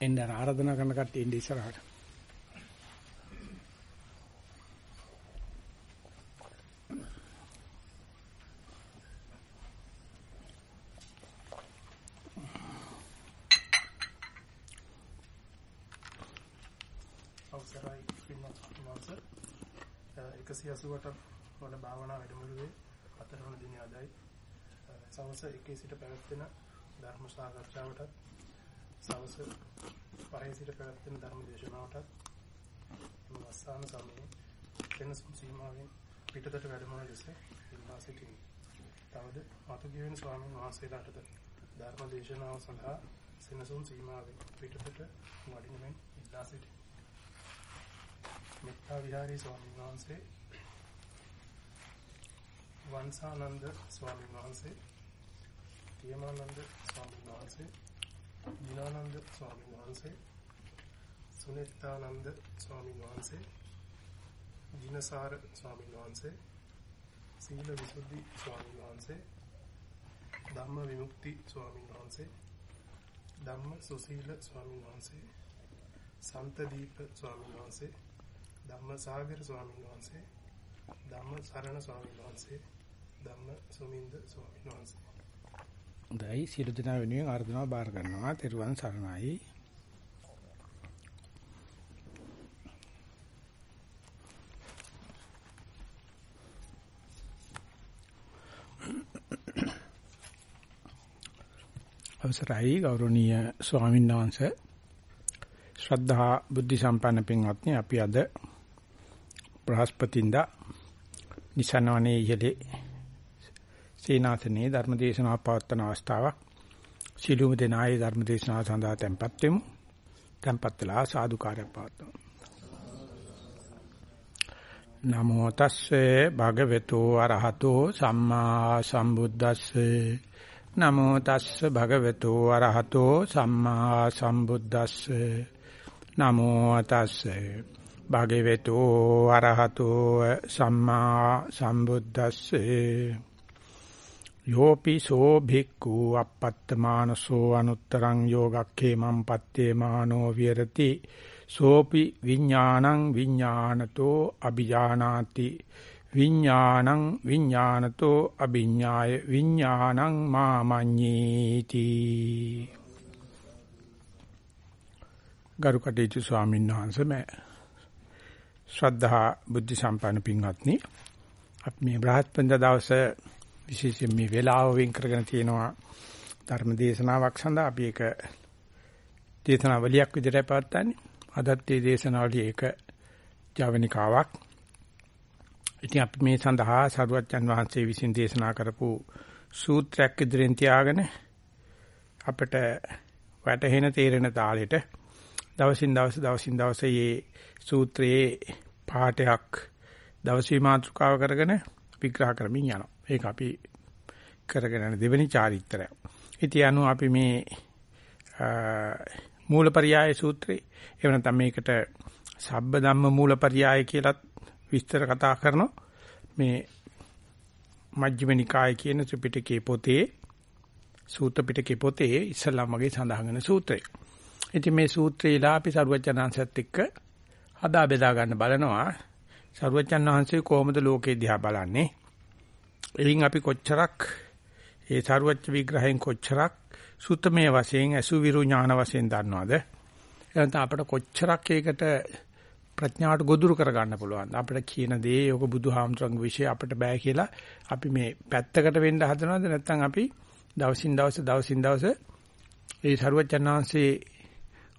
එන්න ආරාධනා කරන කට්ටිය ඉන්න ඉස්සරහට. අවසරයි පින්වත් මාස 188ට වල භාවනා වැඩමුළුවේ හතරවන දිනේ අදයි සවස 1 සිට පැවැත්වෙන ධර්ම සාකච්ඡාවටත් සවස 5 සිට පැවැත්වෙන ධර්ම දේශනාවටත් වස්සාන සමයේ වෙනසුම් සීමාවෙන් පිටතට වැඩමවන ලෙස ඉල්ලා සිටිමි. තවද මතුගියවෙන ස්වාමීන් වහන්සේලාටද ධර්ම දේශනාව සඳහා සෙනසුම් සීමාවෙන් පිටතට වඩිනමෙන් ඉල්ලා සිටිමි. මෙත්තා විහාරී ස්වාමීන් වහන්සේ වංශානන්ද ස්වාමීන් වහන්සේ තියමානන්ද ස්වාමීන් වහන්සේ දීනානන්ද ස්වාමීන් වහන්සේ සුනෙත්තානන්ද ස්වාමීන් වහන්සේ ජිනසාර ස්වාමීන් වහන්සේ සීල විසුද්ධි ස්වාමීන් වහන්සේ ධම්ම විමුක්ති ස්වාමීන් වහන්සේ ධම්ම සුසීල ස්වාමීන් වහන්සේ සන්තදීප ස්වාමීන් වහන්සේ ධම්ම සාගර ස්වාමීන් වහන්සේ ධම්ම සරණ ස්වාමීන් වහන්සේ ධම්ම සුමින්ද ස්වාමීන් වහන්සේ. හොඳයි. සියලු දෙනා වෙනුවෙන් ආර්දනාව බාර ගන්නවා. තෙරුවන් සරණයි. අවසරයි ගෞරවනීය ස්වාමීන් වහන්සේ. ශ්‍රද්ධා බුද්ධ සම්පන්න පින්වත්නි අපි අද බ්‍රහස්පතින්දා නිසනවනේ ඉහළේ සීනාසනේ ධර්මදේශනා පවත්වන අවස්ථාවක්. සිළුම දෙනායේ ධර්මදේශනා සඳහා tempත් වෙමු. tempත් වෙලා සාදුකාරය පවත්වමු. නමෝ තස්සේ භගවතු අරහතෝ සම්මා සම්බුද්දස්සේ. නමෝ තස්ස භගවතු අරහතෝ සම්මා සම්බුද්දස්සේ. නමෝ තස්සේ භගවතු අරහතෝ සම්මා සම්බුද්දස්සේ. යෝපි සෝ භික්ඛු අපත්තමානසෝ අනුත්තරං යෝගක්ඛේමං පත්තේමානෝ විරති සෝපි විඥානං විඥානතෝ අபிජානාති විඥානං විඥානතෝ අභිඥාය විඥානං මාමඤ්ඤීති. ගරු කටයුතු ස්වාමීන් වහන්සේ මම ශ්‍රද්ධා බුද්ධ සම්පන්න පින්වත්නි අපි මේ බ්‍රහස්පන්ද දවසේ විශේෂයෙන් මේ වෙලාව වෙන් කරගෙන තියෙනවා ධර්ම දේශනාවක් සඳහා අපි ඒක දේශනාවලියක් විදිහට පවත්වන්නේ අදත් මේ දේශනාවලිය ඒක ජවනිකාවක් ඉතින් අපි මේ සඳහා සරුවච්චන් වහන්සේ විසින් දේශනා කරපු සූත්‍රයක් ඉදිරියෙන් තියාගෙන අපිට වැටහෙන තේරෙන තාලෙට දවසින් දවස දවසින් දවස මේ සූත්‍රයේ පාඩයක් දවසේ මාතෘකාව කරගෙන විග්‍රහ කරමින් යනවා. ඒක අපි කරගෙන යන දෙවෙනි චාරිත්‍රය. ඉතින් අනු අපි මේ මූලපරියාය සූත්‍රේ එහෙම නැත්නම් මේකට සබ්බ ධම්ම මූලපරියාය කියලත් විස්තර කතා කරනවා. මේ මජ්ක්‍ධිම නිකාය කියන ත්‍රිපිටකයේ පොතේ සූත්‍ර පිටකේ පොතේ ඉස්ලාම් වගේ සඳහන් වෙන සූත්‍රය. ඉතින් මේ සූත්‍රයලා අපි සරුවචනාංශයත් එක්ක හදා බෙදා ගන්න බලනවා. සරුවචන් වහන්සේ කොහොමද ලෝකේ දිහා බලන්නේ? එයින් අපි කොච්චරක් ඒ සරුවච්ච විග්‍රහයෙන් කොච්චරක් සුත්තමේ වශයෙන් අසුවිරු ඥාන වශයෙන් දන්නවද? එහෙනම් අපිට කොච්චරක් ඒකට ප්‍රඥාවට ගොදුරු කරගන්න පුළුවන්. අපිට කියන දේ යෝග බුදුහාමුදුරන්ගේ විශ්ය අපිට බෑ කියලා අපි මේ පැත්තකට වෙන්න හදනවද නැත්නම් අපි දවසින් දවස දවසින් දවස ඒ සරුවචනාංශේ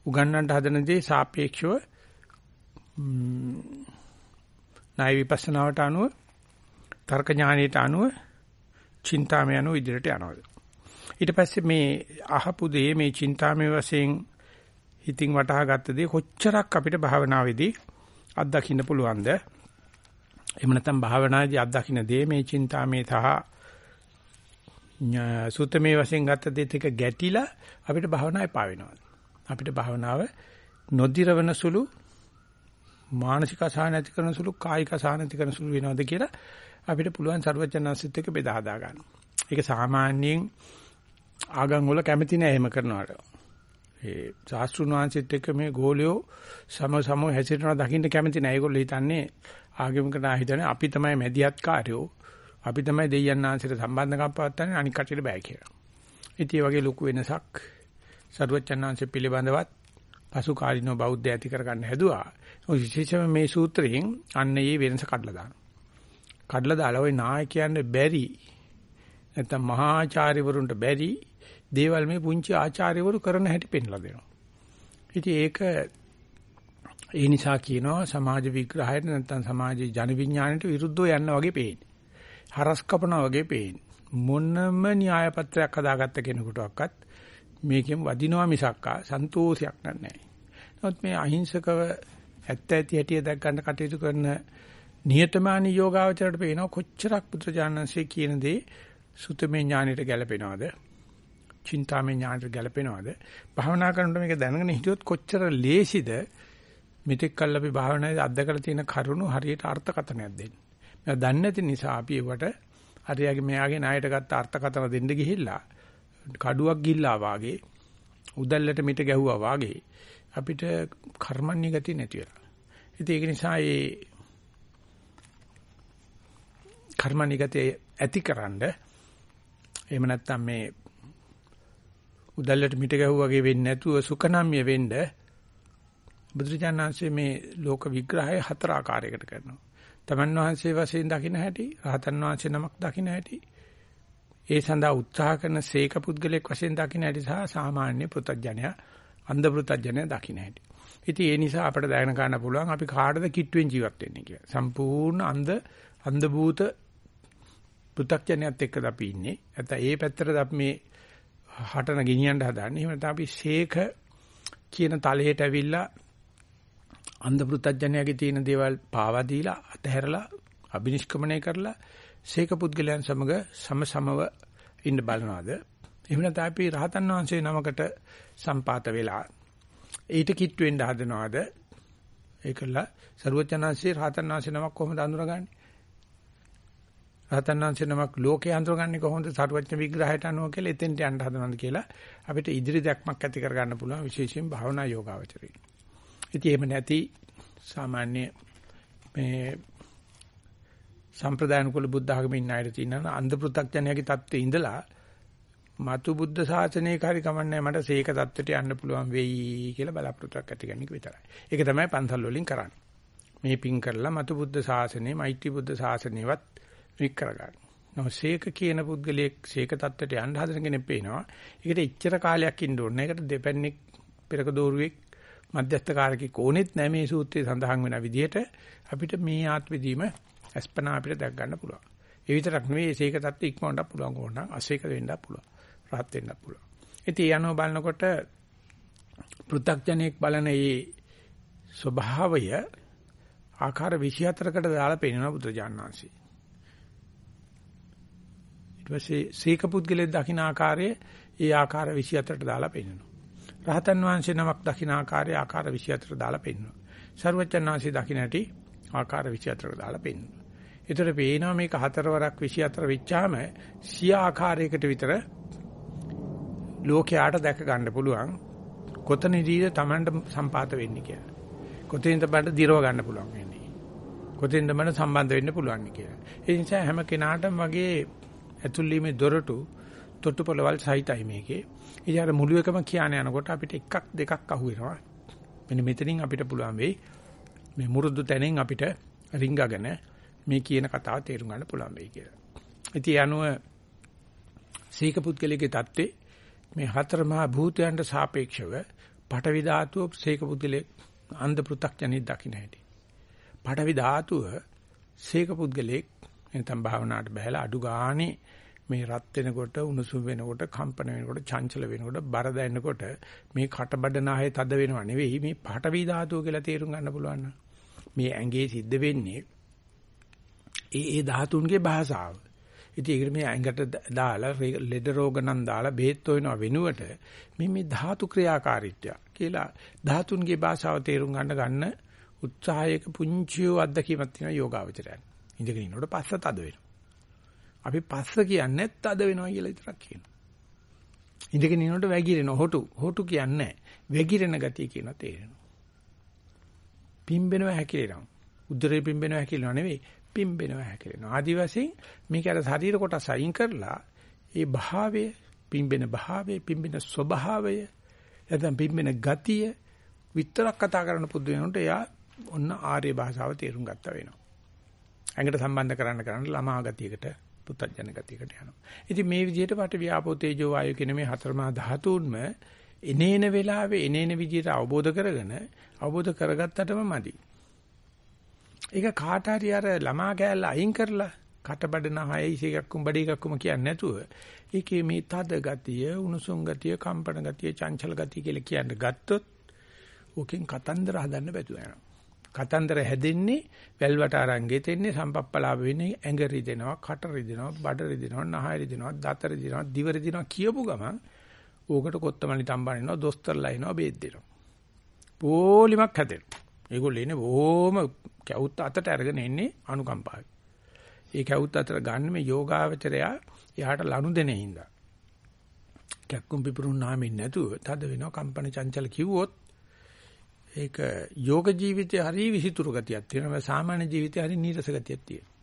උගන්වන්නට හදන දේ සාපේක්ෂව ණය විපස්සනාවට අනුව තර්ක ඥානයට අනුව චින්තාමය අනුව ඉදිරියට යනවා. ඊට පස්සේ මේ අහපු දේ මේ චින්තාමය වශයෙන් හිතින් වටහා ගත්ත දේ කොච්චරක් අපිට භාවනාවේදී අත්දකින්න පුළුවන්ද? එහෙම නැත්නම් භාවනාදී අත්දකින්න දේ මේ චින්තාමේ සහ සූත්‍රමේ වශයෙන් ගත්ත දේත් එක ගැටිලා අපිට භාවනාවේ පාවෙනවා. අපිට භාවනාව නොදිරවන සුළු මානසික අසහන ඇති කරන සුළු කායික අසහන ඇති කරන සුළු වෙනවද කියලා අපිට පුළුවන් ਸਰවඥාන්සිත එක බෙදා හදා ගන්න. ඒක සාමාන්‍යයෙන් ආගම් වල කැමති නෑ එහෙම කරනවට. ඒ ශාස්ත්‍රුන් වහන්සේත් එක්ක මේ ගෝලියෝ සම සම හැසිරෙනවා දකින්න කැමති නැහැ. ඒගොල්ලෝ හිතන්නේ ආගමික නාහිතනේ අපි තමයි මැදිහත් කාර්යෝ. අපි තමයි දෙයයන් ආංශයට සම්බන්ධකම් පවත්න්නේ අනික් කටියට බෑ කියලා. ඉතින් වගේ ලොකු වෙනසක් සරුවචනාංශ පිළිබඳවත් පසු කාලිනව බෞද්ධ ඇති කරගන්න හැදුවා. විශේෂයෙන්ම මේ සූත්‍රයෙන් අන්න ඒ වෙනස කඩලා දානවා. කඩලා දාලා ওই නායකයන්ට බැරි නැත්නම් මහාචාර්යවරුන්ට බැරි දේවල් මේ පුංචි ආචාර්යවරු කරන හැටි පෙන්ලා දෙනවා. ඉතින් ඒක ඒ නිසා කියනවා සමාජ විග්‍රහයට නැත්නම් සමාජ ජන විඥාණයට විරුද්ධව යන්න වගේ පේන්නේ. හරස් කපනවා වගේ පේන්නේ. මොනම න්‍යාය පත්‍රයක් හදාගත්ත කෙනෙකුටවත් මේකෙන් වදිනවා මිසක්කා සන්තෝෂයක් නැහැ. නමුත් මේ අහිංසකව ඇත්ත ඇති හැටි දැක් ගන්න කටයුතු කරන නියතමානී යෝගාවචරයට පේනවා කොච්චරක් පුත්‍රජානන්සේ කියන දේ සුතමේ ඥානෙට ගැලපෙනවද? චින්තාමේ ඥානෙට ගැලපෙනවද? භාවනා කරනකොට මේක දැනගෙන හිටියොත් කොච්චර ලේසිද මෙතෙක් කල් අපි භාවනාවේ අත්දකලා තියෙන කරුණු හරියට අර්ථකථනයක් දෙන්න. මම දන්නේ නැති නිසා අපි ඒවට හරියගේ මෙයාගේ ණයට ගත්ත අර්ථකථන දෙන්න ගිහිල්ලා කඩුවක් ගිල්ලා වාගේ උදැල්ලට මිට ගැහුවා වාගේ අපිට කර්මන්නේ ගතිය නැති වෙලා. ඉතින් ඒක නිසා ඒ කර්මනිගතේ ඇතිකරනද එහෙම නැත්නම් මේ උදැල්ලට මිට ගැහුවාගේ වෙන්නේ නැතුව සුඛනම්ය වෙන්න බුදුරජාණන්සේ මේ ලෝක විග්‍රහය හතර ආකාරයකට කරනවා. තමන් වහන්සේ වශයෙන් දකින්න හැටි, රහතන් වහන්සේ නමක් දකින්න හැටි, ඒ සඳහා උත්සාහ කරන සීක පුද්ගලෙක් වශයෙන් දකින්න හැටි සහ සාමාන්‍ය පෘථග්ජනයා, අන්ධ පෘථග්ජනයා දකින්න හැටි. ඉතින් ඒ නිසා අපිට දැනග ගන්න පුළුවන් අපි කාටද කිට්ටුවෙන් ජීවත් වෙන්නේ කියලා. සම්පූර්ණ අන්ධ අන්ධ භූත පෘථග්ජනයත් එක්කද අපි ඉන්නේ. නැත්නම් ඒ පැත්තට අපි මේ හටන ගෙනියන්න හදන්නේ. එහෙම නැත්නම් අපි සීක කියන තලයට ඇවිල්ලා අන්ධ පෘථග්ජනයාගේ තියෙන දේවල් පාවා දීලා අතහැරලා අබිනිෂ්ක්‍මණය කරලා සීක පුද්ගලයන් සමග සමසමව ඉන්න බලනවාද? එහෙම නැත්නම් අපි රහතන් වහන්සේ නමකට සම්පාත වෙලා ඊට කිට්ටු වෙන්න හදනවාද? ඒකලා ਸਰුවචනාංශේ රහතන් වහන්සේ නමක් කොහොමද අඳුරගන්නේ? රහතන් වහන්සේ නමක් ලෝකේ අඳුරගන්නේ කොහොමද සරුවච්ච විග්‍රහයට අනුව කියලා එතෙන්ට යන්න හදනවද කියලා අපිට ඉදිරි දැක්මක් ඇති කරගන්න පුළුවන් විශේෂයෙන් භාවනා යෝගාවචරේ. ඉතින් එහෙම නැති සාමාන්‍ය මේ සම්ප්‍රදායන කුල බුද්ධ ආගමේ ඉන්න අයට තියෙනවා අන්ධ පෘථග්ජනයාගේ தත්ත්වයේ ඉඳලා මතු බුද්ධ ශාසනයේ කාරි කමන්නේ මට සීක தත්ත්වයට යන්න පුළුවන් වෙයි කියලා බලාපොරොත්තුක් ඇති ගැනීම විතරයි. ඒක තමයි පන්සල් වලින් කරන්නේ. මේ පින් කරලා මතු බුද්ධ ශාසනය, මෛත්‍රී බුද්ධ ශාසනයවත් වික් කරගන්න. නමුත් සීක කියන පුද්ගලයෙක් සීක தත්ත්වයට යන්න හදන කෙනෙක් පේනවා. ඒකට එච්චර කාලයක් ඉන්න ඕනේ. ඒකට දෙපැන්නෙක් පෙරක දෝරුවෙක් මධ්‍යස්ථකාරකෙක් ඕනෙත් නැහැ මේ සූත්‍රයේ සඳහන් වෙන විදිහට අපිට මේ ආත්මෙදීම අස්පනා අපිට දැක් ගන්න පුළුවන්. ඒ විතරක් නෙවෙයි සීක தත්ත්ව ඉක්මවන්න පුළුවන් ඕනනම් අසීක වෙන්න පුළුවන්. රහත් වෙන්න පුළුවන්. ඉතින් යනෝ බලනකොට පෘථග්ජනෙක් බලන මේ ස්වභාවය ආකාර 24කට දාලා පෙන්වන බුදුජානනාංශී. ඊට පස්සේ සීක පුද්ගලයේ දකින්න ආකාරය ඒ ආකාර 24ට දාලා පෙන්වනවා. රහතන් වහන්සේ නමක් දකින්න ආකාරය ආකාර 24ට දාලා පෙන්වනවා. සර්වචන් වහන්සේ දකින්න ඇති ආකාර 24ට දාලා පෙන්වනවා. ඒතර පේනවා මේක හතරවරක් 24 වෙච්චාම සිය ආකාරයකට විතර ලෝකයට දැක ගන්න පුළුවන් කොතනදීද Tamanට සම්පාත වෙන්නේ කියලා. කොතෙන්ද බඩ දිරව ගන්න පුළුවන් වෙන්නේ. කොතෙන්ද මන සම්බන්ධ වෙන්න පුළුවන් කියලා. ඒ නිසා හැම කෙනාටම වගේ ඇතුළීමේ දොරටු තොටුපළවල් සහිතයි මේකේ. ඉතින් අර මුළු එකම කියන යනකොට අපිට එකක් දෙකක් අහු වෙනවා. මෙන්න මෙතනින් අපිට පුළුවන් වෙයි මේ මුරුදු තැනෙන් අපිට රිංගගෙන මේ කියන කතාව තේරුම් ගන්න පුළුවන් වෙයි කියලා. ඉතින් අනුව සීක පුද්ගලයේ தත්ත්වේ මේ හතර මහා භූතයන්ට සාපේක්ෂව පඨවි ධාතුව සීක පුද්ගලයේ අන්ධ පෘ탁ජනෙක් දකින්න හැටි. පඨවි ධාතුව සීක පුද්ගලයේ එතන භාවනාවට බහැලා අඩු ගානේ මේ රත් වෙනකොට උණුසුම් වෙනකොට කම්පන වෙනකොට චංචල වෙනකොට බර දැනෙනකොට මේ කටබඩ නාහේ තද වෙනව නෙවෙයි මේ පඨවි ධාතුව කියලා තේරුම් ගන්න පුළුවන් මේ ඇඟේ සිද්ධ වෙන්නේ ඒ ඒ ධාතුන්ගේ භාෂාව. ඉතින් ඒකට මේ ඇඟට දාලා ලෙඩ රෝග නම් දාලා බෙහෙත් හොයනව වෙනුවට මේ මේ ධාතු ක්‍රියාකාරීත්වය කියලා ධාතුන්ගේ භාෂාව තේරුම් ගන්න ගන්න උත්සාහයක පුංචිව අත්දැකීමක් තියෙන යෝගාවචරයන්. ඉඳගෙන ඉන්නකොට පස්ස තද වෙනවා. අපි පස්ස කියන්නේ තද වෙනවා කියලා විතරක් කියනවා. ඉඳගෙන ඉනකොට වැగిරෙන හොටු හොටු කියන්නේ වැగిරෙන ගතිය කියන තේරෙනවා. පිම්බෙනවා හැකිලෙනවා. උදරේ පිම්බෙනවා හැකිලෙනවා නෙවෙයි පිම්බෙනවා හැකිලෙනවා. ආදි වශයෙන් මේක අර ශරීර කොටස අයින් කරලා ඒ භාවය පිම්බෙන භාවය පිම්බෙන ස්වභාවය නැත්නම් පිම්බෙන ගතිය විතරක් කතා කරන්න පුදු වෙනකොට එයා ඔන්න ආර්ය භාෂාව තේරුම් ගත්තා වෙනවා. ඇඟට සම්බන්ධ කරන්න කරන්න ළමා ගතියකට පුත්තජන ගතියකට යනවා. ඉතින් මේ විදිහට වට ව්‍යාපෝ තේජෝ වායු කියන මේ හතරමා ධාතුන්ම එනේන වෙලාවේ එනේන විදිහට අවබෝධ කරගෙන අවබෝධ කරගත්තටම මදි. ඒක කාට හරි අර ළමා කෑල්ල අයින් කරලා කටබඩ නහයයි එකක් උඹඩි එකක්ම කියන්නේ නැතුව ඒකේ මේ තද ගතිය, උණුසුම් ගතිය, කම්පන ගතිය, චංචල ගතිය කියලා කියන්න ගත්තොත් ඕකෙන් කතන්දර හදන්න බැතුව යනවා. කතන්දර හැදෙන්නේ වැල්වට අරන් ගෙතෙන්නේ සම්පප්පලාප වෙන්නේ ඇඟ රිදෙනවා, කට රිදෙනවා, බඩ රිදෙනවා, නහය රිදෙනවා, දත රිදෙනවා, දිව රිදෙනවා කියපු ගමන් ඕකට කොත්තමලි තම්බනිනවා, දොස්තරලා එනවා බේත් දෙනවා. පොලිමක් හැදෙනවා. ඒගොල්ලෝ ඉන්නේ බොහොම කැවුත් අතට අරගෙන එන්නේ අනුකම්පාවෙන්. ඒ කැවුත් අතට ගන්න මේ යෝගාවචරයා එයාට ලනු දෙන හින්දා. කැක්කුම් පිපුරුන් නාමින් නැතුව තද වෙනවා කම්පන චංචල කිව්වොත් ඒක යෝග ජීවිතේ හරි විසිතුරු ගතියක් තියෙනවා. සාමාන්‍ය ජීවිතේ හරි නීරස ගතියක් තියෙනවා.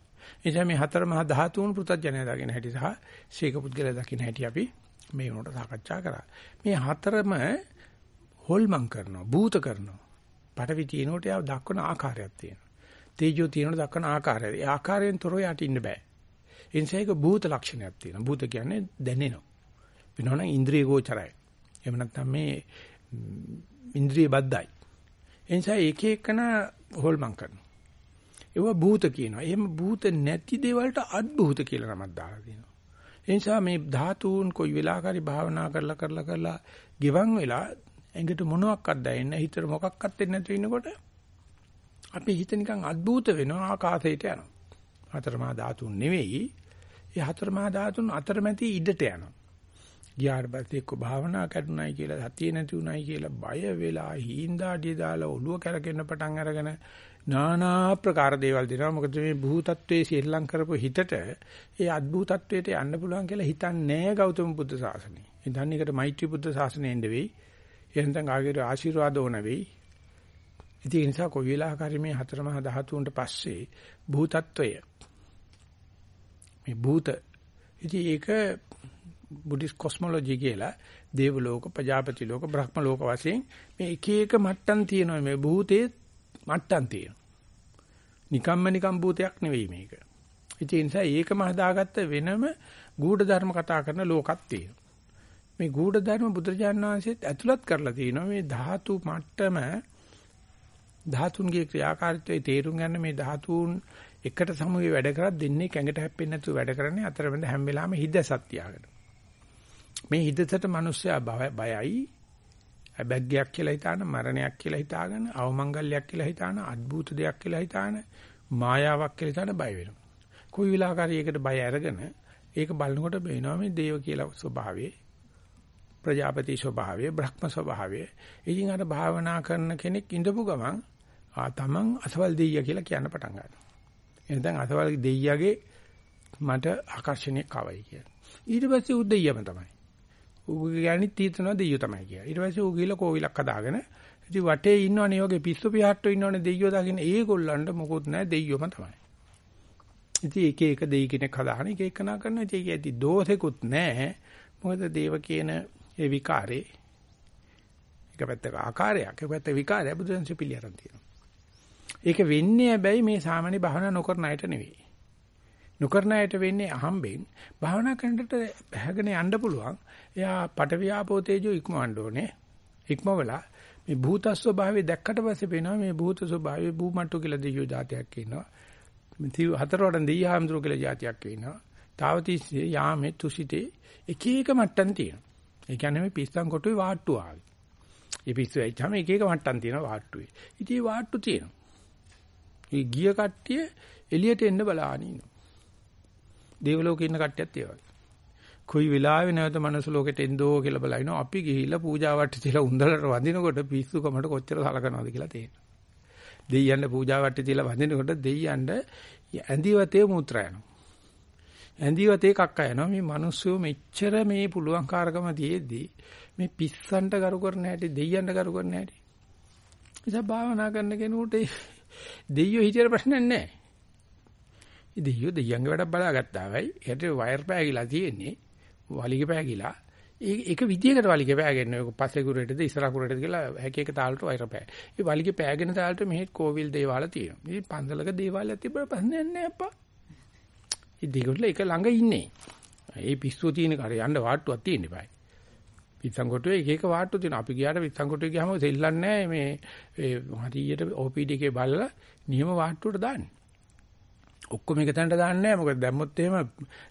එනිසා මේ හතර මහා ධාතුන් පෘථජ්ජනය දකින්න හැටි සහ ශේක පුද්ගලයා දකින්න හැටි අපි මේ උනට සාකච්ඡා කරා. මේ හතරම හොල්මන් කරනවා, භූත කරනවා. පටවි තියෙනකොට යා දක්වන ආකාරයක් තියෙනවා. තේජෝ තියෙනකොට දක්වන ආකාරය. ඒ ආකාරයෙන් තොරව යට ඉන්න බෑ. ඒ නිසා ඒක භූත ලක්ෂණයක් තියෙනවා. භූත කියන්නේ දැනෙනවා. වෙනවනම් ඉන්ද්‍රිය ගෝචරයි. එහෙම නැත්නම් මේ ඉන්ද්‍රිය බද්ධයි. ඒ නිසා එක එකන හොල්මන් කරනවා. ඒව භූත කියනවා. එහෙම භූත නැති දේවල්ට අද්භූත කියලා නමක් දාලා තියෙනවා. ඒ නිසා මේ ධාතුන් කොයි වෙලාවකරි භාවනා කරලා කරලා කරලා ගිවන් වෙලා ඇඟට මොනවත් දැනෙන්නේ හිතට මොකක්වත් දෙන්නේ නැතු වෙනකොට අපේ හිත නිකන් අද්භූත වෙනවා ආකාශයට යනවා. හතරමා ධාතුන් නෙවෙයි. ඒ හතරමා ධාතුන් අතරමැති ඉඩට යනවා. ගියාට පස්සේ එක්ක භාවනා කරුණයි කියලා සතිය නැති උනායි කියලා බය වෙලා හීන්දාඩිය දාලා ඔළුව කැරකෙන්න පටන් අරගෙන নানা ප්‍රකාර දේවල් දෙනවා මොකද මේ භූතත්වයේ සෙල්ලම් කරපු හිතට ඒ අද්භූතත්වයට යන්න පුළුවන් කියලා හිතන්නේ නැහැ ගෞතම බුද්ධ ශාසනය. ඉතින් එකට මෛත්‍රී බුද්ධ ශාසනය එන්න වෙයි. එහෙනම් ආගිර ආශිර්වාද ඕන වෙයි. ඉතින් ඒ නිසා කොයි වෙලාවකරි මේ හතරමහා ධාතුන්ට පස්සේ භූතත්වය මේ භූත ඉතින් ඒක බුද්දිස් කොස්මොලොජි කියලා දේව ලෝක, ප්‍රජාපති ලෝක, බ්‍රහ්ම ලෝක වශයෙන් මේ එක එක මට්ටම් තියෙනවා මේ භූතේ මට්ටම් තියෙනවා. නිකම්ම නිකම් භූතයක් නෙවෙයි මේක. ඒ නිසා ඒකම හදාගත්ත වෙනම ගූඪ ධර්ම කතා කරන ලෝකක් තියෙනවා. මේ ගූඪ ධර්ම බුදුරජාණන් වහන්සේත් ඇතුළත් කරලා තියෙනවා මේ ධාතු මට්ටම ධාතුන්ගේ ක්‍රියාකාරීත්වයේ තේරුම් ගන්න මේ ධාතුන් එකට සමුවේ වැඩ කරත් දෙන්නේ කැඟට හැප්පෙන්නේ නැතුව වැඩ කරන්නේ අතරමැද හැම වෙලාවෙම හිදසක් තියාගෙන. මේ හිතසට මිනිස්සයා බයයි අබැග්ගයක් කියලා හිතාන මරණයක් කියලා හිතාගෙන අවමංගල්‍යයක් කියලා හිතාන අద్భుත දෙයක් කියලා හිතාන මායාවක් කියලා හිතාන බය වෙනවා. කොයි විලාකාරී ඒකට බය අරගෙන ඒක බලනකොට බේනවා මේ දේව කියලා ස්වභාවයේ ප්‍රජාපති ස්වභාවය බ්‍රහ්ම ස්වභාවය. ඉතින් අර භාවනා කරන කෙනෙක් ඉඳපු ගමන් ආ තමන් අසවල් දෙයියා කියලා කියන්න පටන් ගන්නවා. එහෙනම් අසවල් දෙයියාගේ මට ආකර්ෂණයක් ආවයි කියලා. ඊට පස්සේ උදෙයියම තමයි. ඌ කියන්නේ තීතනවා දෙයියෝ තමයි කියලා. ඊට පස්සේ ඌ ගිහලා කෝවිලක් හදාගෙන ඉතින් වටේ ඉන්නවනේ යෝගේ පිස්සු පිහට්ටෝ ඉන්නවනේ දෙයියෝ දකින්න ඒගොල්ලන්ට මොකුත් නැහැ දෙයියෝම තමයි. ඉතින් එක එක දෙයි කෙනෙක් හදාගෙන එක එක නා කරනවා. ඉතින් ඒක ඇති දෝෂෙකුත් නැහැ. මොකද දේව කියන ඒ විකාරේ එක පැත්තක ආකාරයක් එක පැත්තක විකාරය බුදුන්සේ පිළිඅරන් තියෙනවා. ඒක වෙන්නේ හැබැයි මේ සාමාන්‍ය භාවනා නොකරන අයට නෙවෙයි. නොකරන අයට වෙන්නේ අහම්බෙන් භාවනා කරනකොට බහගෙන යන්න පුළුවන්. එයා පටවියාපෝ තේජෝ ඉක්මවන්න ඕනේ. ඉක්මවලා මේ භූත ස්වභාවය දැක්කට පස්සේ පේනවා මේ භූත ස්වභාවය භූමට්ටු කියලා දෙයියෝ જાතියක් ඉන්නවා. මේ හතරවටන් දෙයියාම්තුරු කියලා જાතියක් ඉන්නවා. තාවතිස්සේ යාමේ තුසිතේ එක එක මට්ටම් තියෙනවා. ඒ කියන්නේ මේ පිස්සන් කොටුවේ වාට්ටු ආවේ. මේ පිස්සු ඇයිචම එක එක මට්ටම් තියෙනවා වාට්ටුවේ. ඉතින් මේ වාට්ටු තියෙනවා. මේ ගිය කට්ටිය එළියට එන්න බලාගෙන ඉන්නවා. දේවලෝකේ ඉන්න කට්ටියත් ඒ වගේ. කොයි වෙලාවෙ නැවත මනස ලෝකෙට එන්දෝ කියලා බලනවා. අපි ගිහිල්ලා පූජාවට තියලා උන්දලට වඳිනකොට පිස්සුකමට කොච්චර සලකනවද කියලා තේරෙනවා. දෙයියන්ට පූජාවට තියලා වඳිනකොට දෙයියන්ට ඇඳිවතේ මුත්‍රා යනවා. ඇඳිවතේ කක්ක යනවා. මේ මිනිස්සු මෙච්චර මේ පුළුවන් කාර්කම තියෙද්දී මේ පිස්සන්ට කරු කරන හැටි දෙයියන්ට කරු කරන හැටි. ඉතින් භාවනා කරන කෙනෙකුට දෙයියෝ හිතේ ප්‍රශ්නයක් නැහැ. දෙයියෝ දෙයියන්ගේ වැඩක් බලාගත්තා වෙයි. ඒකට වයර් පෑගිලා තියෙන්නේ. වලිග පෑගිලා. ඒක විදියකට වලිග පෑගෙන්නේ. ඔය පස්සේ කුරේටද ඉස්සරහ කුරේටද කියලා හැක එක තාලට වයර් පෑ. ඒ වලිග පෑගෙන තාලට මෙහෙත් කෝවිල් දේවාල තියෙනවා. ඉතින් පන්සලක දේවාලයක් තිබ්බ ප්‍රශ්නයක් නැහැ අප්පා. ඉතින් ඒගොල්ලෝ එක ළඟ ඉන්නේ. ඒ පිස්සුව තියෙන කර යන්න වාට්ටුවක් තියෙන්න බෑ. පිටසංකොටුවේ එක එක වාට්ටු තියෙනවා. අපි ගියාට පිටසංකොටුවේ ගියාම සෙල්ලන්නේ නැහැ මේ ඒ හරියට OPD එකේ බලලා නියම වාට්ටුවට දාන්නේ. ඔක්කොම එක තැනට දාන්නේ නැහැ. මොකද දැම්මොත් එහෙම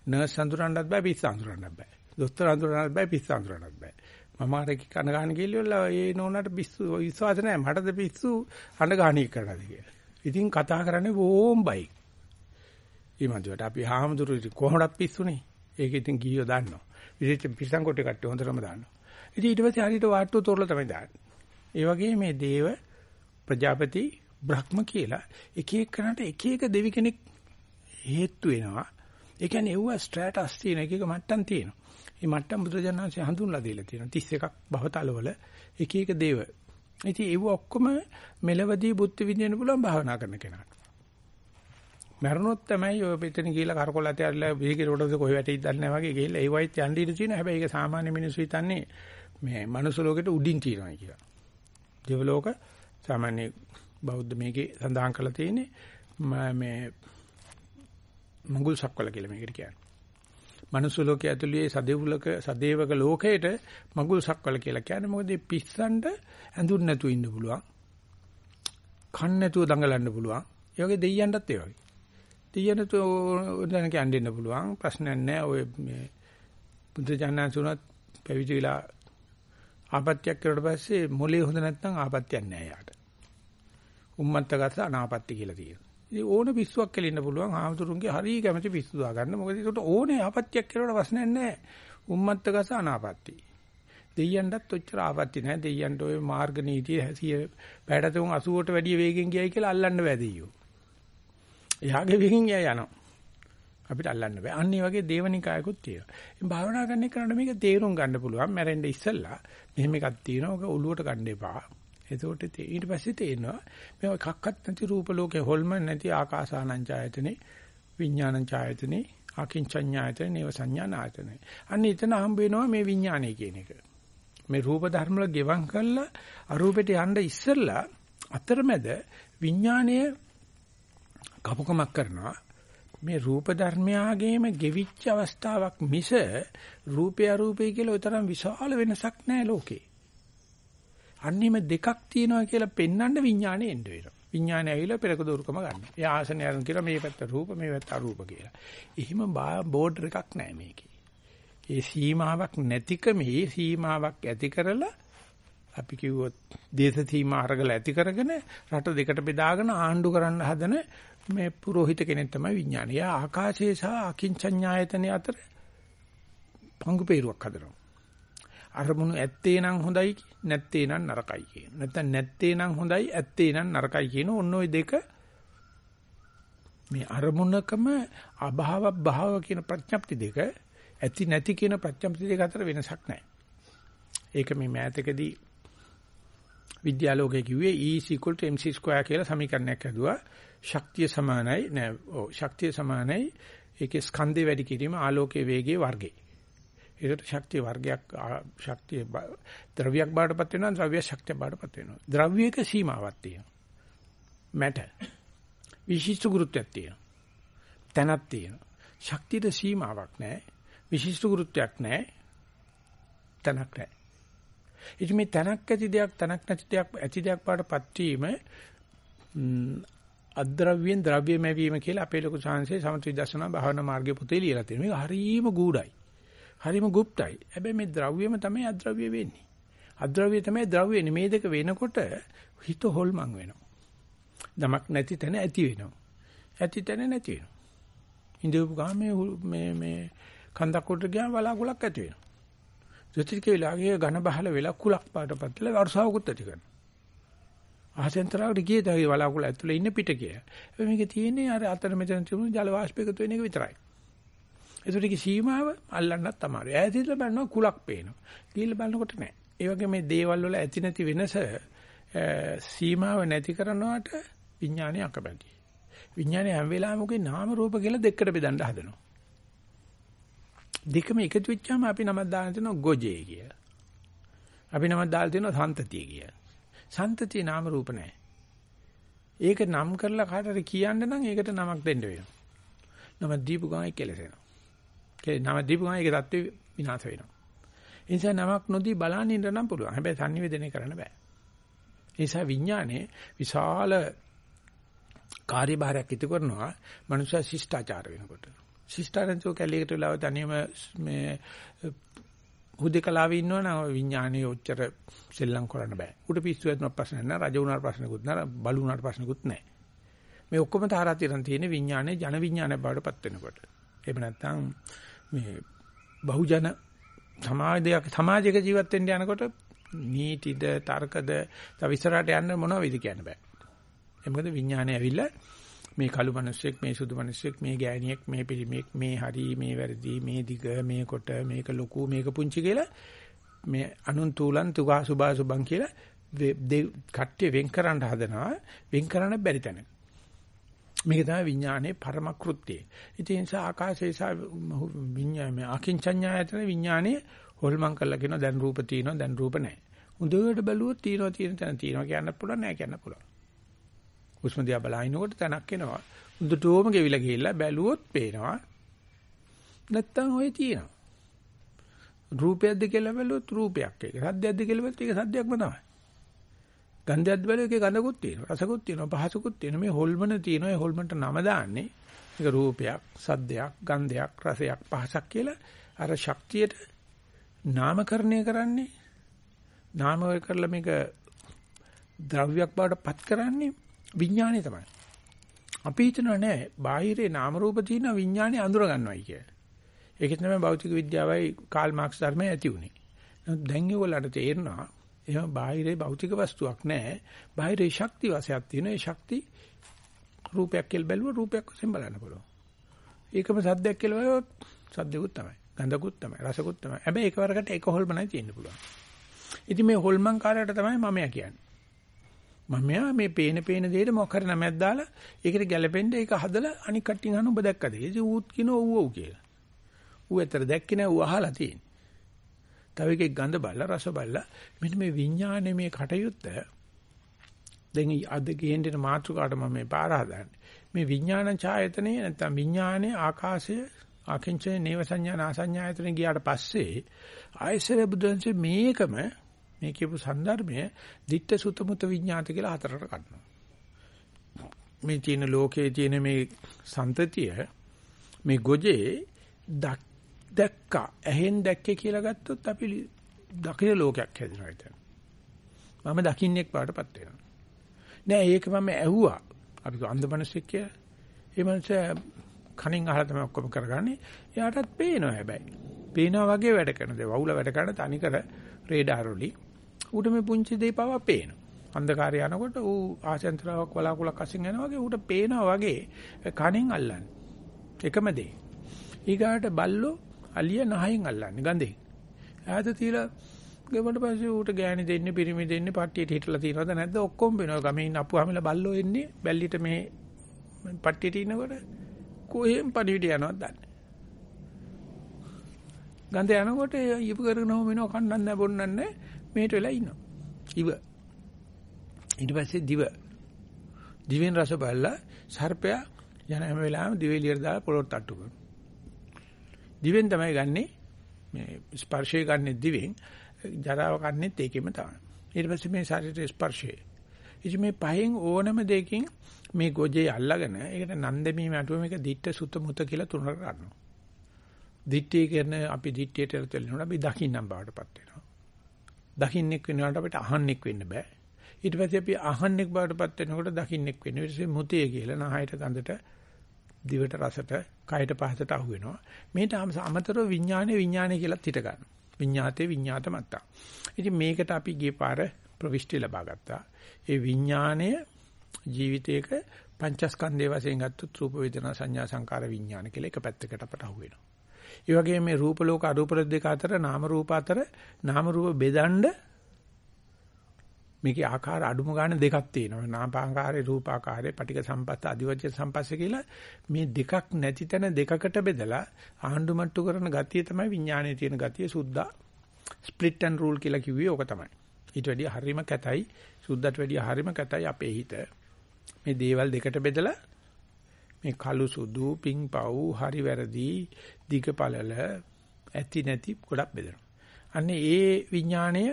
නර්ස් අඳුරන්නත් බෑ පිස්ස අඳුරන්නත් බෑ. දොස්තර අඳුරන්නත් බෑ පිස්ස අඳුරන්නත් බෑ. මම අර කන ගන්න ගිහිල්ලා ඒ නෝනාට පිස්සු විශ්වාස නැහැ. මටද පිස්සු අඬ ගාණී කරලාද කියලා. ඉතින් කතා කරන්නේ බෝම්බයි. ඊමණට අපි හාමුදුරු කොහොමද පිස්සුනේ? ඒක ඉතින් ගියෝ දන්නවා. විශේෂයෙන් පිස්සන් කොටේ කට්ටිය හොඳටම දන්නවා. ඉතින් ඊට පස්සේ හරියට වාට්ටුව තෝරලා තමයි දාන්නේ. ඒ වගේ මේ දේව ප්‍රජාපති බ්‍රහ්ම කියලා එක එකනට එක එක දෙවි කෙනෙක් හේතු වෙනවා. ඒ කියන්නේ ඒව ස්ට්‍රැටස් තියෙන එක එක මට්ටම් තියෙනවා. මේ මට්ටම් බුදුජානනාංශය හඳුන්ලා දීලා තියෙනවා. 31ක් භවතලවල එක එක දේව. ඉතින් ඒව ඔක්කොම මෙලවදී බුද්ධ විදින්න පුළුවන් භාවනා කරන කෙනාට. මරණොත් තමයි ඔය පිටින් ගිහිල්ලා කරකොල ඇතියලා වේගේ රොඩද කොහෙ වැටෙයිද දන්නේ නැහැ වගේ ගිහිල්ලා ඒ වයිත් යන්න ඉඳී තියෙනවා. හැබැයි ඒක සාමාන්‍ය මිනිස්සු හිතන්නේ මේ මනුස්ස ලෝකෙට උඩින් තියෙනවා කියලා. දේව ලෝක සාමාන්‍ය බෞද්ධ මේකේ සඳහන් කරලා තියෙන්නේ මේ මඟුල් සක්වල කියලා මේකට කියන්නේ. මනුස්ස ලෝකයේ ඇතුළේ සදේවුලක සදේවක ලෝකයට මඟුල් සක්වල කියලා කියන්නේ මොකද මේ පිස්සන්ට ඇඳුන් නැතුව ඉන්න පුළුවන්. කන් නැතුව දඟලන්න පුළුවන්. ඒ වගේ දෙයියන්ටත් ඒ වගේ. දෙයියන්ට උදැන කියන්න පුළුවන් ප්‍රශ්නයක් නැහැ. ඔය මේ බුද්ධ ඥානසුණත් පැවිදිලා ආපත්‍යක් කරුවට පස්සේ මොලේ හොඳ නැත්නම් ආපත්‍යක් නැහැ යාට. උම්මත්තගත අනාපත්‍ති කියලා තියෙනවා. ඉතින් ඕන පිස්සුවක් කෙලින්න පුළුවන් ආමතුරුන්ගේ හරිය කැමති පිස්සු දා ගන්න. මොකද ඒකට ඕනේ ආපත්‍යක් කෙරුවට ප්‍රශ්නයක් නැහැ. උම්මත්තගත අනාපත්‍ති. දෙයියන්ටත් ඔච්චර ආපත්‍ති නැහැ. දෙයියන්ට ওই මාර්ග නීතිය 100 පැයට තුන් 80ට වැඩිය වේගෙන් ගියයි කියලා අල්ලන්න බෑ දෙයියෝ. එයාගේ වේගෙන් එයා යනවා. අපිට අල්ලන්න බෑ. අන්න ඒ වගේ දේවනිකායකුත් තියෙනවා. ඉතින් භාවනා කරන එකට මේක තේරුම් ගන්න පුළුවන්. මැරෙන්න ඉස්සෙල්ලා මෙහෙම එකක් තියෙනවා. ඔක ඔලුවට ගන්න එපා. එතකොට ඊට පස්සේ තේරෙනවා මේ එකක්වත් නැති රූප ලෝකේ හොල්ම නැති ආකාසානං ඡායතනේ විඥානං ඡායතනේ අකින්චඤ්ඤායතනේ නේව සංඥානායතනේ. අන්න එතන හම්බ වෙනවා මේ විඥානය කියන එක. මේ රූප ධර්ම වල ගෙවම් කළා අරූපෙට යන්න ඉස්සෙල්ලා අතරමැද විඥානය කපුකමක් කරනවා. මේ රූප ධර්මයාගේම ගෙවිච්ච අවස්ථාවක් මිස රූපය අරූපය කියලා ඔය තරම් විශාල වෙනසක් නැහැ ලෝකේ. අන්නේම දෙකක් තියෙනවා කියලා පෙන්වන්න විඥාණය එන්න වෙනවා. විඥාණය ඇවිල්ලා පෙරක දෝරුකම ගන්නවා. ඒ ආසනය අරන් කියලා මේ පැත්ත රූප මේ පැත්ත අරූප කියලා. එහෙම බෝඩර් එකක් නැහැ මේකේ. ඒ සීමාවක් නැතිකමේ සීමාවක් ඇති කරලා අපි කිව්වොත් දේශ සීමා අරගල ඇති කරගෙන රට දෙකට බෙදාගෙන ආණ්ඩු කරන්න හදන මේ පුරোহিত කෙනෙක් තමයි විඥානය. ආකාශයේ සහ අකින්චඤ්ඤායතන අතර පංගු peerුවක් හදනවා. අරමුණු ඇත්තේ නම් හොඳයි නැත්තේ නම් නරකයි කියන. නැත්නම් නැත්තේ නම් හොඳයි ඇත්තේ නම් නරකයි කියන ඔන්න ඔය දෙක මේ අරමුණකම අභාව භාව කියන ප්‍රඥප්ති දෙක ඇති නැති කියන ප්‍රඥප්ති දෙක අතර වෙනසක් නැහැ. ඒක මේ මෑතකදී විද්‍යාලෝකයේ කිව්වේ E mc2 කියලා සමීකරණයක් හදුවා. ශක්තිය සමානයි නෑ ඔව් ශක්තිය සමානයි ඒකේ ස්කන්ධේ වැඩි කිරීම ආලෝකයේ වේගයේ වර්ගය. ඒකට ශක්තිය වර්ගයක් ශක්තිය ද්‍රව්‍යයක් බාටපත් වෙනවා ද්‍රව්‍ය ශක්තිය බාටපත් වෙනවා. ද්‍රව්‍යයක සීමාවක් තියෙනවා. matter. විශිෂ්ට ගුරුත්වයක් තියෙනවා. තැනක් තියෙනවා. ශක්තියට සීමාවක් නැහැ. විශිෂ්ට ගුරුත්වයක් නැහැ. තැනක් නැහැ. ඉතින් මේ තැනක් ඇති දෙයක් තැනක් නැති දෙයක් ඇති දෙයක් බාටපත් වීම අද්‍රව්‍යෙන් ද්‍රව්‍යමය වීම කියලා අපේ ලොකු සංහසේ සමථ විදර්ශනා භාවනා මාර්ගයේ පොතේ ලියලා තියෙනවා. මේක හරීම ගූඩයි. හරිම গুপ্তයි. හැබැයි මේ ද්‍රව්‍යම තමයි අද්‍රව්‍ය වෙන්නේ. අද්‍රව්‍ය තමයි ද්‍රව්‍ය වෙන්නේ. මේ දෙක වෙනකොට හිත හොල්මන් වෙනවා. දමක් නැති තැන ඇති වෙනවා. ඇති තැන නැති වෙනවා. ඉඳපු ගාම මේ මේ කන්දක් උඩට ගියාම බලාකුලක් ඇති වෙනවා. ත්‍රිතිකේ ලාගේ ඝන බහල වෙලා කුලක් පාටපත් වෙලා වර්ෂාවකුත් ඇති කරනවා. ආසෙන්තරාවට ගියේ තව බලාකුල ඇතුලේ ඉන්න පිටකය. මේක තියෙන්නේ අර අතර මෙතන තිබුණු ජල වාෂ්පයක තියෙන එක විතරයි. ඒකට සීමාව අල්ලන්නත් තමයි. ඈතින්ද බලනවා කුලක් පේනවා. ගිහිල්ලා බලනකොට නෑ. ඒ වගේ මේ දේවල් වල ඇති නැති වෙනස සීමාව නැති කරනවට විඥානය අකබැති. විඥානය හැම වෙලාවෙම මොකේ නාම රූප කියලා දෙකට බෙදන්න හදනවා. දෙකම එකතු වෙච්චාම අපි නමක් දාන තියෙනවා ගොජේ කියලා. අපි නමක් දාලා තියෙනවා සන්තතිය කියලා. සන්තතිය නාම රූප නැහැ. ඒක නම් කරලා කාටද කියන්න නම් ඒකට නමක් දෙන්න වෙනවා. නම දීපු ගමන් කෙලෙසෙනවා. ඒ නම දීපු ගමන් ඒක தත්ත්වය විනාශ වෙනවා. ඒ නිසා නමක් නොදී බලන්න ඉන්න නම් පුළුවන්. හැබැයි sannivedana කරන්න බෑ. ඒ නිසා විඥානයේ විශාල කාර්යභාරයක් ඉටු කරනවා මනුෂ්‍ය ශිෂ්ටාචාර වෙනකොට. ශිෂ්ටාචාරන්තෝ කැලේකට වෙලාව තනියම මේ හුදේකලාවේ ඉන්නවනම් විඥානයේ ඔච්චර සෙල්ලම් කරන්න බෑ. උඩ පිස්සු ඇතුන ප්‍රශ්න නැහැ. රජ වුණාට ප්‍රශ්නකුත් නැහැ. බලු වුණාට ප්‍රශ්නකුත් නැහැ. මේ ඔක්කොම තාරාතිරන් තියෙන විඥානයේ ජන විඥානය බවට පත් වෙනකොට. එහෙම නැත්නම් මේ බහුජන සමාජයක් සමාජයක ජීවත් වෙන්න යනකොට නීතිද තර්කද තව ඉස්සරහට යන්න මොනවද කියන්න බෑ. ඒ මොකද විඥානය ඇවිල්ලා මේ කළු මිනිස්සෙක් මේ සුදු මිනිස්සෙක් මේ ගෑණියෙක් මේ පිළිමෙක් මේ හරි මේ වැරදි මේ දිග මේ කොට මේක ලොකු මේක පුංචි කියලා මේ අනුන් තුලන් තුගා සුභා සුභං කියලා කට්ටිය වෙන් කරන්න හදනවා වෙන් කරන්න බැරි තැන. මේක තමයි විඥානයේ පරම කෘත්‍යය. ඉතින් ඒ නිසා ආකාශය සහ විඥානයේ අකින්චඤ්ඤායතන විඥානයේ හොල්මන් කරලා කියනවා දැන් රූප තියෙනවා දැන් රූප නැහැ. හොඳට බැලුවොත් තියෙනවා තියෙන තැන තියෙනවා කියන්න පුළුවන් නැහැ කියන්න පුළුවන්. හුස්ම දිහා බලනකොට තැනක් එනවා. හොඳටම ගෙවිලා ගිහිල්ලා බැලුවොත් පේනවා. නැත්තම් ඔය තියෙනවා. රූපයක්ද කියලා බැලුවොත් රූපයක් ඒක. සද්දයක්ද කියලා බැලුවොත් ඒක සද්දයක්ම තමයි. ගන්ධයක්ද බැලුවොත් ඒකේ ගඳකුත් තියෙනවා. රසකුත් තියෙනවා. පහසකුත් තියෙනවා. මේ හොල්මන තියෙනවා. ඒ හොල්මන්ට නම දාන්නේ ඒක රූපයක්, සද්දයක්, ගන්ධයක්, රසයක්, පහසක් කියලා අර ශක්තියට නාමකරණය කරන්නේ නාමය කරලා මේක ද්‍රව්‍යයක් බවට පත් කරන්නේ විඥානය තමයි. අපි හිතනවා නෑ බාහිරේ නාම රූප තියෙන විඥානය අඳුර ගන්නවයි කියලා. ඒක තමයි භෞතික විද්‍යාවයි කාල් මාක්ස් ධර්මයේ ඇති උනේ. නමුත් දැන් ඒගොල්ලන්ට තේරෙනවා එහෙම බාහිරේ භෞතික වස්තුවක් නෑ. බාහිරේ ශක්ති වශයක් තියෙන ඒ ශක්ති රූපයක් කියලා බැලුවා රූපයක් වශයෙන් බලන්න පුළුවන්. ඒකම සද්දයක් කියලා බැලුවොත් සද්දෙකුත් තමයි. ගඳකුත් තමයි. රසකුත් තමයි. හැබැයි එකවරකට එක හොල්මනයි තියෙන්න පුළුවන්. ඉතින් මේ හොල්මන් කාර්යයට තමයි මමයා කියන්නේ. මමයා මේ පේන පේන දෙයට මොකක් හරි නමක් දාලා ඒකට ගැළපෙන්න ඒක හදලා අනික් කට්ටියන් අහන ඔබ දැක්කද? ඒ ඌත් කියන ඔව් ඔව් කියලා. ඌ ඇතර දැක්කේ නෑ ඌ අහලා තියෙන්නේ. තව එකෙක් ගඳ බලලා රස බලලා. මෙන්න මේ විඥානයේ මේ කටයුත්ත. දැන් අද ගේන්න යන මාතෘකාවට මම මේ පාර හදාන්නේ. මේ විඥාන ඡායතනේ නැත්තම් විඥානයේ ආකාශය ආකින්චේ නේව සංඥා නාසඤ්ඤායතන ගියාට පස්සේ ආයසර බුදුන්සේ මේකම මේ කියපු සන්දර්භය ditta sutamuta විඥාත කියලා හතරට කඩනවා. මේ තියෙන ලෝකයේ තියෙන මේ සම්තතිය මේ ගොජේ දක් දැක්කා ඇහෙන් දැක්කේ කියලා ගත්තොත් අපි දකින ලෝකයක් හැදෙනවා හිතන. මම දකින්නෙක් බාටපත් වෙනවා. නෑ ඒක මම ඇහුවා. අපි අන්ධමනසෙක් කියලා. ඒ මනුස්සයා කනින් අහලා තමයි ඔක්කොම කරගන්නේ. එයාටත් පේනවා හැබැයි. පේනවා වගේ වැඩ කරන දේ. වවුල වැඩ කරන තනිකර රේඩාර වලින් ඌට මේ පුංචි දේ පවා පේනවා. අන්ධකාරය යනකොට ඌ ආසෙන්තරාවක් වලාකුලක් අසින් යනවා වගේ ඌට පේනවා වගේ කණෙන් අල්ලන්නේ. එකම දේ. ඊගාට බල්ලෝ අලිය නහයෙන් අල්ලන්නේ ගඳේ. ඈත තියලා ගෙවන්න පස්සේ ඌට ගෑණි දෙන්නේ පිරිමි දෙන්නේ පට්ටියට හිටලා තියනවද නැද්ද ඔක්කොම වෙනවා. ගමේ ඉන්න අපුවාමලා බල්ලෝ එන්නේ බැල්ලිට මේ පට්ටියට ඉන්නකොට කොහෙන් පණිවිඩ යනවද දන්නේ. ගඳ යනකොට ඉප කරගෙනම වෙනවා කන්නක් නැහැ බොන්නක් නැහැ මේට වෙලා ඉන්නවා. ඉව. ඊට පස්සේ දිව. දිවෙන් රස බලලා සර්පයා යන හැම වෙලාවෙම දිවෙලියට දාලා පොළොට තට්ටු කරනවා. දිවෙන් තමයි ගන්නෙ මේ ස්පර්ශය ගන්නෙ දිවෙන් ජරාව ගන්නෙත් ඒකෙම තමයි. ඊට පස්සේ මේ ශරීර ස්පර්ශය. ඉතින් මේ පහෙන් ඕනම දෙයකින් මේ ගොජේ අල්ලගෙන ඒකට නන්දමී මටුව මේක දිට්ඨ සුත මුත කියලා තුනකට ගන්නවා. දිට්ඨිය කියන්නේ අපි දිට්ඨියට තෙලනවා අපි දකින්නම් බවටපත් වෙනවා. දකින්නෙක් වෙනවට අපිට අහන්නෙක් වෙන්න බෑ. ඊට පස්සේ අපි අහන්නෙක් බවටපත් වෙනකොට දකින්නෙක් වෙන්න. ඊට පස්සේ මුතිය කියලා නහයට ගඳට දිවට රසට කයට පහසට අහු වෙනවා. මේට අමතරව විඥානේ විඥානේ කියලාත් හිට ගන්න. විඤ්ඤාතේ විඤ්ඤාත මත්තා. ඉතින් මේකට අපි ගිය පාර ප්‍රවිෂ්ටි ලබා ගත්තා. ඒ විඥාණය ජීවිතයක පංචස්කන්ධය වශයෙන් ගත්තොත් රූප වේදනා සංඥා සංකාර විඥාන කියලා එක පැත්තකට අපට අහු වෙනවා. ඒ වගේම මේ රූප ලෝක අරූප දෙක අතර නාම රූප අතර නාම රූප බෙදන්න මේකේ ආකාර අඩුම ගන්න දෙකක් තියෙනවා. නාපාකාරේ රූපාකාරේ පටික සම්පස්ස අධිවචන සම්පස්ස කියලා මේ දෙකක් නැති තැන දෙකකට බෙදලා ආණ්ඩුමට්ටු කරන ගතිය තමයි විඥානයේ තියෙන ගතිය සුද්ධා ස්ප්ලිට් ඇන්ඩ් රූල් කියලා කිව්වේ ඕක තමයි. ඊට වැඩිය හරීම කැතයි සුද්ධට වැඩිය හරීම කැතයි අපේ හිත. මේ දේවල් දෙකට බෙදලා මේ කළු සුදු පිංපව් හරි වැරදි දිග පළල ඇති නැති ගොඩක් බෙදෙනවා. අන්නේ ඒ විඥාණය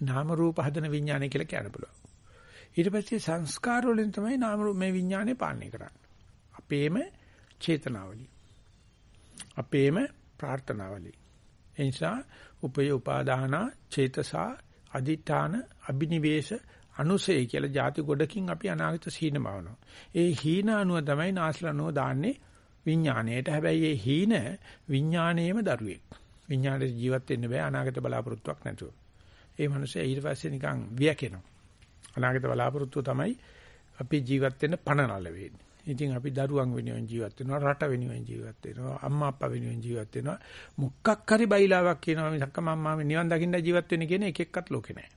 නාම රූප හදන විඥානය කියලා කියන්න පුළුවන්. ඊට පස්සේ සංස්කාර වලින් තමයි නාම රූප මේ විඥානය පාලනය කරන්නේ. අපේම චේතනාවලිය. අපේම ප්‍රාර්ථනාවලිය. ඒ නිසා උපය උපාදාන චේතසා අදිඨාන අබිනිවේෂ අනුසය කියලා ಜಾති ගොඩකින් අපි අනාගත සීනමවනවා. ඒ හීන අනුව තමයි නාස්ලනෝ දාන්නේ විඥාණයට. හැබැයි ඒ හීන විඥාණයෙම දරුවෙක්. විඥාණයට ජීවත් වෙන්න බෑ අනාගත බලාපොරොත්තුවක් නැතුව. ඒ මනුස්සයා ඊට පස්සේ නිකන් වියකෙනවා. අනාගත බලාපොරොත්තුව තමයි අපි ජීවත් වෙන්න පණනල වෙන්නේ. ඉතින් අපි දරුවන් වෙනුවෙන් ජීවත් වෙනවා, රට වෙනුවෙන් ජීවත් වෙනවා, අම්මා අප්පා වෙනුවෙන් ජීවත් වෙනවා. මොකක් හරි බයිලාවක් කියනවා මිසක් මම්මා නිවන් දකින්න ජීවත් වෙන්න කියන එක එක්කත් ලෝකේ නැහැ.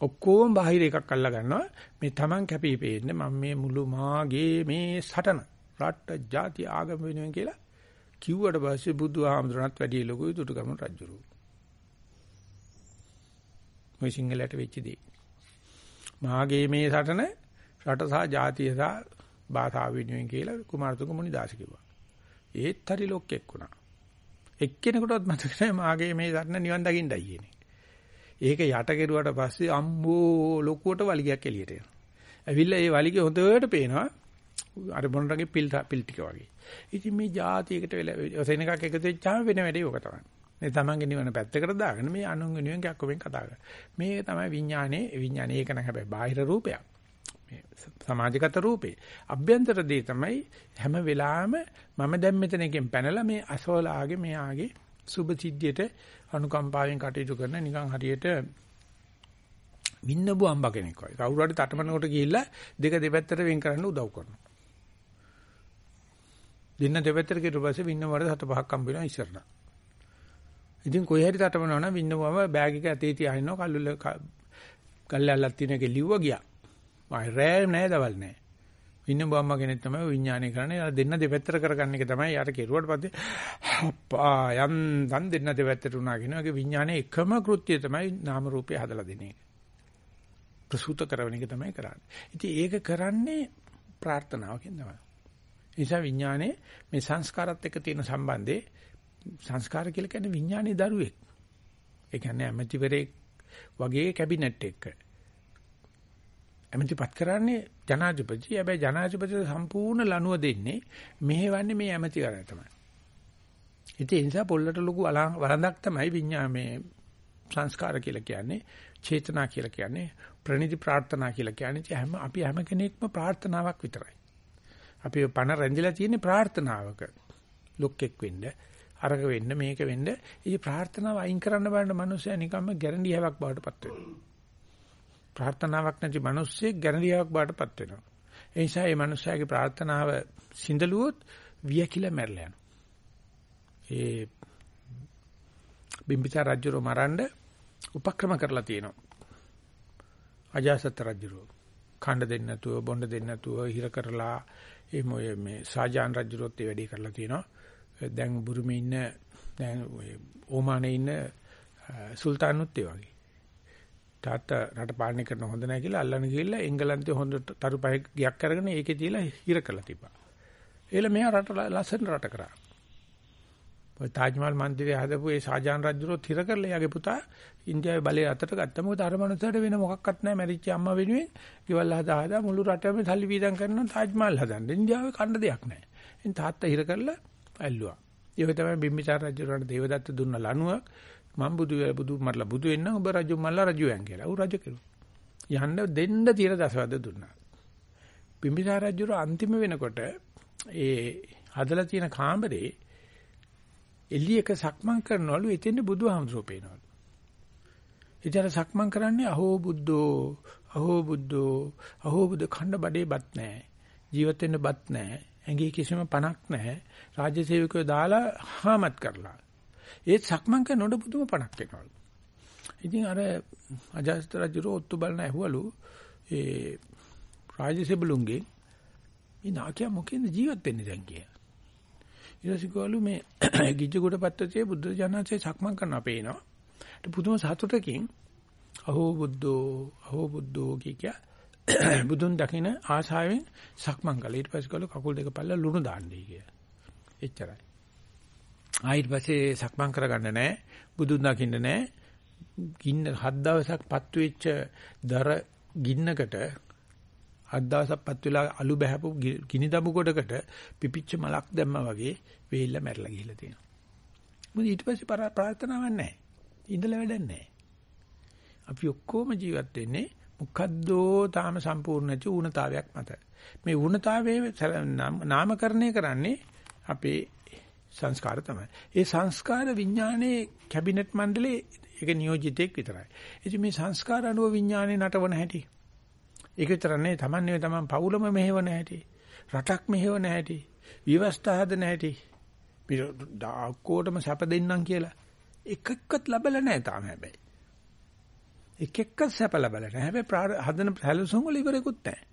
ඔක්කොම බාහිර එකක් අල්ලා ගන්නවා. මේ Taman කැපී පෙනෙන්නේ මම මේ මුළු මාගේ මේ සටන රට, ජාති, ආගම වෙනුවෙන් කියලා කිව්වට පස්සේ බුදුහාමුදුරණත් වැඩි ලොකුයි දුටුගම රජුරු. මේ සිංහලයට වෙච්ච දේ. මාගේ මේ සටන රට සහ ජාතිය සහ භාෂාව වෙනුවෙන් කියලා කුමාරතුංග මුනිදාස කිව්වා. ඒත් හරි ලොක්ෙක් වුණා. එක්කෙනෙකුටවත් මතක නැහැ මාගේ මේ සටන නිවන් දකින්නයි කියන්නේ. ඒක යට කෙරුවට පස්සේ අම්බෝ ලොකුවට වලිගයක් එළියට එනවා. ඇවිල්ලා ඒ වලිගේ හොඳට පේනවා අර මොනරගේ පිල් පිල් ටික වගේ. ඉතින් මේ જાතියකට වෙලා සෙනගක් එකතු වෙච්චාම වෙන වැඩේ ඕක තමයි. මේ තමන්ගේ නිවන පැත්තකට දාගෙන මේ අනුන් වෙනුවෙන් ගැක්කෙන් කතා කරනවා. මේක තමයි විඥානේ විඥානේ ඒක නම් හැබැයි බාහිර රූපයක්. මේ සමාජගත රූපේ. අභ්‍යන්තර දේ තමයි හැම වෙලාවෙම මම දැන් මෙතන එකෙන් පැනලා මේ අසෝලාගේ මෙයාගේ සුබ සිද්ධියට අනුකම්පාවෙන් කටයුතු කරන නිකන් හරියට වින්නබු අම්බ කෙනෙක් වගේ. කවුරු හරි තටමනකට ගිහිල්ලා දෙක දෙපැත්තට වෙන් කරන්න උදව් කරනවා. දෙන්න දෙපැත්තට ගිහින් ඊපස්සේ වින්න වල හත පහක් හම්බ වෙනවා ඉස්සරහට. ඉතින් කොයි හැරි තටමනවා නම් වින්නවම බෑග් එක ඇතේ තියා ඉන්නවා කල්ලුල කල්ලල්ලක් තියෙන එක ලිව්ව ගියා. මම රෑ නෑ දවල් නෑ. වින්න බම්ම කෙනෙක් තමයි විඥානය කරන්නේ. අර දෙන්න දෙපැත්තට කරගන්න එක තමයි යාට කෙරුවට පස්සේ අප්පා යම් දන් දෙන්න දෙපැත්තට උනා කියනවා. ඒක විඥානයේ එකම කෘත්‍යය තමයි නාම රූපය හදලා දෙන එක. ප්‍රසූත කරන එක තමයි කරන්නේ. ඉතින් ඒක කරන්නේ ප්‍රාර්ථනාවකින් තමයි. නිසා විඥානයේ මේ සංස්කාරات එක්ක තියෙන සම්බන්ධේ සංස්කාර කියලා කියන්නේ විඥානයේ දරුවෙක්. ඒ කියන්නේ ඇමතිවරයෙක් වගේ කැබිනට් එක. ඇමතිපත් කරන්නේ ජනාධිපති. හැබැයි ජනාධිපතිට සම්පූර්ණ ලනුව දෙන්නේ මෙහෙවන්නේ මේ ඇමතිවරයා තමයි. ඉතින් ඒ නිසා පොල්ලට ලොකු වරඳක් තමයි විඥාමේ සංස්කාර කියලා කියන්නේ, චේතනා කියලා කියන්නේ, ප්‍රණිති ප්‍රාර්ථනා කියලා කියන්නේ හැම අපි හැම කෙනෙක්ම ප්‍රාර්ථනාවක් විතරයි. අපි පණ රැඳිලා තියෙන්නේ ප්‍රාර්ථනාවක. ලොක්ෙක් වෙන්න, අරක වෙන්න මේක වෙන්න ඉතින් ප්‍රාර්ථනාව අයින් කරන්න බලන මිනිස්සයා නිකම්ම ගැරන්ඩියාවක් බවටපත් වෙනවා. ප්‍රාර්ථනාවක් නැති මිනිස්සෙක් ගැරන්ඩියාවක් බවටපත් වෙනවා. ඒ නිසා මේ මිනිස්සයාගේ ප්‍රාර්ථනාව සිඳලුවොත් වියකිලා මැරලා යනවා. ඒ බිම්බිසාර රජුරෝ මරන්න උපක්‍රම කරලා තියෙනවා. අජාසත් රජුරෝ ඛණ්ඩ දෙන්න නැතුව බොණ්ඩ දෙන්න නැතුව හිර කරලා ඒ මොයේ මේ සාජාන් රජුරොත් ඒ වැඩේ කරලා තියෙනවා. දැන් බුරුමේ ඉන්න දැන් ඕමානේ ඉන්න සුල්තානුත් ඒ වගේ. තාත්තා රට පාලනය කරන හොඳ නැහැ කියලා අල්ලන්න ගිහිල්ලා එංගලන්තේ හොඳ තරු පහ ගියක් අරගෙන ඒකේ තියලා හිර කරලා තිබ්බා. ඒල මෙයා රට ලස්සන රට කරා. ඔය තාජ්මහල් මන්දිරය හදපු ඒ ෂාජාන් රජුරෝ හිර කරලා යාගේ පුතා ඉන්දියාවේ බලය අතට ගත්තා. මොකද අර මනුස්සයාට වෙන මොකක්වත් නැහැ මැරිච්ච අම්මා වෙනුවෙන් ගෙවල් හදා හදා මුළු රටම සල්ලි වීදම් කරනවා තාජ්මහල් හදන්න. ඉන්දියාවේ කන්න දෙයක් නැහැ. ඉතින් තාත්තා හිර කරලා ඇල්ලුවා. ඒක තමයි බිම්බිසාර රජුරන්ට දේවදත්ත දුන්න ලණුවක් මම බුදු බුදු මරලා බුදු වෙන්න ඔබ රජු මල්ලා රජු යන් කියලා. ඌ රජ කෙරුවා. යන්න දෙන්න තියෙන දසවද දුන්නා. බිම්බිසාර රජුර අන්තිම වෙනකොට ඒ හදලා තියෙන කාමරේ එළියක සක්මන් කරනවලු එතෙන් බුදුහාමුදුරුවෝ පේනවලු. ඉතින් සක්මන් කරන්නේ අහෝ බුද්ධෝ අහෝ බුද්ධෝ අහෝ බුද්ධ ඛණ්ඩ බඩේ බත් නැහැ. ජීවත් වෙන්න බත් නැහැ. ඇඟේ කිසිම පණක් නැහැ. රාජ්‍ය සේවකයෝ දාලා හාමත් කරලා. ඒත් සක්මන් කරනකොට පුදුම පණක් එනවලු. ඉතින් අර අජාස්ත රජුරෝ ඔත්තු බලන ඇහුවලු ඒ රාජ්‍ය සේබලුන්ගේ මේ නාකියා මොකෙන්ද ජීවත් වෙන්නේ දැන් කියලා. ඊටසිකවලු මේ ගිජ්ජුගොඩ පත්තේ බුද්ධ ජානන්සේ සක්මන් කරනවා පේනවා. ඒ පුදුම සතුටකින් අහෝ බුද්ධෝ අහෝ බුද්ධෝ කිය බුදුන් දකින ආශාවෙන් සක්මන් කළා. ඊට පස්සේ කළු කකුල් දෙක පල්ල ලුණු දාන්නයි කිය. එච්චරයි. ආ ඊට පස්සේ සක්මන් කරගන්න නැහැ. බුදුන් දකින්න නැහැ. ගින්න හත් දවසක් පත්තු වෙච්ච දර ගින්නකට හත් දවසක් පත් වෙලා අලු බහැපු ගිනි දමු කොටකට පිපිච්ච මලක් දැම්මා වගේ වේල්ල මැරලා ගිහිල්ලා තියෙනවා. මොකද ඊට පස්සේ ප්‍රාර්ථනාවක් නැහැ. ඉඳලා වැඩක් නැහැ. අපි ඔක්කොම ජීවත් වෙන්නේ මොකද්දෝ තාම සම්පූර්ණ නැති ඌනතාවයක් මත. මේ ඌනතාවයේ නාමකරණය කරන්නේ අපේ සංස්කාර තමයි. ඒ සංස්කාර විඥානයේ කැබිනට් මණ්ඩලයේ ඒක නියෝජිතෙක් විතරයි. ඉතින් මේ සංස්කාර අනුව විඥානේ නටවන හැටි. ඒක විතර නෙවෙයි Taman නෙවෙයි Taman පවුලම මෙහෙවන හැටි. රටක් මෙහෙවන හැටි. විවස්ථා හදන හැටි. ඩාක්කෝටම සැප දෙන්නම් කියලා එකෙක්වත් ලැබලා නැහැ තාම හැබැයි. එක එක්ක සැප ලැබලා නැහැ. හැබැයි හදන සැලසුම් වල ඉවරෙකුත් නැහැ.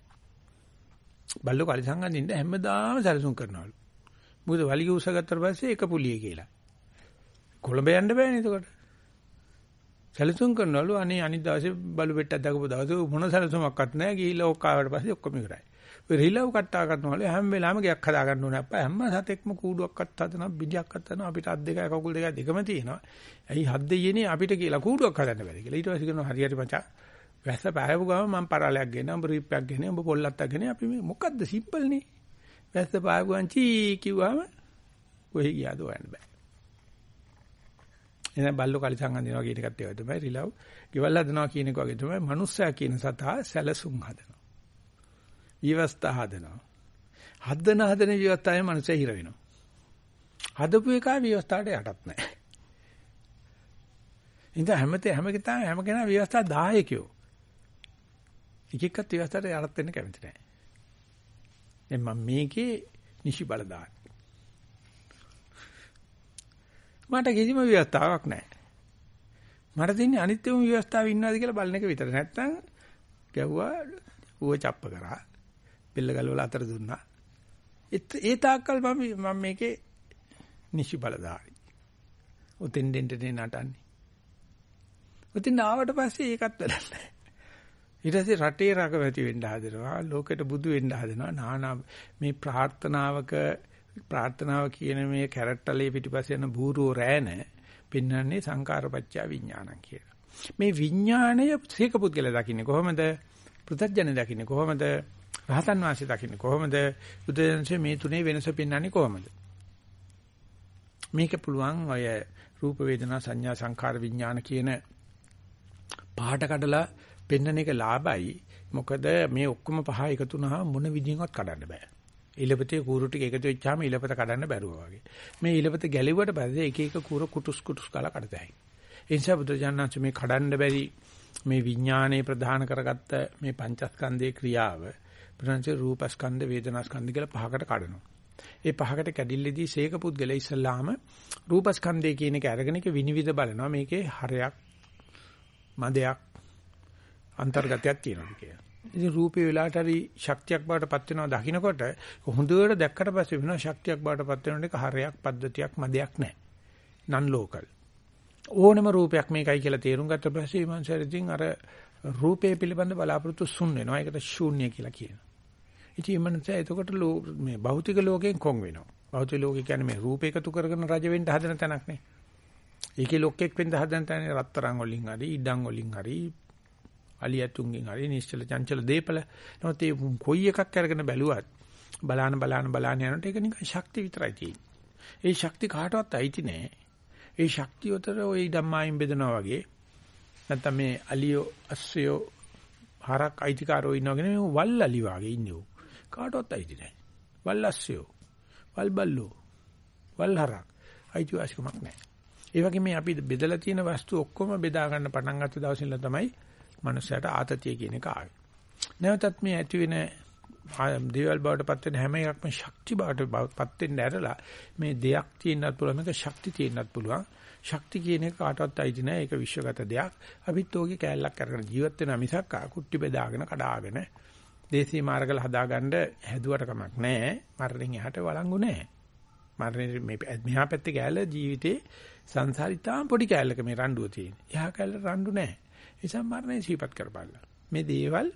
බල්ලෝ කලිසම් අඳින්න හැමදාම සැලසුම් කරනවලු. මොකද වලිග උසගත්තට පස්සේ එක පුලිය කියලා. කොළඹ යන්න බෑනේ එතකොට. සැලසුම් කරනවලු අනේ අනිත් දවසේ බලු පෙට්ටක් දකපු දවසේ මොන සැලසුමක්වත් නැහැ. ගිහිල්ලා ඔක්කාවට පස්සේ ඔක්කොම ඉවරයි. ඔය රිලව් කට්ටා කරනවලු හැම වෙලාවෙම ගයක් හදා ගන්න ඕනේ. අප්පා හැම සතෙක්ම කූඩුවක්වත් හදනවා බිඩියක් හදනවා අපිට අත් දෙකයි කකුල් දෙකයි දෙකම තියෙනවා. ඇයි හත් දෙයියනේ අපිට කියලා කූඩුවක් හදන්න බැරි කියලා. ඊට පස්සේ කියනවා හරියට මචං. වැස්ස පෑවු ගම මම පරාලයක් ගෙන උඹ රීප්පයක් ගෙන උඹ පොල්ලත්තක් ගෙන අපි මේ මොකද්ද සිම්පල් නේ වැස්ස පෑවු ගමන් චී කිව්වම කොහේ ගියාද හොයන්න බෑ. එහෙනම් බල්ලෝ කලිසම් අඳිනවා කියන එකත් ඒවයි තමයි රිලව්. ගෙවල් හදනවා කියන එක වගේ තමයි. මනුස්සයා කියන සතා සැලසුම් හදනවා. විවස්ථා හදනවා. හදන හදන විවස්ථාවේ මනුස්සය හිර වෙනවා. හදපු එක විවස්ථාවට යටත් නැහැ. ඉතින් හැමතේ හැම කෙනා හැම කෙනා විවස්ථා 10කයෝ. එක එක්කත් විවස්ථාවට යටත් වෙන්න කැමති නැහැ. දැන් මම මේකේ නිසි බල දාන්න. මට කිසිම විවස්ථාවක් නැහැ. මට තියෙන්නේ අනිත්‍යම විවස්ථාවේ ඉන්නවාද කියලා බලන එක විතර. නැත්තම් ගැව්වා ඌව චප්ප කරා. බෙල්ල ගලවලා අතර දුන්නා. ඒ තාක්කල් මම මම මේකේ නිසි බලදාරි. උතෙන් දෙන්න දෙන්න නටන්නේ. උතින් ආවට පස්සේ ඒකත් වැඩක් නැහැ. ඊට පස්සේ රටේ රකමැති වෙන්න හදනවා ලෝකෙට බුදු වෙන්න හදනවා නානා මේ ප්‍රාර්ථනාවක ප්‍රාර්ථනාව කියන මේ කැරට්ටලේ පිටිපස්සේ යන බූරුව රෑන පෙන්වන්නේ සංකාරපච්චය විඥානං කියලා. මේ විඥාණය සීක පුද්ගලයා දකින්නේ කොහොමද? පෘථජ්ජන දකින්නේ කොහොමද? රහතන් වහන්සේ දකින්නේ කොහොමද? බුදුදහමේ මේ තුනේ වෙනස පෙන්වන්නේ කොහොමද? මේක පුළුවන් ඔය රූප වේදනා සංඥා සංඛාර විඥාන කියන පහට කඩලා පෙන්වන එක ලාභයි. මොකද මේ ඔක්කොම පහ එකතු වුණාම මොන විදිහින්වත් කඩන්න බෑ. ඉලපතේ කූරු ටික එකතු වෙච්චාම ඉලපත කඩන්න බැරුවා වගේ. මේ ඉලපත ගැලෙව්වට පස්සේ එක එක කූර කුටුස් කුටුස් කාලා කඩතයි. ඒ නිසා බුදුජානනාංශ මේ කඩන්න බැරි මේ විඥානයේ ප්‍රධාන කරගත්ත මේ පංචස්කන්ධයේ ක්‍රියාව බුදුන්සේ රූපස්කන්ධ වේදනාස්කන්ධ කියලා පහකට කඩනවා. ඒ පහකට කැඩිල්ලේදී සීක පුද්ගල ඉස්සල්ලාම රූපස්කන්ධය කියන එක අරගෙන ඒක විනිවිද බලනවා. මේකේ හරයක් මදයක් අන්තර්ගතයක් තියෙනවා කියලා. ඉතින් රූපේ වෙලාවට හරි ශක්තියක් බවට පත් වෙනවා දකින්නකොට හොඳට දැක්කට පස්සේ වෙනවා ශක්තියක් බවට පත් වෙනකොට ඒක හරයක් පද්ධතියක් මදයක් නැහැ. නන් ලෝකල්. ඕනම රූපයක් මේකයි කියලා තේරුම් ගත්ත පස්සේ මං ඉතින් අර රූපේ පිළිබඳ බලාපොරොත්තු සුන් වෙනවා. ඒකට ශූන්‍ය කියලා කියනවා. ඉතින් මේ මනස එතකොට මේ භෞතික ලෝකයෙන් කොන් වෙනවා. භෞතික ලෝකේ කියන්නේ මේ රූප එකතු කරගෙන රජ වෙන්න හදන තැනක් නේ. ඒකේ ලොක්ෙක් වෙන්න හදන තැන රත්තරන් වලින් හරි ඉඩම් වලින් හරි අලියතුන්ගෙන් හරි නිශ්චල චංචල දීපල. නමුත් ඒ කොයි එකක් අරගෙන බැලුවත් බලාන බලාන බලාන යනකොට ඒක නිකන් ශක්තිය විතරයි තියෙන්නේ. ඒ ශක්තිය කාටවත් අයිති නෑ. ඒ ශක්තිය උතර ওই ධම්මායින් බෙදනවා වගේ නැත්නම් මේ අලියෝ අස්සයෝ හරක් අයිතිකාරෝ ඉන්නවා කියන මේ වල් අලි වාගේ ඉන්නේ. කාටවත් අයිති නැහැ. වල්ලස්සයෝ, වල්බල්ලෝ, වල්හරක් අයිතිවාසිකමක් නැහැ. ඒ වගේ මේ අපි බෙදලා තියෙන වස්තු ඔක්කොම බෙදා ගන්න පටන් ගත්ත දවසින් තමයි මනුස්සයාට ආතතිය කියන එක ආවේ. නැවතත් මේ ඇති වෙන දේවල් බවට පත් වෙන හැම එකක්ම ශක්ති බවට පත් වෙන්න ඇරලා මේ දෙයක් තියෙන්නත් පුළුවන් මේක ශක්ති තියෙන්නත් පුළුවන් ශක්ති කියන එක කාටවත් අයිති නෑ ඒක විශ්වගත දෙයක් අපිත් ඕකේ කෑල්ලක් අරගෙන ජීවත් වෙනා මිසක් කුට්ටි බෙදාගෙන කඩාගෙන දේශීය මාර්ගල හදාගන්න හැදුවට කමක් නෑ මරණයෙන් එහාට වළංගු නෑ මරණය මේ මෙහා පැත්තේ කෑල්ල ජීවිතේ සංසාරිතාම පොඩි කෑල්ලක මේ රණ්ඩුව තියෙන. එහා කෑල්ල රණ්ඩු නෑ. ඒ නිසා මරණය සිහිපත් කරපළා. මේ දේවල්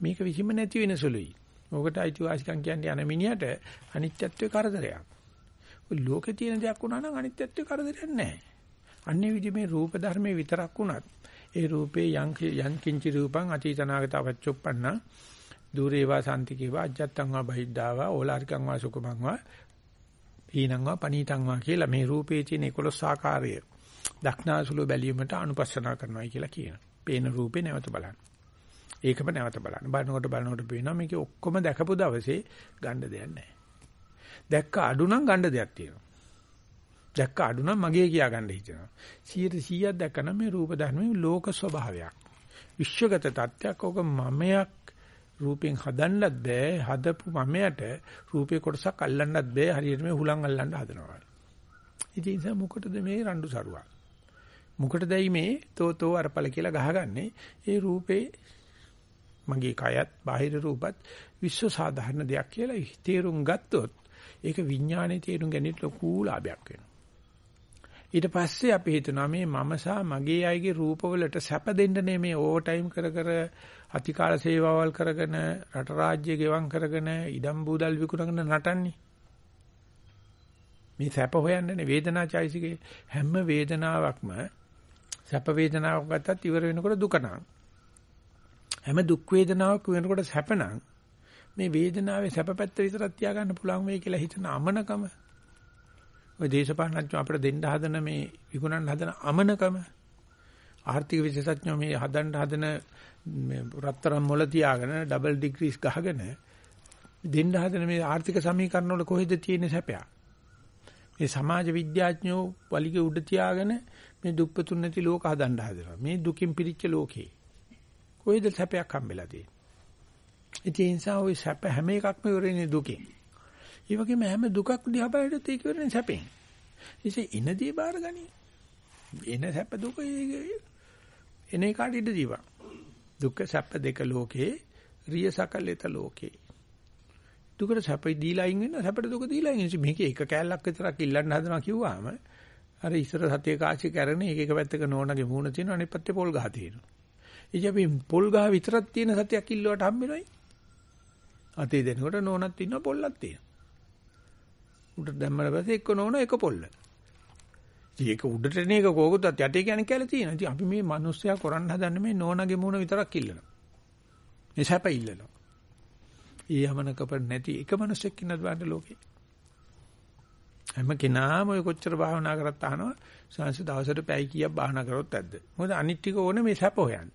මේක විසීම නැති වෙන සුළුයි. ඕකට අයිතිවාසිකම් කියන්නේ අන මිනිහට අනිත්‍යත්වයේ කරදරයක්. ඔය ලෝකේ තියෙන දෙයක් වුණා නම් අනිත්‍යත්වයේ කරදරයක් නැහැ. අන්නේ විදි මේ රූප ධර්මයේ විතරක් වුණත් ඒ රූපේ යං යං කිංචි රූපං අතීතනාගත අවච්චොප්පන්න දුරේවා සාන්තිකේවා අජත්තං වා බහිද්ධාවා ඕලාරිකං වා සුඛමං වා පීනං වා පනීතං වා කියලා මේ රූපේ තියෙන 11 ආකාරය දක්නාසුල බැලීමට අනුපස්සනා කරනවායි කියලා කියනවා. පේන රූපේ නැවත බලන්න. ඒකම නැවත බලන්න. බලනකොට බලනකොට පේනවා මේකේ ඔක්කොම දැකපු දවසේ ගන්න දෙයක් නැහැ. දැක්ක අඩු නම් ගන්න දෙයක් තියෙනවා. දැක්ක අඩු නම් මගේ කියා ගන්න හිතෙනවා. 100ක් දැක්කම මේ රූප ධර්මයේ ලෝක ස්වභාවයක්. විශ්වගත තත්ත්වයක් ඔක මමයක් රූපෙන් හදන්නත් බෑ හදපු මමයට රූපේ කොටසක් අල්ලන්නත් බෑ හරියට මේ හුලං අල්ලන්න හදනවා. ඉතින් ඒ මොකටද මේ රණ්ඩු සරුවා? මොකටදයි මේ තෝතෝ අරපල කියලා ගහගන්නේ? ඒ රූපේ මගේ කයත් බාහිර රූපත් විශ්ව සාධාරණ දෙයක් කියලා තේරුම් ගත්තොත් ඒක විඥානයේ තේරුම් ගැනීමට ලොකු ලාභයක් වෙනවා. ඊට පස්සේ අපි හිතනවා මේ මම සහ මගේ අයගේ රූපවලට සැප දෙන්නනේ මේ ඕවර් ටයිම් කර කර අතිකාල සේවාවල් කරගෙන රට රාජ්‍ය ගෙවම් කරගෙන ඉඩම් බූදල් විකුණගෙන නටන්නේ. මේ සැප හොයන්නේ වේදනාචෛසිකේ හැම වේදනාවක්ම සැප වේදනාවක් ගත්තත් ඉවර වෙනකොට දුක නං. හැම දුක් වේදනාවක් වෙනකොට සැපනම් මේ වේදනාවේ සැපපැත්ත විතරක් තියාගන්න පුළුවන් වෙයි කියලා හිතන අමනකම ඔය දේශපාලනඥයෝ අපිට දෙන්න හදන මේ විකුණන්න හදන අමනකම ආර්ථික විශේෂඥයෝ මේ හදන්න හදන මේ රත්තරන් මොළ තියාගෙන ඩබල් ඩිග්‍රීස් ගහගෙන දෙන්න හදන මේ ආර්ථික සමීකරණ වල කොහෙද තියෙන සැපයක් මේ සමාජ විද්‍යාඥයෝ වලිගේ උඩ තියාගෙන මේ දුක්පතුන් නැති ලෝක හදන්න හදනවා මේ දුකින් පිරිච්ච ලෝකේ කොයිද සැපයක් හම්බෙලා තියෙන්නේ. ඒ නිසා ওই සැප හැම එකක්ම ඉවරනේ දුකෙන්. ඒ වගේම හැම දුකක් දිහා බලද්දී ඒක ඉවරනේ සැපෙන්. ඉතින් ඉනදී බාරගනි. එන සැප දුක එන එකට ඉඳ දීවා. දුක්ඛ සැප දෙක ලෝකේ රිය සකලිත ලෝකේ. දුකට සැප දීලා අයින් වෙන සැපට දුක දීලා අයින් වෙන මේක එක කෑල්ලක් විතරක් ඉල්ලන්න හදනවා කිව්වම අර ඉස්සර සතිය කාචි කරන එක එක පැත්තක නෝනගේ මූණ තියෙනවා අනිත් පැත්තේ පොල් ගහ තියෙනවා. ඉතින් අපි පොල් ගහ විතරක් තියෙන සතියක් කිල්ලුවට හම්බෙනවයි. අතේ දෙනකොට නෝනක් ඉන්නවා පොල්ලක් තියෙනවා. උඩට දැම්මම පස්සේ එක්ක නෝන එක පොල්ල. ඉතින් ඒක උඩට එන එක කෝකුත් යටේ කියන්නේ කියලා තියෙනවා. ඉතින් අපි මේ මිනිස්සයා කරන්න හදන්නේ මේ නෝනගේ මූණ විතරක් ඉල්ලනවා. මේ සැප ඉල්ලනවා. ඊ යමනකප නැති එක මිනිස්සෙක් ඉන්නද බලන්න ලෝකේ. හැම කෙනාම ඔය කොච්චර භාවනා කරත් අහනවා සංස දවසට පැය කීයක් භාවනා කරොත් ඇද්ද? මොකද අනිත් ටික ඕනේ මේ සැප හොයන්න.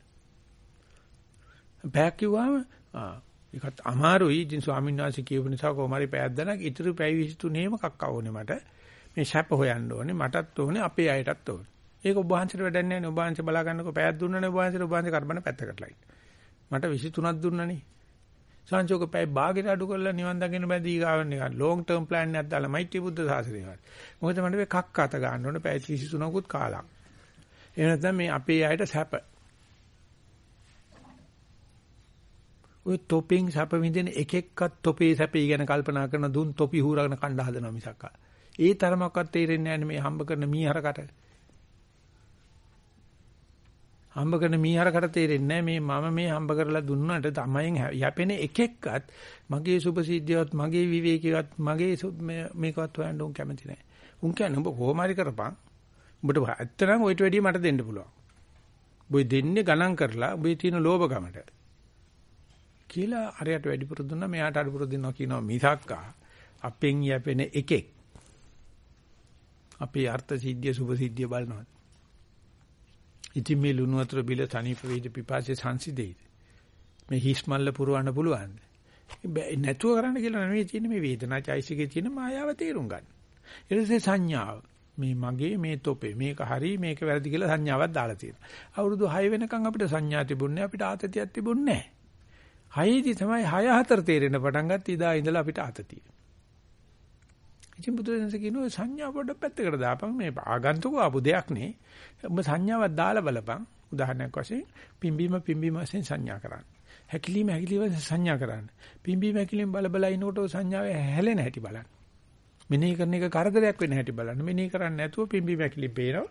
පැයක් කිව්වම ආ ඒකත් අමාරුයි. ඉතින් ස්වාමීන් වහන්සේ කියපු නිසා කොහොමරි පැයක් දනක් ඉතුරු පැය 23ෙම කක්ක ඕනේ මට. මේ සැප හොයන්න ඕනේ. මටත් ඕනේ අපේ අයටත් ඕනේ. ඒක ඔබ වහන්සේට වැඩක් නැහැ නේ. ඔබ වහන්සේ බලා ගන්නකො පැයක් දුන්නනේ ඔබ වහන්සේට ඔබ වහන්සේ කරබන පැත්තකටලා ඉන්න. මට 23ක් දුන්නනේ. සංචෝක පැය භාගයට අඩු කරලා නිවන් දකින්න බෑ දීගාවන් නිකන් ලොං ටර්ම් ප්ලෑන් එකක් දාලා මෛත්‍රී බුද්ධ සාසනයකට. මොකද මට මේ කක්ක අත ගන්න ඕනේ පැය 33කුත් කාලක්. එහෙම නැත්නම් මේ අපේ අයට සැප ඔය තොපෙන් සැප විඳින එක එක්කත් තොපේ සැපේ ගැන කල්පනා කරන දුන් තොපි හූරගෙන කණ්ඩ හදනවා මිසක්. ඒ තරමක්වත් තේරෙන්නේ නැහැ මේ හම්බ කරන මීහරකට. හම්බ කරන මීහරකට තේරෙන්නේ මේ මම මේ හම්බ කරලා දුන්නාට තමයින් යැපෙන එක එක්කත් මගේ සුභසිද්ධියවත් මගේ විවේකීවත් මගේ මේකවත් හොයන්න උන් කැමති නැහැ. උන් කියන්නේ උඹ කොහොම හරි කරපන්. උඹට ඇත්තනම් ඔයිට වැඩිය මට දෙන්න පුළුවන්. ඔබ දෙන්නේ ගණන් කරලා ඔබේ තියෙන ලෝභකමට. කියලා අරයට වැඩිපුර දුන්නා මෙයාට අඩුපුර දෙනවා කියනවා මිසක්කා අපෙන් යැපෙන එකෙක් අපේ අර්ථ සිද්ධිය සුභ සිද්ධිය බලනවා. ඉතින් මේ ලුණු වතුර බිල තනිප වේද පිපාසයේ සංසිදෙයිද? මේ හිස්මල්ල පුරවන්න පුළුවන්ද? නැතුව කරන්න කියලා නෙවෙයි තියෙන්නේ මේ වේදනාචෛසිකේ තියෙන මායාව තේරුම් ගන්න. ඊට පස්සේ සංඥාව මේ මගේ මේ තොපේ මේක හරි මේක වැරදි කියලා සංඥාවක් දාලා තියෙනවා. අවුරුදු 6 වෙනකන් අපිට සංඥා තිබුණේ අපිට ආතතියක් තිබුණේ නැහැ. හයේදී තමයි 6 4 තේරෙන්න පටන් ගත්ත ඉදා ඉඳලා අපිට අතතිය. ඉතින් බුදුරජාණන්සේ කියනවා සංඥා පොඩ්ඩක් පැත්තකට දාපන් මේ ආගන්තුක ආපු දෙයක් නේ. ඔබ සංඥාවක් දාලා බලපන්. උදාහරණයක් වශයෙන් පිම්බීම පිම්බීම වශයෙන් සංඥා කරන්න. හැකිලිම හැකිලිම සංඥා කරන්න. පිම්බීම හැකිලිම බල බල ඉනකොට සංඥාවේ හැලෙන හැටි බලන්න. මෙනෙහි කරන එක කරදරයක් වෙන හැටි බලන්න. මෙනෙහි කරන්නේ නැතුව පිම්බීම හැකිලිම පේනවා.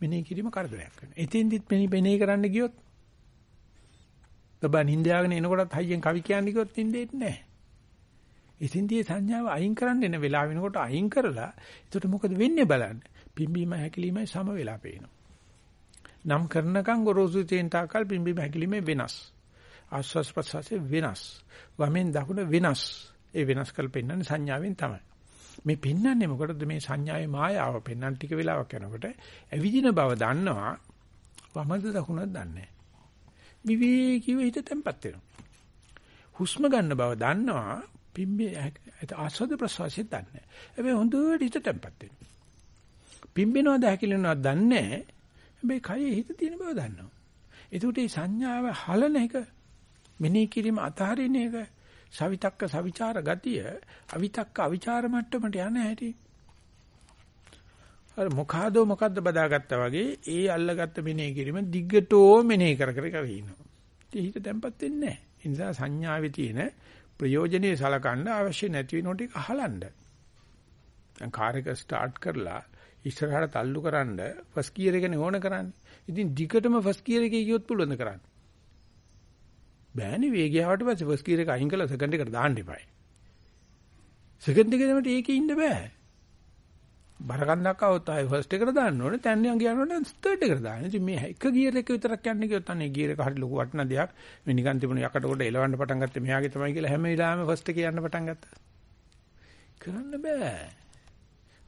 මෙනෙහි කිරීම කරදරයක් වෙනවා. එතෙන්දිත් මෙනෙහි කරන්න ගියොත් ඔබ නින්දයාගෙන එනකොටත් හයියෙන් කවි කියන්නේ කිව්වොත් නින්දෙන්නේ නැහැ. ඉතින්දී සංඥාව අයින් කරන්න එන වෙලාව වෙනකොට අයින් කරලා එතකොට මොකද වෙන්නේ බලන්න. පිම්බීම හැකිලිමයි සම වෙලා පේනවා. නම් කරනකම් ගොරෝසු තේන් තාකල් පිම්බීම හැකිලිම වෙනස්. ආස්වාස් ප්‍රසවාසයේ වෙනස්. වමෙන් දකුණ වෙනස්. ඒ වෙනස් කල් පෙන්වන්නේ සංඥාවෙන් තමයි. මේ පෙන්වන්නේ මොකටද මේ සංඥාවේ මායාව පෙන්වන්න ටික වෙලාවක් යනකොට ඇවිදින බව දන්නවා වමද දකුණද දන්නේ විවේකීව හිත තැම්පත් වෙනවා. හුස්ම ගන්න බව දන්නවා පිම්බේ ආස්වාද ප්‍රසවාසයෙන් දන්නේ. හැබැයි හොඳට හිත තැම්පත් වෙනවා. පිම්බෙනවද හැකිලෙනවද දන්නේ හැබැයි කයේ හිත තියෙන බව දන්නවා. ඒකට මේ සංඥාව හලන එක මෙනෙහි කිරීම අතහරින එක සවිතක්ක සවිචාර ගතිය අවිතක්ක අවිචාර මට්ටමට යන හැටි අර මොකාදෝ මොකද්ද බදාගත්තා වගේ ඒ අල්ලගත්ත මෙනෙහි කිරීම දිග්ගටෝ මෙනෙහි කර කර කර ඉන්නවා. ඒ හිත තැම්පත් වෙන්නේ නැහැ. ඒ නිසා සංඥාවේ තියෙන ප්‍රයෝජනේ සලකන්න අවශ්‍ය නැති වෙනකොට ඒක අහලන්න. දැන් කාර් එක ස්ටාර්ට් කරලා ඉස්සරහට තල්ලු කරන්න ෆස්ට් ගියර් එකනේ ඕන කරන්නේ. ඉතින් දිගටම ෆස්ට් ගියර් එකේ ගියොත් පුළුවන් කරන්න. බෑනේ වේගය ආවට පස්සේ ෆස්ට් ගියර් එක අයින් කළා සෙකන්ඩ් එකට දාන්න එපායි. සෙකන්ඩ් එකේම ඒකේ ඉන්න බෑ. බරගන්නක් આવොත් ආයි ෆස්ට් එකට දාන්න ඕනේ. තැන්නේ යනවනේ තර්ඩ් එකට දාන්න. ඉතින් මේ එක ගියර් එක විතරක් යන්නේ කියොත් අනේ ගියර් එක හරි ලොකු වටින දෙයක්. මේ නිකන් තිබුණ යකට කොට එලවන්න පටන් ගත්තේ මෙයාගේ තමයි කියලා හැම වෙලාවෙම ෆස්ට් එක යන්න පටන් ගත්තා. කරන්න බෑ.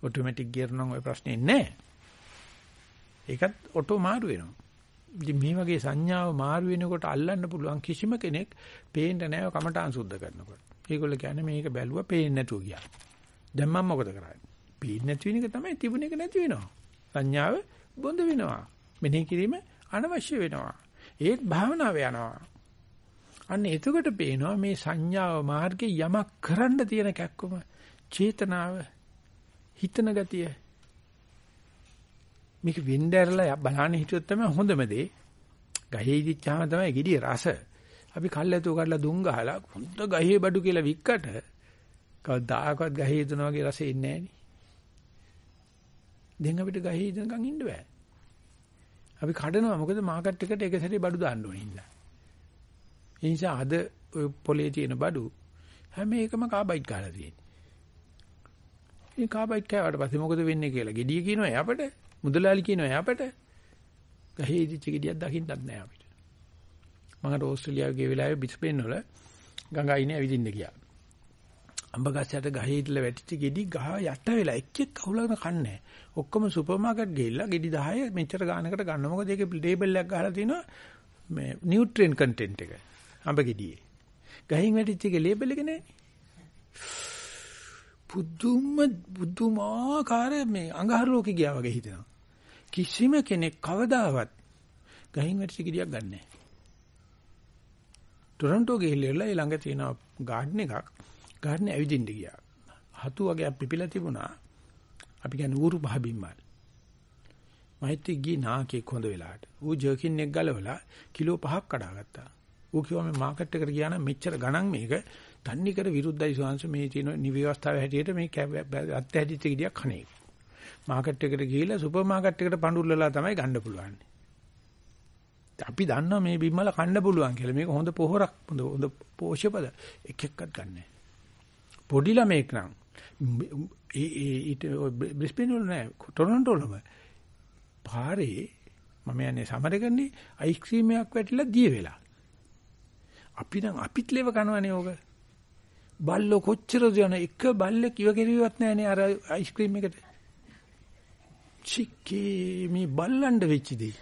ඔටෝමැටික් ගියර් නම් ඔය ප්‍රශ්නේ නැහැ. ඒකත් ඔටෝ මාරු වෙනවා. ඉතින් මේ වගේ සංඥාව මාරු වෙනකොට අල්ලන්න පුළුවන් කිසිම කෙනෙක් පේන්නේ නැහැ කමටහන් සුද්ධ කරනකොට. ඒගොල්ලෝ කියන්නේ මේක බැලුවා පේන්නේ නැතුව ගියා. දැන් මම මොකද කරන්නේ? පේන්නේ නැති වෙන එක තමයි තිබුණ එක නැති වෙනවා. සංඥාව බොඳ වෙනවා. මෙනෙහි කිරීම අනවශ්‍ය වෙනවා. ඒත් භාවනාව යනවා. අන්න එතකොට පේනවා මේ සංඥාව මාර්ගේ යමක් කරන්න තියෙන කැක්කම චේතනාව හිතන ගතිය මේක වෙන්න ඇරලා බලන්න හිටියොත් තමයි හොඳම දේ. ගහේ ඉදිච්චාම තමයි gediye රස. අපි කල්ැතු කඩලා දුම් ගහලා හොඳ ගහේ බඩු කියලා වික්කට කවදාකවත් ගහේ ඉදන වගේ රසෙ ඉන්නේ නැහැ දැන් අපිට ගහේ ඉඳන්කම් ඉන්න බෑ. අපි කඩනවා මොකද මාකට් එකට එක සැරේ බඩු දාන්න ඕනේ ඉඳලා. ඒ නිසා අද ඔය පොලේ තියෙන බඩු හැම එකම කාබයිට් ගහලා තියෙන්නේ. ඉතින් කාබයිට් කෑවට පස්සේ මොකද වෙන්නේ කියලා gediy කියනවා එයාපට මුදලාලි කියනවා එයාපට ගහේ ඉදිච්ච gediyak දකින්නත් නෑ අපිට. මම ඕස්ට්‍රේලියාවේ ගිය වෙලාවේ බිස්බේන් වල ගංගායිනේ ඇවිදින්න ගියා. අඹ ගස් යට ගහේ ඉట్లా වැටිච්ච ගෙඩි ගහ යට වෙලා එක් එක් කවුලගෙන කන්නේ. ඔක්කොම සුපර් මාකට් ගිහිල්ලා ගෙඩි 10 මෙච්චර ගානකට ගන්න. මොකද ඒකේ ලේබල් එකක් ගහලා තිනවා මේ නියුට්‍රියන් කන්ටෙන්ට් එක. අඹ ගෙඩියේ. ගහින් වැටිච්ච එකේ ලේබල් එක නැහැ. පුදුම පුදුමාකාර මේ අඟහරුවක ගියා වගේ හිතෙනවා. කිසිම කෙනෙක් කවදාවත් ගහින් වැටිච්ච ගෙඩියක් ගන්නෑ. ටොරන්ටෝ ගිහිල්ලා ළඟ තියෙන ගාඩන් එකක් ගාඩනේ ඇවිදින්න ගියා. හතු වගේ පිපිලා තිබුණා. අපි කියන්නේ ඌරු පහ බිම්මල්. මෛත්‍රී ගී නාකෙක් හොඳ වෙලාවට. ඌ ජර්කින් එක ගලවලා කිලෝ 5ක් කඩාගත්තා. ඌ කිව්වා මේ මාකට් එකට ගියා නම් මෙච්චර ගණන් මේක තන්නේ කර විරුද්ධයි සෝංශ මේ තියෙන නිව්‍යවස්ථාවේ හැටියට මේ අත් හැදිච්ච ගෙඩියක් කණේ. මාකට් එකට ගිහිල්ලා සුපර් මාකට් එකට පඳුල්ලලා තමයි ගන්න පුළුවන්. අපි දන්නවා මේ බිම්මල කන්න පුළුවන් කියලා. මේක හොඳ පොහොරක් හොඳ හොඳ පෝෂ්‍යපද එක එක්කත් ගන්නෑ. පොඩි ළමෙක් නම් ඒ ඊට බ්‍රිස්බේන් වල නෑ ටොරන්ටෝ වලම පාරේ මම යන්නේ සමරගන්නේ අයිස්ක්‍රීම් එකක් වැටිලා දිය වෙලා. අපි නම් අපිත් ලෙව කනවනේ ඕක. බල්ලෝ කොච්චරද යන එක බල්ලෙක් ඉව කෙරුවත් නෑනේ අර අයිස්ක්‍රීම් එකට. චික්කේ මේ බල්ලන්ඩ වෙච්ච දෙයි.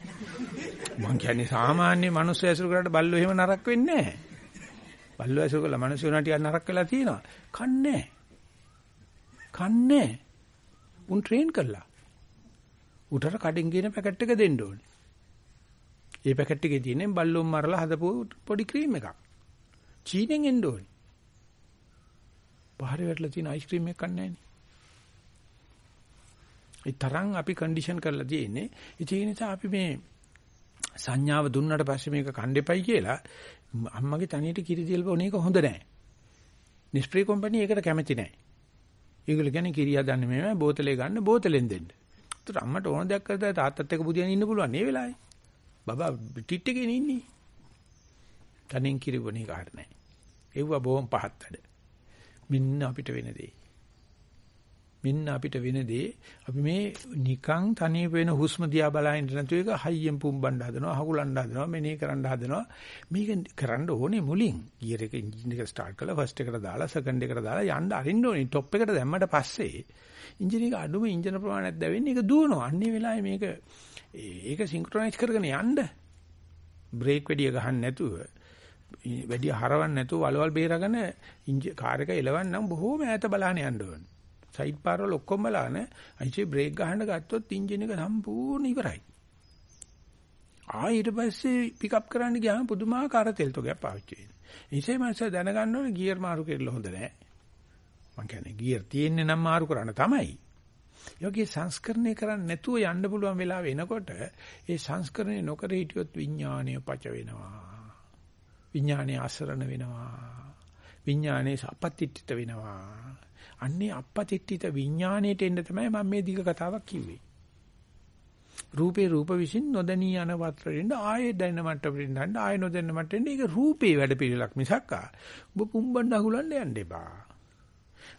මං කියන්නේ සාමාන්‍ය මිනිස්සු ඇසුරු කරලා බල්ලෝ එහෙම නරක වෙන්නේ නෑ. බල්ලෝ ඇසුරු කළා මිනිස්සු උනා ටිකක් නරක වෙලා තියෙනවා. කන්නේ කන්නේ උන් ට්‍රේන් කළා. උටට කඩින් කියන පැකට් එක දෙන්න ඕනේ. ඒ පැකට් එකේ තියෙන බල්ලොම් මරලා හදපු පොඩි ක්‍රීම් එකක්. චීනෙන් එන්න ඕනේ. පහරේ වැටලා තියෙන අයිස්ක්‍රීම් එකක් කන්නේ නැහැ. ඒ තරම් අපි කන්ඩිෂන් කරලා තියෙන්නේ. ඒ නිසා අපි මේ සංඥාව දුන්නට පස්සේ මේක කණ්ඩෙපයි කියලා අම්මගේ තනියට කිරි දියල් බොන එක හොඳ නැහැ. නිස්ප්‍රේ කම්පැනි ඒකට කැමති නැහැ. ඒගොල්ලෝ කියන්නේ කිරි හදන්නේ මේවයි බෝතලේ ගන්න බෝතලෙන් දෙන්න. ඒතර අම්මට ඕන දෙයක් කරලා තාත්තත් එක්ක බුදියන් ඉන්න පුළුවන් මේ වෙලාවේ. බබා ටිට් එකේ ඉන්නේ. තනින් කිරි බොන එක හරිය නැහැ. ඒව බොහොම පහත් වැඩ. මෙන්න අපිට වෙන දේ. මෙන්න අපිට වෙන දේ. අපි මේ නිකං තනිය වෙන හුස්ම දිහා බලහින්න නැතු එක හයියෙන් පුම්බන්න හදනවා හකුලන්න හදනවා මෙනේ කරන්න හදනවා. මේක කරන්න ඕනේ මුලින්. ගියර් එක එන්ජින් එක ස්ටාර්ට් කරලා ෆස්ට් එකට දාලා සෙකන්ඩ් එකට දාලා යන්න අරින්න ඕනේ. টොප් එකට දැම්මට පස්සේ එන්ජින් එක අඩුම ඉන්ජින ප්‍රමාණයක් දැවෙන්නේ ඒක දුවනවා. අන්නේ වෙලාවේ මේක ඒක සින්ක්‍රොනයිස් කරගෙන යන්න. බ්‍රේක් වැඩිය ගහන්න නැතුව වැඩි හරවන්න නැතුව වලවල් බේරගෙන කාර් එක එලවන්නම් බොහෝම ඈත බලහන යන්න ඕනේ. සයිඩ් පාරවල ඔක්කොම බලන අයිසේ බ්‍රේක් ගහන්න ගත්තොත් එන්ජින් එක සම්පූර්ණ ඉවරයි. ආයෙ ඊට පස්සේ පිකප් කරන්න ගියාම පුදුමාකාර තෙල් තොගයක් පාවිච්චි වෙනවා. ඒසයි මනස දැනගන්න ඕනේ ගියර් මාරු කෙරෙන්න හොඳ නැහැ. මං කියන්නේ ගියර් තියෙන්නේ නම් මාරු කරන්න තමයි. යෝගී සංස්කරණය කරන්නේ නැතුව යන්න පුළුවන් වෙලාව එනකොට ඒ සංස්කරණය නොකර හිටියොත් විඥාණය පච වෙනවා. විඥාණය අසරණ වෙනවා. විඥාණය සපත්‍ත්‍ිත වෙනවා. අන්නේ අපපතිට්ඨිත විඥාණයට එන්න තමයි මම මේ දිග කතාවක් කිව්වේ. රූපේ රූප විසින් නොදැනී යන වත්‍රෙන්න ආයේ දැනෙන මට්ටමට යන්න ආයේ නොදැනෙන මට්ටමට ඒක රූපේ වැඩ පිළිලක් මිසක් ආ ඔබ පුම්බන්න අහුලන්න යන්න එපා.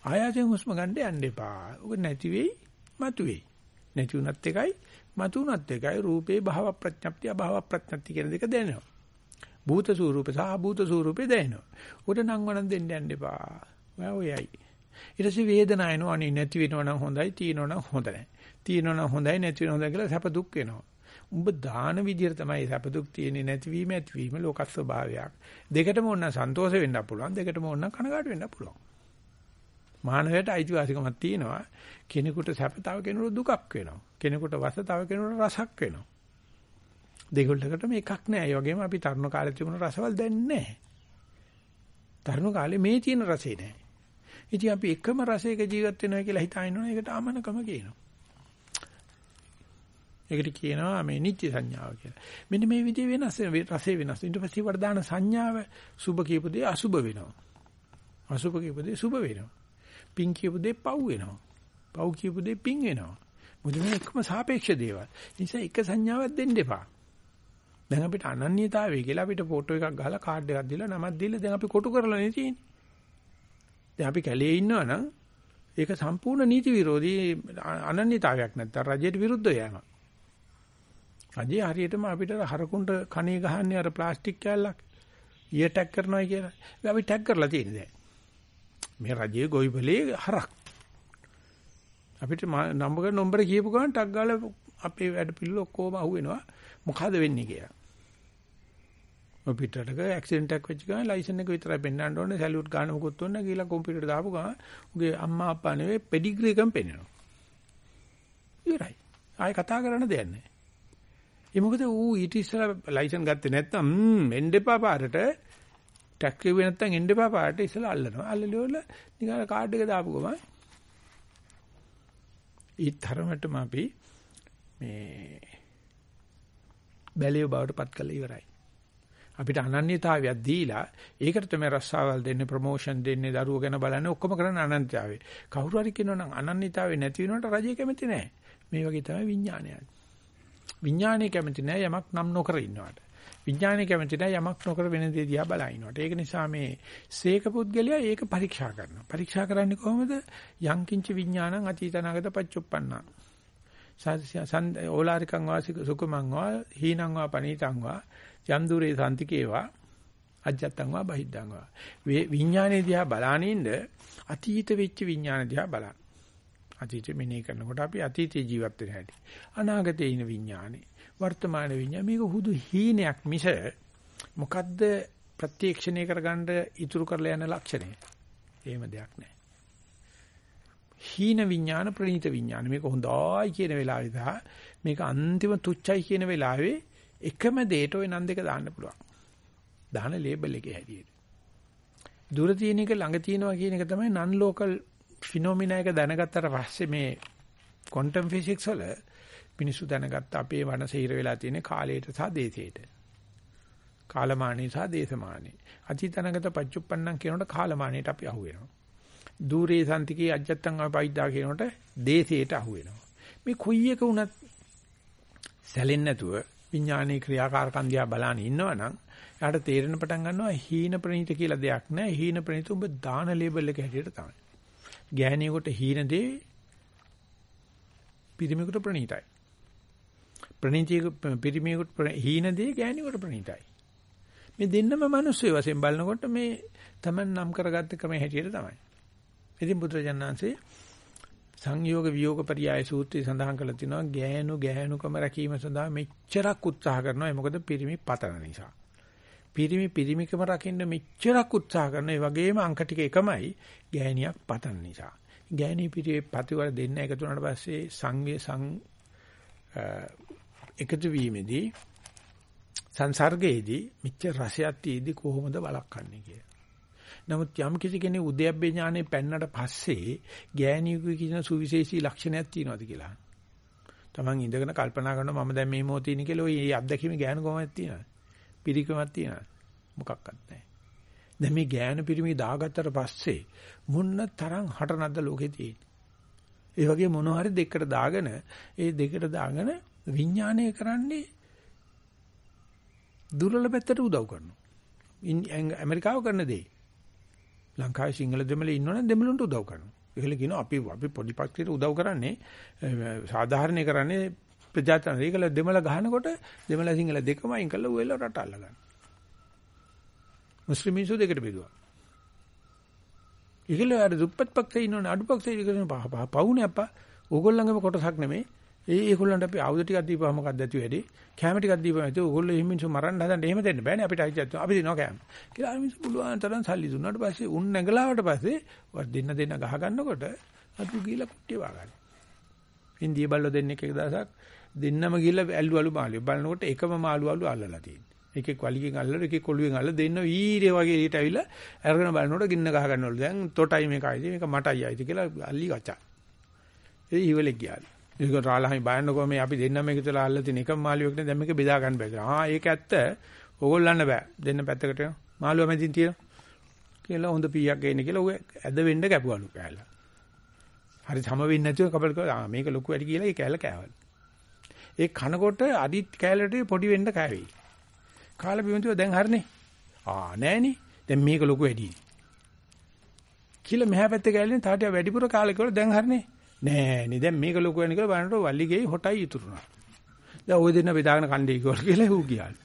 ආයතෙන් හුස්ම ගන්න යන්න එපා. ඔක නැති වෙයි මතු වෙයි. නැති උනත් එකයි මතු උනත් එකයි රූපේ භව ප්‍රඥප්තිය භව ප්‍රඥප්තිය කියන දෙක දැනෙනවා. භූත ස්වරූපේ සහ භූත ස්වරූපේ දැනෙනවා. උඩ නම් වණන් දෙන්න යන්න එපා. ඔයයි. ඊට පස්සේ වේදනාව එනවා අනේ නැති වෙනව නම් හොඳයි තියෙනව නම් හොඳ නැහැ. තියෙනව නම් හොඳයි නැති වෙනව හොඳයි කියලා සැප දුක් වෙනවා. උඹ දාන විදියට තමයි සැප දුක් තියෙන්නේ නැතිවීම ඇතිවීම ලෝක ස්වභාවයක්. දෙකටම ඕන සන්තෝෂ වෙන්න පුළුවන් දෙකටම ඕන කනගාටු වෙන්න පුළුවන්. මානවයට අයිතිවාසිකමක් තියෙනවා. කෙනෙකුට සැප තව කෙනෙකුට දුකක් වෙනවා. කෙනෙකුට වස තව කෙනෙකුට රසක් වෙනවා. දෙකොල්ලකටම එකක් නෑ. ඒ වගේම අපි තරුණ කාලේ තිබුණ රසවල් දැන් නෑ. තරුණ කාලේ මේ තියෙන රසේ නෑ. ඉතින් අපි එකම රසයක ජීවත් වෙනවා කියලා හිතාගෙන ඒකට අමනකම කියනවා. ඒකට කියනවා මේ නිත්‍ය සංඥාව කියලා. මෙන්න මේ විදිහ වෙනස් රසය වෙනස්. ඊට පස්සේ වර්ධාන සංඥාව සුභ කියපු දේ අසුභ වෙනවා. අසුභ කියපු දේ සුභ වෙනවා. පිං කියපු දේ පව් වෙනවා. පව් කියපු දේ පිං වෙනවා. මොකද මේ එකම සාපේක්ෂ දේවල්. නිසා එක සංඥාවක් දෙන්න එපා. දැන් අපිට අනන්‍යතාවය කියලා අපිට ෆොටෝ එකක් ගහලා කාඩ් එකක් දීලා නමක් දීලා දැන් අපි කොටු කරලා නේ තියෙන්නේ. දැන් අපි කැලේ ඉන්නවා නම් ඒක සම්පූර්ණ නීති විරෝධී අනන්‍යතාවයක් නැත්තම් රජයට විරුද්ධ යෑමක්. රජේ හරියටම අපිට හරකුන්ට කණේ ගහන්නේ අර ප්ලාස්ටික් කෑල්ලක් ඊය ටැග් කරනවා කියලා. ඒක අපි ටැග් කරලා තියෙන්නේ දැන්. මේ රජයේ ගොවිබලේ හරක්. අපිට නම්බර නම්බර කියපු ගමන් ටක් ගාලා අපේ වැඩ පිළිවෙල ඔක්කොම අහුවෙනවා. මොකද වෙන්නේ කියලා. ඔය පිටරටක ඇක්සිඩන්ට් එකක් වෙච්ච ගමන් ලයිසන් එක විතරයි පෙන්වන්න ඕනේ සැලියුට් ගන්න මොකුත් ඕනේ කියලා කම්පියුටර් දාපු ගමන් උගේ අම්මා අප්පා නෙවෙයි පෙඩිග්‍රී එකම පෙන්වනවා. ඉවරයි. ආයෙ කතා කරන්න දෙයක් නැහැ. ඒ මොකද ඌ ඊට ඉස්සලා ලයිසන් ගත්තේ නැත්නම් ම්ම් එන්න එපා පාරට ටැක්ස් කිව්වේ නැත්නම් එන්න එපා පාරට ඉස්සලා අල්ලනවා. අල්ලලිවල නිකන් කාඩ් එක දාපු ගමන් ඊ තරමටම අපි මේ බැලිය බවට පත් කළ ඉවරයි. අපිට අනන්‍යතාවයක් දීලා ඒකට තමයි රස්සාවල් දෙන්නේ ප්‍රොමෝෂන් දෙන්නේ දරුවෝ ගැන බලන්නේ ඔක්කොම කරන්නේ අනන්‍යතාවය. කවුරු හරි කියනවනම් අනන්‍යතාවය නැති වෙනකොට රජය කැමති නැහැ. මේ වගේ තමයි විඥානය. විඥානය කැමති නැහැ යමක් නම් නොකර ඉන්නවට. විඥානය කැමති නැහැ යමක් නොකර වෙන දේ දිහා බලා ඉන්නවට. ඒක නිසා මේ සීක පුද්ගලයා ඒක පරීක්ෂා කරනවා. පරීක්ෂා කරන්නේ කොහොමද? යංකින්ච විඥානං අතීතනාගත පච්චුප්පන්නා. ඕලාරිකං වාසික සුකුමං වා හීනං වා පනීතං වා යම් දුරේ සම්තිකේවා අජත්තං වා බහිද්දං වා. විඥානේ දිහා බලානින්ද අතීත වෙච්ච විඥාන දිහා බලන්න. අතීතෙ මෙනෙහි කරනකොට අපි අතීතයේ ජීවත් වෙන හැටි. අනාගතයේ ඉන විඥානේ වර්තමාන විඥාන මේක හුදු හීනයක් මිස මොකද්ද ප්‍රත්‍යක්ෂණය කරගන්න ඉතුරු කරලා යන ලක්ෂණය? එහෙම දෙයක් නැහැ හීන විඥාන ප්‍රණීත විඥාන මේක හොඳයි කියන වෙලාවේ දා මේක අන්තිම තුච්චයි කියන වෙලාවේ එකම දෙයට ওই නන් දෙක දාන්න පුළුවන්. දාන ලේබල් එකේ හැටියට. දුර තියෙන එක ළඟ තියෙනවා කියන එක තමයි නන් ලෝකල් ෆිනොමිනා එක දැනගත්තට පස්සේ මේ ක්වොන්ටම් ෆිසික්ස් වල මිනිස්සු දැනගත්ත අපේ වන සීර වෙලා තියෙන කාලයට සහ දේශයට. කාලමානී සහ දේශමානී. අතීතනගත පච්චුප්පන්නම් කියනකොට කාලමානීට අපි අහු වෙනවා. দূරේ සන්තිකේ අජත්තං අපයිද්දා කියනකොට දේශයට අහු වෙනවා. මේ කුයි එක උනත් සැලෙන්නේ නැතුව විඥානයේ ක්‍රියාකාරකම් දිහා බලන ඉන්නවනම් එයාට තේරෙන පටන් ගන්නවා හීන ප්‍රණීත කියලා දෙයක් නැහැ. හීන ප්‍රණීත ඔබ දාන ලේබල් එක හැටියට තමයි. ගෑණියෙකුට හීන දේ පිරිමියෙකුට ප්‍රණීතයි. ප්‍රණීතියෙකුට පිරිමියෙකුට හීන දේ ගෑණියෙකුට ප්‍රණීතයි. මේ දෙන්නම මිනිස්සු වශයෙන් බලනකොට මේ Taman නම් කරගත්ත ක්‍රමයේ හැටියට තමයි. ඉතින් බුදුරජාණන්සේ සංයෝග විయోగ පරියාය සූත්‍රය සඳහන් කරලා තිනවා ගෑනු ගෑනුකම රැකීම සඳහා මෙච්චරක් උත්සාහ කරනවා මොකද පිරිමි පතන නිසා. පිරිමි පිරිමිකම රකින්න මෙච්චරක් උත්සාහ කරන ඒ වගේම අංක ටික එකමයි ගෑණියක් පතන නිසා. ගෑණි පිරිමි පතිවර දෙන්න එකතු වුණාට පස්සේ සංවේ සං එකතු වීමේදී සංසර්ගයේදී මෙච්චර රසයක් තියේදී කොහොමද වළක්වන්නේ කියලා. නමුත් යම් කිසි කෙනෙක් උද්‍යප්පේ ඥානෙ පෙන්නට පස්සේ ගෑණියෙකු කියන සුවිශේෂී ලක්ෂණයක් තියෙනවද කියලා. Taman ඉඳගෙන කල්පනා කරනවා මම දැන් මේ මොහොතේ ඉන්නේ කියලා ඔය අත්දැකීම ගෑනු කොහොමද තියෙනවද? පිරිකමක් තියෙනවද? මොකක්වත් නැහැ. දැන් මේ ගෑනු පිරිමි දාගත්තට පස්සේ මොන්න තරම් හට නැද්ද ලෝකේ තියෙන්නේ. ඒ වගේ මොන හරි දෙකට දාගෙන ඒ දෙකට දාගෙන විඥානය කරන්නේ දුර්වල පැත්තට උදව් කරනවා. ඇමරිකාව කරන දේ. ලංකාවේ සිංහල දෙමළ ඉන්නවනම් දෙමළුන්ට උදව් කරනවා. ඒකල කියනවා අපි අපි පොඩි පක්ෂයට උදව් කරන්නේ සාධාරණේ කරන්නේ ප්‍රජාතන්ත්‍රය. ඒකල දෙමළ ගහනකොට දෙමළ සිංහල දෙකම අයින් කරලා උයල රට අල්ලගන්න. මුස්ලිම් මිනිස්සු දෙකට බෙදුවා. ඒකල අර දුප්පත් පක්ෂේ ඉන්නවනේ අඩු පක්ෂේ ඉන්න පවුනේ අප්පා. ඕගොල්ලන්ගේම කොටසක් නෙමෙයි. ඒ ඒගොල්ලන්ට අපි ආයුධ ටිකක් දීපුවා මොකක්ද ඇති වෙන්නේ? කැම ටිකක් දීපුවා ඇති. ඕගොල්ලෝ එහෙම මිනිස්සු මරන්න හදන්න එහෙම දෙන්න බෑනේ අපිට අයිතියක් තියෙනවා. අපි දෙනවා කැම. කියලා අර මිනිස්සු පුළුවන් තරම් සල්ලි දුන්නාට පස්සේ උන් නැගලාවට පස්සේ වත් දෙන්න දෙන්න ගහ ගන්නකොට අතු ගිහලා කුට්ටිය වාගන්න. ඉන්දිය බල්ලෝ දෙන්නෙක් එක දවසක් දෙන්නම ගිහලා ඇල්ලු අලු මාළු බලනකොට එකම මාළු අලු අල්ලලා තියෙනවා. එකෙක් වලිගෙන් අල්ලලා එකෙක් කොළුවෙන් අල්ලලා දෙන්න වීරය වගේ ඊට ඇවිල්ලා අරගෙන බලනකොට ගින්න ගහ ගන්නවලු. දැන් තොටයි මේකයිද මේක මටයි ආයිද කියලා අල්ලි ගචා. ඒ ඉවලෙක් ගියාලු. ඒක රාලහයි බයන්නකෝ මේ අපි දෙන්නම එකතුලා අල්ල තියෙන එකම මාළුවෙක් නේ දැන් මේක බෙදා ගන්න බෑ. ආ ඒක ඇත්ත. ඕගොල්ලන්න බෑ. දෙන්න පැත්තකට යනවා. මාළුවා මැදින් තියෙනවා. කියලා හොඳ පීයක් ගේන්න කියලා ඌ ඇද වෙන්න කැපුවලු කෑල්ල. හරි සම වෙන්නේ නැතුව කබල් කළා. ආ මේක ලොකු වැඩි කියලා ඒ කෑල්ල කෑවලු. ඒ කනකොට අදිත් කෑල්ලට පොඩි වෙන්න කෑවේ. කාලා බිමතුව දැන් හරිනේ. ආ නෑනේ. දැන් මේක ලොකු වැඩි. කියලා මෙහා පැත්තේ කෑල්ලෙන් තාටිය වැඩිපුර කාලේ කියලා දැන් හරිනේ. නෑ නේ දැන් මේක ලොකු වෙන කියලා බලනකොට වල්ලිගේ හොටයි ඉතුරුනා. දැන් ওই දෙන්න බෙදාගෙන කණ්ඩේ කිව්වා කියලා ඌ ගියාලු.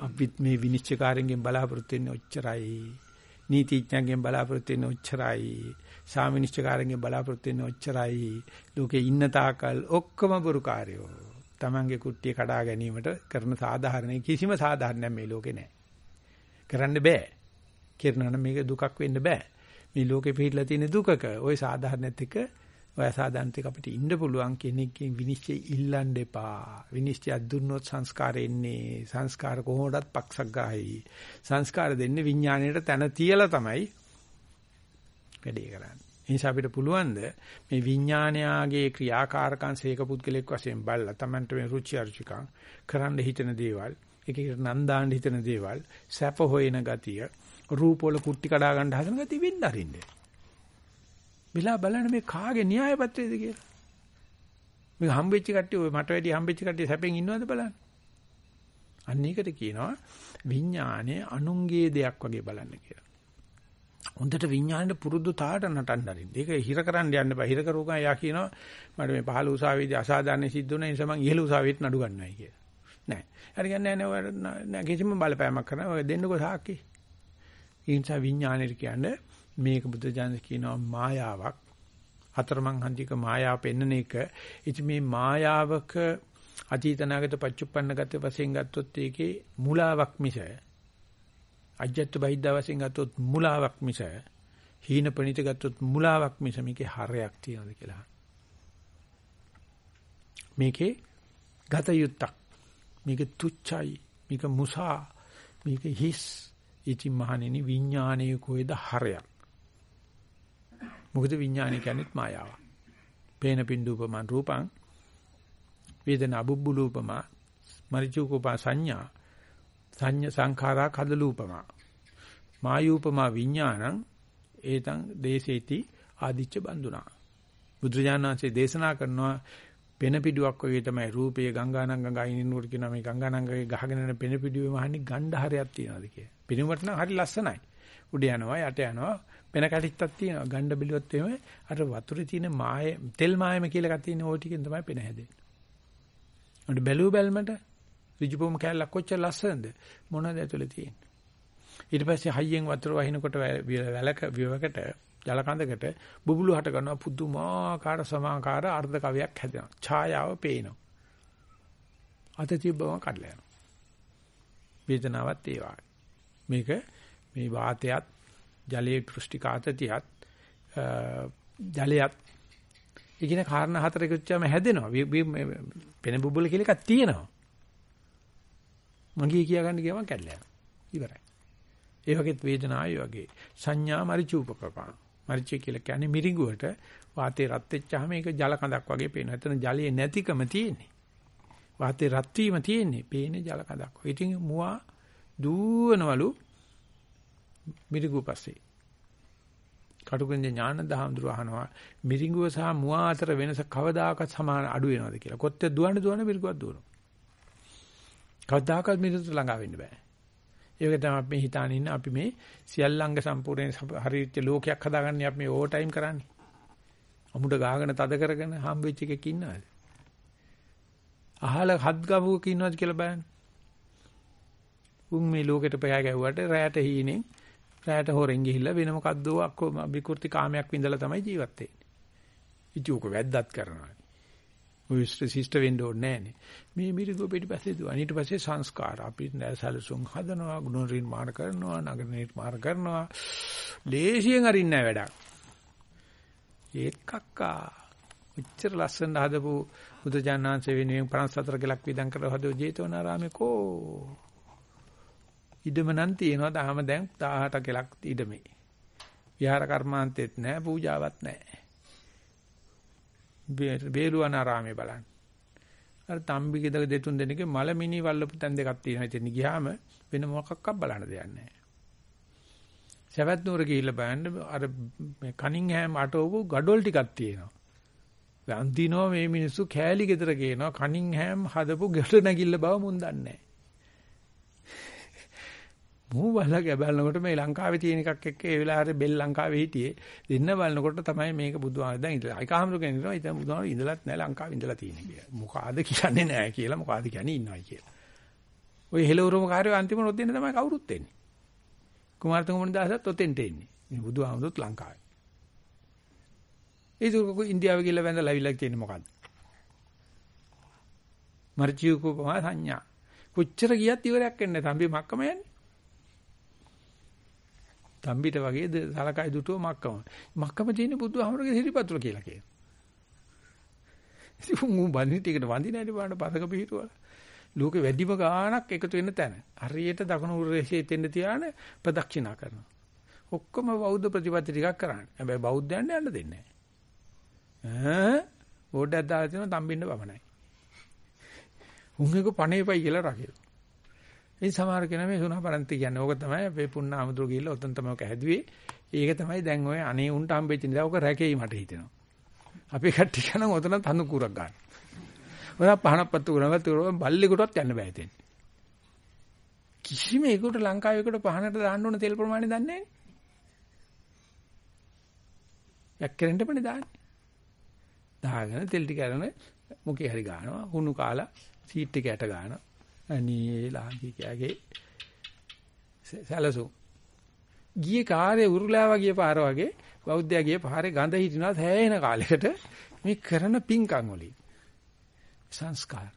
අපිත් මේ විනිශ්චයකාරයෙන් බලාපොරොත්තු වෙන්නේ ඔච්චරයි. නීතිඥයන්ගෙන් බලාපොරොත්තු වෙන්නේ ඔච්චරයි. සාමිනිශ්චයකාරයෙන් බලාපොරොත්තු වෙන්නේ ඔච්චරයි. ලෝකේ ඉන්න තාකල් ඔක්කොම බුරුකාරයෝ. Tamange කුට්ටිය කඩා ගැනීමට කරන සාධාරණ කිසිම සාධාරණයක් මේ ලෝකේ නැහැ. කරන්න බෑ. කරනවා නම් මේක දුකක් වෙන්න බෑ. මේ ලෝකේ පිළිලා තියෙන දුකක ওই සාධාරණෙත් එක ඔය අසාධාරණත් එක අපිට ඉන්න පුළුවන් කෙනෙක්ගෙන් විනිශ්චය ඉල්ලන්න එපා. විනිශ්චය දුන්නොත් සංස්කාර එන්නේ. සංස්කාර කොහොමදත් පක්ෂග්‍රාහී. සංස්කාර දෙන්නේ විඥාණයට තන තියලා තමයි වැඩේ කරන්නේ. ඒ නිසා අපිට පුළුවන් මේ විඥානයාගේ ක්‍රියාකාරකම් සේක පුද්ගලෙක් වශයෙන් බලලා Tamanට මේ රුචි අරුචිකම් කරන්න හිතන දේවල්, එක එකට නන්දාන්න හිතන දේවල්, සැප හොයන ගතිය රූපවල කුට්ටි කඩා ගන්න හදන ගතිය වෙන්න අරින්න. බිලා බලන්න මේ කාගේ න්‍යාය පත්‍රයේද කියලා. මේක හම්බෙච්ච කට්ටිය ඔය මට වැඩි හම්බෙච්ච කට්ටිය සැපෙන් ඉන්නවද බලන්න. අන්න ඒකට කියනවා විඥානයේ අනුන්ගේ දෙයක් වගේ බලන්න කියලා. හොඳට විඥාණයට පුරුදු තාට නටන්න අරින්න. ඒක හිර කරන්න යන්න බෑ. හිර කරුවා යා කියනවා මට මේ පහළ උසාවියේදී අසාධාරණ සිද්ධ වුණා ඒ නිසා මං ඉහළ උසාවියට නඩු ගන්නවයි කියලා. නෑ. හරි ගන්නේ නෑ කිසිම බලපෑමක් කරන්න. ඔය දෙන්නකෝ සාක්කි. ඒ නිසා විඥාණයට කියන්නේ මේක බුද්ධ ඥාන කියනවා මායාවක්. අතරමං හන්දික මායාව පෙන්වන එක. ඉතින් මේ මායාවක අතීතනාගත පච්චුප්පන්න ගත වශයෙන් ගත්තොත් ඒකේ මුලාවක් මිස අජ්ජත් බහිද්දා වශයෙන් ගත්තොත් මුලාවක් මිස හීන ප්‍රණිත ගත්තොත් මුලාවක් මිස මේකේ හරයක් තියනද කියලා. මේකේ ගත යුත්තක්. මේක තුච්චයි. මේක මුසා. මේක හිස්. ඉතින් මහණෙනි විඥානයේ කොයිද හරයක්. මොකද විඥානය කියන්නේත් මායාවක්. පේන පින්දුපමන් රූපං වේදනා බුබ්බුලූපමා මරිචුකෝපා සංඥා සංඥ සංඛාරා කදලූපමා මායූපමා විඥානං ඒතං දේසේති ආදිච්ච බඳුනා බුදුරජාණන්සේ දේශනා කරනවා පෙන පිඩුවක් වගේ තමයි රූපයේ ගංගානංග ගයිනිනුවට කියන මේ ගංගානංගගේ ගහගෙන යන පෙන පිඩුවේ මහන්නේ ගණ්ඩහරයක් තියනවාද කිය. පිළිමට නම් හරි ලස්සනයි. උඩ යනවා යට යනවා පෙන කටිත්තක් තියෙනවා. ගණ්ඩ බිලුවත් එමේ අර වතුරේ තියෙන මාය තෙල් මායම කියලා එකක් තියෙන ඕ ටිකෙන් තමයි පෙන හැදෙන්නේ. උඩ බැලුව බැලමට ඍජුපොම කැලක් කොච්චර ලස්සනද මොනවද ඇතුලේ තියෙන්නේ. ඊට පස්සේ හයියෙන් වතුර වහිනකොට වැලක විවකට ජල කඳකට බුබුලු හට ගන්නවා පුදුමාකාර සමාකාර අර්ධ කවයක් හැදෙනවා. ඡායාව පේනවා. අත තිබ්බම කඩලා යනවා. වේදනාවත් ඒ වගේ. මේක මේ වාතයත් ජලයේ පෘෂ්ටිකාතතියත් ජලයත් ඉගෙන කාරණා හතරක උච්චාම හැදෙනවා. පෙන බුබුල කියලා එකක් තියෙනවා. මගේ කියා ගන්න ගියම කැඩලා යනවා. ඉවරයි. ඒ වගේත් වේදනාවයි වගේ සංඥා මරිචූපකපා. මරිචය කියලා කියන්නේ මිරිඟුවට වාතේ රත් වෙච්චාම ඒක ජල කඳක් වගේ පේනවා. එතන ජලයේ නැතිකම තියෙන්නේ. වාතේ රත් වීම තියෙන්නේ. පේන්නේ ජල කඳක්. ඉතින් මුවා දූවනවලු මිරිඟුව පස්සේ. කටුකුරුන්ගේ ඥාන දහම්දුර අහනවා මිරිඟුව සහ මුවා අතර වෙනස කවදාකවත් සමාන අඩු වෙනවද කියලා. කොත්තේ දුවන දුවන මිරිඟුවක් දුවනවා. කවදාකවත් මිරිඟුවට ළඟා වෙන්න බෑ. ඒක තමයි අපි හිතාන ඉන්න අපි මේ සියල්ලංග සම්පූර්ණ හරියට ලෝකයක් හදාගන්නේ අපි මේ ඕවර් ටයිම් කරන්නේ. අමුඩ ගාගෙන තද කරගෙන හම්බෙච්ච එකක ඉන්නවද? අහල හත් ගවුවක ඉන්නවද කියලා බලන්න. උන් මේ ලෝකෙට පය ගැව්වට රැයට හීනෙන් රැයට හොරෙන් ගිහිල්ලා වෙන මොකද්දෝ අක්කෝ විකෘති කාමයක් විඳලා තමයි ජීවත් වෙන්නේ. ඉතින් උක වැද්දත් කරනවා. ඔය ශිෂ්ට වෙන්න ඕනේ නෑනේ. මේ මිරිගුව පිටිපස්සේ දුවන. ඊට පස්සේ සංස්කාර අපි සැලසුම් හදනවා, ගුණ නිර්මාණ කරනවා, නගර නිර්මාණ කරනවා. ලේසියෙන් අරින්නේ නෑ වැඩක්. ඒත් කක්කා. උච්චර ලස්සන හදපු බුදුජානනාංශ වෙනුවෙන් 54 කලක් විදන් කරලා හදෝ ජේතවනාරාමේ කෝ. ඉඩම නම් තියෙනවා. තාම දැන් 18 කලක් ඉඩමේ. විහාර කර්මාන්තෙත් නෑ, පූජාවක් නෑ. වේලුවනාරාමේ බලන්න. අර තම්බිගේ දක දෙතුන් දෙනෙක්ගේ මල මිනි වල්ලපු තැන් දෙකක් තියෙනවා. ඉතින් ගියාම වෙන මොකක්වත් බලන්න දෙයක් නැහැ. සවැත් නුවර ගිහිල්ලා බලන්න අර මේ කනින්හෑම් අටවපු gadol ටිකක් තියෙනවා. අන්තිනෝ මේ මිනිස්සු කෑලි ගෙදර ගේනවා කනින්හෑම් හදපු ගැට නැගිල්ල බව මුන් දන්නේ නැහැ. මූ බලලා බලනකොට මේ ලංකාවේ තියෙන එකක් එක්ක ඒ වෙලාවේ බෙල් ලංකාවේ හිටියේ. දෙන්න බලනකොට තමයි මේක බුදුහාම දැන් ඉඳලා. ඒකහමරු කෙනෙක්නවා ඉතින් බුදුහාම ඉඳලත් නැහැ ලංකාවේ ඉඳලා තියෙන්නේ කියලා. මොකಾದ කියන්නේ නැහැ කියලා. මොකಾದ කියන්නේ ඉන්නවයි කියලා. ওই හෙලවරුම කාර්යෝ අන්තිම රොද්දෙන්න තමයි කවුරුත් එන්නේ. කුමාරතුංගමනි දාසත් ඔතෙන්ට එන්නේ. මේ බුදුහාමරුත් ලංකාවේ. ඒක ඉන්දියාවේ ගිහලා වැඳලා අවිලක් තියෙන්නේ මොකද්ද? මර්ජියකෝ පමා සංඥා. කොච්චර ගියත් ඉවරයක් වෙන්නේ නැහැ. තම්බි මක්කම යන්නේ. තම්බිට වගේ සලකයි දුටුව මක්කම. මක්කම තියෙන බුදුහාමරගේ සිරිපතුල කියලා කියනවා. ඉතින් උන් බන්නේ ටිකට වඳින හැටි බලන්න පසක පිහිටුවල. ලෝකෙ වැඩිම ගාණක් එකතු වෙන්න තැන. හරියට දකුණු උරේෂයේ තෙන්න තියාන ප්‍රදක්ෂිනා කරනවා. ඔක්කොම බෞද්ධ ප්‍රතිපත්ති ටිකක් කරන්නේ. හැබැයි බෞද්ධයන්ට යන්න දෙන්නේ නැහැ. ඈ බෝඩයක් දාලා තියෙනවා තම්බින්න බමනයි. උන් එක පණේපයි කියලා රකිනවා. ඒ සමහර කෙනා මේ සුණාපරන්ති කියන්නේ ඕක තමයි අපේ පුන්න ආමතුරු ගිහිල්ලා ඔතන තමයි ඔක හැදුවේ. ඒක තමයි දැන් ඔය අනේ උන්ට හම්බෙච්ච නිසා ඕක රැකෙයි මට හිතෙනවා. අපි කට්ටිය කරන ඔතන තනු කුරක් ගන්න. ඔය පහනක් පත්තු කරනවත් බල්ලෙකුටවත් යන්න බෑ ඉතින්. කිසිම එකකට ලංකාවේකට පහනට දාන්න ඕන තෙල් ප්‍රමාණය දන්නේ නැහැ. යක්කරෙන්ටමනේ දාන්නේ. දාගෙන තෙල් ටික අරන මුකේ හරි ගන්නවා. හුණු කාලා සීට් එක යට ගන්නවා. අනේ ලාංකිකයාගේ සැලසුම්. ගියේ කාර්ය උරුලාවා ගිය පාර වගේ බෞද්ධයා ගිය පාරේ ගඳ හිටිනවා සෑහෙන කාලයකට මේ කරන පිංකම් වලින්. සංස්කාර.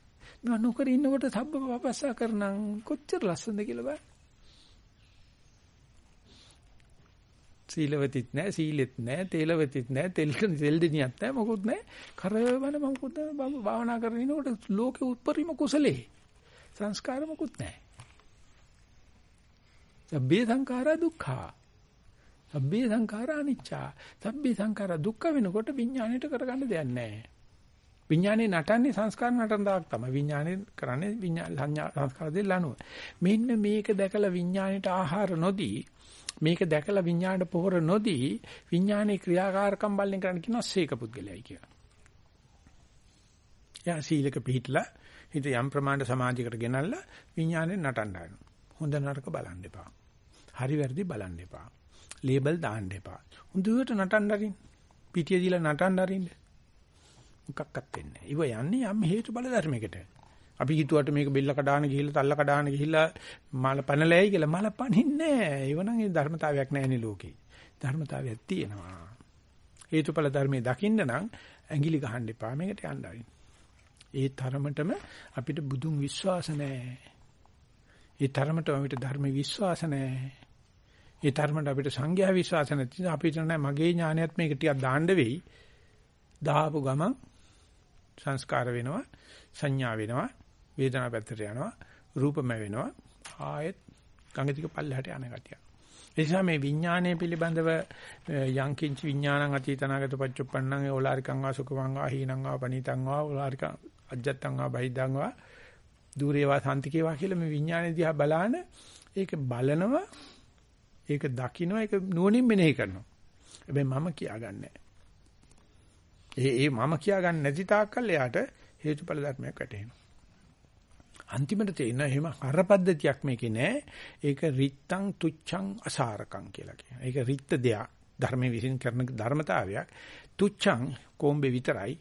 මම නොකර ඉන්නකොට සබ්බ පපස්සා කරනම් කොච්චර ලස්සනද කියලා බලන්න. සීලවතිත් නැහැ සීලෙත් නැහැ තේලවතිත් නැහැ තෙල් තෙල් දෙනියක් නැහැ මොකුත් නැහැ කරවන මම කුද භාවනා කරගෙන ඉනකොට ලෝකේ උත්පරිම කුසලේ සංස්කාර මොකුත් නැහැ. සබ්බේ සංඛාරා දුක්ඛා. සබ්බේ සංඛාරා අනිච්චා. සබ්බේ සංඛාරා දුක්ඛ වෙනකොට විඥාණයට කරගන්න දෙයක් නැහැ. විඥානේ නටන්නේ සංස්කාර නටන දාක් තමයි. විඥානේ කරන්නේ විඥාන සංඥා සංස්කාර දෙල්ලනුව. මෙන්න මේක දැකලා විඥාණයට ආහාර නොදී මේක දැකලා විඥාණයට පොහොර නොදී විඥානේ ක්‍රියාකාරකම් බලෙන් කරන්න කියනවා සීක පුද්ගලයයි කියලා. යා සීලක පිළිහිట్లా හිත යම් ප්‍රමාණයට සමාධියකට ගෙනල්ලා විඥානේ නටන්න හදනවා. හොඳ නරක බලන්න එපා. හරි වැරදි බලන්න එපා. ලේබල් දාන්න එපා. හොඳට නටන්න අරින්න. පිටිය දීලා නටන්න අරින්න. මොකක්වත් වෙන්නේ නැහැ. ඉව යන්නේ යම් හේතු බල ධර්මයකට. අපි හිතුවට මේක බෙල්ල කඩාන ගිහිල්ලා තල්ල කඩාන ගිහිල්ලා මල පනලෑයි කියලා මල පනින්නේ නැහැ. ඒව නම් ඒ ධර්මතාවයක් නැහැනේ ලෝකේ. ධර්මතාවයක් තියෙනවා. හේතුඵල ධර්මයේ දකින්න නම් ඇඟිලි ගහන්න එපා. මේකට යන්න ආරින්. ඒ තරමටම අපිට බුදුන් විශ්වාස නැහැ. ඒ තරමටම අපිට ධර්ම විශ්වාස නැහැ. ඒ තරමට අපිට සංඝයා විශ්වාස නැති නිසා අපිට නෑ මගේ ඥානයත් මේක ටිකක් දාන්න වෙයි. දාපු ගමන් සංස්කාර වෙනවා, සංඥා වෙනවා, වේදනාව පැත්තට යනවා, රූපම වෙනවා. ආයෙත් ගංගතික පල්ලෙහාට යන ගතිය. ඒ නිසා මේ විඥානය පිළිබඳව යංකින්ච විඥානං අතීතනාගත පච්චුප්පන්නං ඕලාරිකං වා සුඛං වා හීනං වා පනීතං වා ඕලාරික අජත්තං වා බහිද්දං වා දූරේවා සාන්තිකේවා කියලා මේ විඥානය දිහා බලාන ඒක බලනවා ඒක දකින්න ඒක නුවණින් මෙනෙහි කරනවා. හැබැයි මම කියාගන්නේ ඒ ඒ මම කියාගන්නේ නැති තාක්කල් එයාට හේතුඵල ධර්මයක් වැටහෙනවා. අන්තිමට තේින එහෙම කරපද්ධතියක් මේකේ නෑ. ඒක රිත්තං තුච්ඡං අසාරකං කියලා කියනවා. ඒක රිත්ත දෙයක්. ධර්මයේ විසින් කරන ධර්මතාවයක්. තුච්ඡං කොම්බේ විතරයි.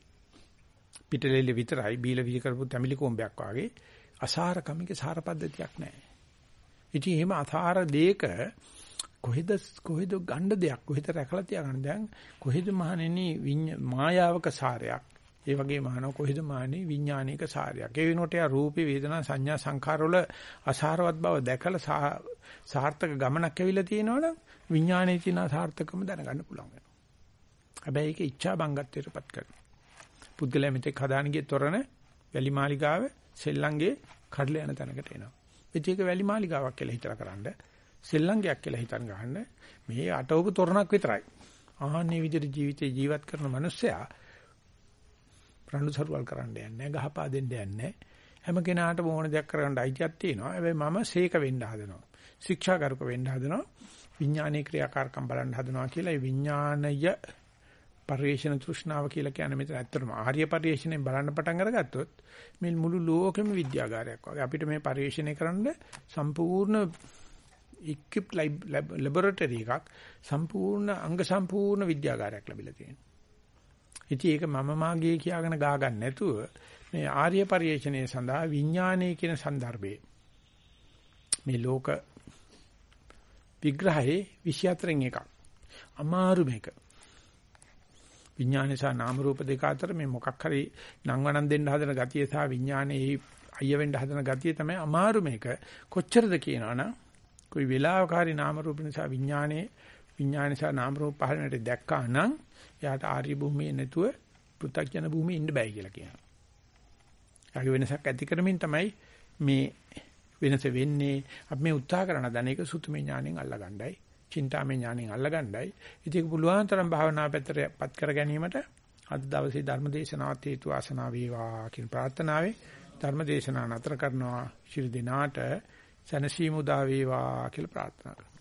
පිටලෙල විතරයි බීල විහි කරපු තැමිලි කොම්බයක් වාගේ අසාරකමික සාර පද්ධතියක් නෑ. ඉතින් එහෙම අසාර දෙයක කොහෙද කොහෙද ගන්න දෙයක් කොහෙද රැකලා තියාගන්න දැන් කොහෙද මහණෙනි මායාවක සාරයක්? ඒ වගේ මහණ කොහෙද මානේ විඥානික සාරයක්? ඒ වෙනකොට යා රූපේ වේදනා සංඥා සංඛාර වල අසාරවත් බව දැකලා සාර්ථක ගමනක් ඇවිල්ලා තියෙනවනම් විඥානයේ තියෙන සාර්ථකම දැනගන්න පුළුවන් වෙනවා. හැබැයි ඒක ඉච්ඡා බංගත්වයටපත් කරනවා. පුද්ගලයා මෙතෙක් හදාන ගිය තොරණ වැලි මාලිගාව සෙල්ලංගේ කඩලා යන තැනකට එනවා ඒක වැලි මාලිගාවක් කියලා හිතලා කරන්නේ සෙල්ලංගයක් කියලා හිතන් ගහන්න මේ අටවපු තොරණක් විතරයි. ආහන්නේ විදිහට ජීවිතේ ජීවත් කරන මිනිස්සයා රණුසරුවල් කරන්න යන්නේ ගහපා දෙන්න යන්නේ හැම කෙනාටම ඕන දෙයක් කරගන්න අයිතියක් තියෙනවා. හැබැයි මම සීක වෙන්න හදනවා. ශික්ෂාගරුක වෙන්න හදනවා. විඥානීය ක්‍රියාකාරකම් බලන්න හදනවා කියලා ඒ විඥානය පරිේශන තෘෂ්ණාව කියලා කියන්නේ මෙතන ඇත්තටම ආර්ය පරිේශණයෙන් බලන්න පටන් අරගත්තොත් මේ මුළු ලෝකෙම විද්‍යාගාරයක් වගේ අපිට මේ පරිේශණය කරන්න සම්පූර්ණ equipped laboratory එකක් සම්පූර්ණ අංග සම්පූර්ණ විද්‍යාගාරයක් ලැබිලා තියෙනවා. ඉතින් ඒක මම මාගේ කියාගෙන ගා ගන්න නැතුව මේ ආර්ය පරිේශණය සඳහා විඥානයේ කියන સંદર્ભයේ මේ ලෝක විග්‍රහයේ 24න් එකක් අමාරු මේක. විඥානය සහ නාම රූප දෙක අතර මේ මොකක් හරි නංවනන් දෙන්න හදන ගතිය සහ විඥානයේ අයිය වෙන්න හදන ගතිය තමයි අමාරු මේක. කොච්චරද කියනවනම් કોઈ වෙලාවකාරී නාම රූප නිසා විඥානයේ විඥාන නිසා නාම රූප පහළට දැක්කා නම් එයාට ආර්ය භූමියේ නැතුව පෘථග්ජන භූමියේ ඉන්න බෑ කියලා කියනවා. ආගේ වෙනසක් ඇති කරමින් තමයි මේ වෙනස වෙන්නේ. අපි මේ උත්සාහ කරන දන එක සුතුමේ ඥාණයෙන් අල්ලගන්නයි, චින්තාමේ ඥාණයෙන් අල්ලගන්නයි. ඉතින් ඒක පුළුවන් තරම් භාවනා පැත්තටපත් කර ගැනීමට අද දවසේ ධර්ම දේශනාවත් හේතු ආසනාව වේවා කියන ප්‍රාර්ථනාවේ ධර්ම දේශනාව නතර කරනවා. ශිරු දිනාට සැනසීම උදා වේවා කියලා ප්‍රාර්ථනා කරනවා.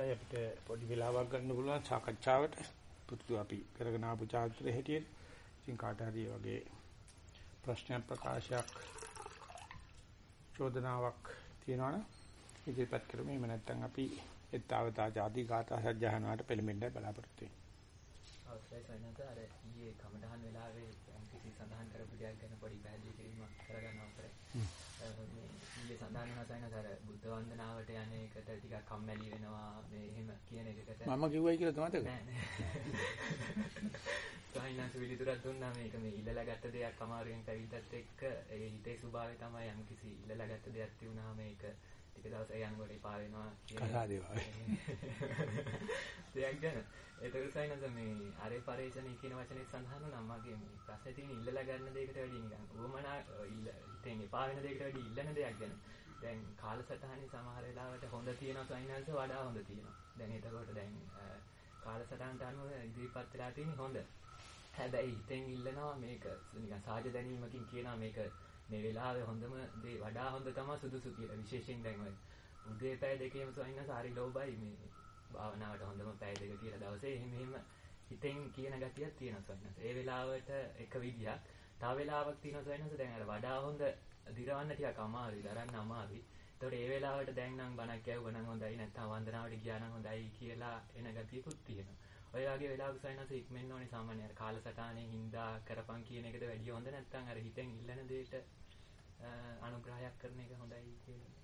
හොඳයි අපිට පොඩි වෙලාවක් ගන්න පුළුවන් සාකච්ඡාවට. පුතු අපි කරගෙන ආපු චාරිත්‍රයේ හැටියට. ඉතින් කාට හරි වගේ ප්‍රශ්න ප්‍රකාශයක් චෝදනාවක් තියෙනවනම් ඉදිරිපත් කරමු. එහෙම නැත්නම් අපි එත්තාවතා ආදී ගාථා සජ්ජහනාවට පෙළඹෙන්න බලාපොරොත්තු වෙනවා. අවශ්‍යයි සයනත අර ඊයේ කමඩහන් වෙලාවේ කිසි සඳහන් කරපු දෙයක් ගැන පොඩි පැහැදිලි කිරීමක් කරගන්න අවසරයි. මේ ඊයේ සඳහන් වෙනවා සයනත අර බුද්ධ වන්දනාවට යන එකට ටිකක් කම්මැලි වෙනවා මේ එහෙම කියන එකකට මම කිව්වයි කියලා තමයි නෑ. සයනස විලිතුරක් දුන්නා මේක මේ ඉල්ලලා ගත්ත දෙයක් අමාරුවෙන් පැවිද්දත් එක්ක ඒ හිතේ ස්වභාවය තමයි යම් කිසි ඉල්ලලා ගත්ත දෙයක් තියුණාම මේක ටික දවසක් යනකොට එපා වෙනවා කතා දේවා. දෙයක් ගැන. ඒතකොට සයිනස මේ අරේ පරේෂණී කියන වචනේ සඳහන් වුණා මගේ මේ ප්‍රශ්නේ තියෙන ඉල්ලලා ගන්න දෙයකට වැඩිය නිකන් උවමනා ඉල්ල හිතෙන් එපා වෙන දෙයකට වැඩිය ඉල්ලන දෙයක් ගැන. දැන් කාලසටහනේ සමහර වෙලාවට හොඳ තියෙනවා සයිනස වඩා හොඳ තියෙනවා. දැන් එතකොට දැන් කාලසටහනට අනුව ඉදිරිපත් වෙලා තියෙන හොඳ. හැබැයි හිතෙන් ඉල්ලනවා මේක නිකන් සාජ දැනීමකින් කියනවා මේක මේ වෙලාවේ හොඳම දේ වඩා හොඳ තමයි සුදුසු කියලා. විශේෂයෙන් දැන් ඔය උදේ පැය දෙකේම සොයින්න සාරි ලෝබයි මේ භාවනාවට හොඳම පැය දෙක කියලා දවසේ එහෙම එහෙම හිතෙන් කියන ගතියක් තියෙනවා සොයින්නස්. ඒ වෙලාවට එක විදියක්. තව වෙලාවක් තියෙනවා සොයින්නස් දැන් අර වඩා හොඳ දිරවන්න ටිකක් අමාරුයි, දරන්න අමාරුයි. ඒතකොට ඒ වෙලාවට දැන් නම් බණක් ඇහුවා නම් හොඳයි නැත්නම් වන්දනාවට ගියා නම් හොඳයි කියලා එන ගතියකුත් තියෙනවා. ඔය වගේ වෙලාවක සයින්ස් ඉක්මෙන්න ඕනේ සාමාන්‍ය අර කාලසටහනේ හින්දා කරපන් කියන එකද වැඩිය හොඳ නැත්නම් අර හිතෙන් ඉල්ලන දෙයට අනුග්‍රහයක් කරන එක හොඳයි කියලා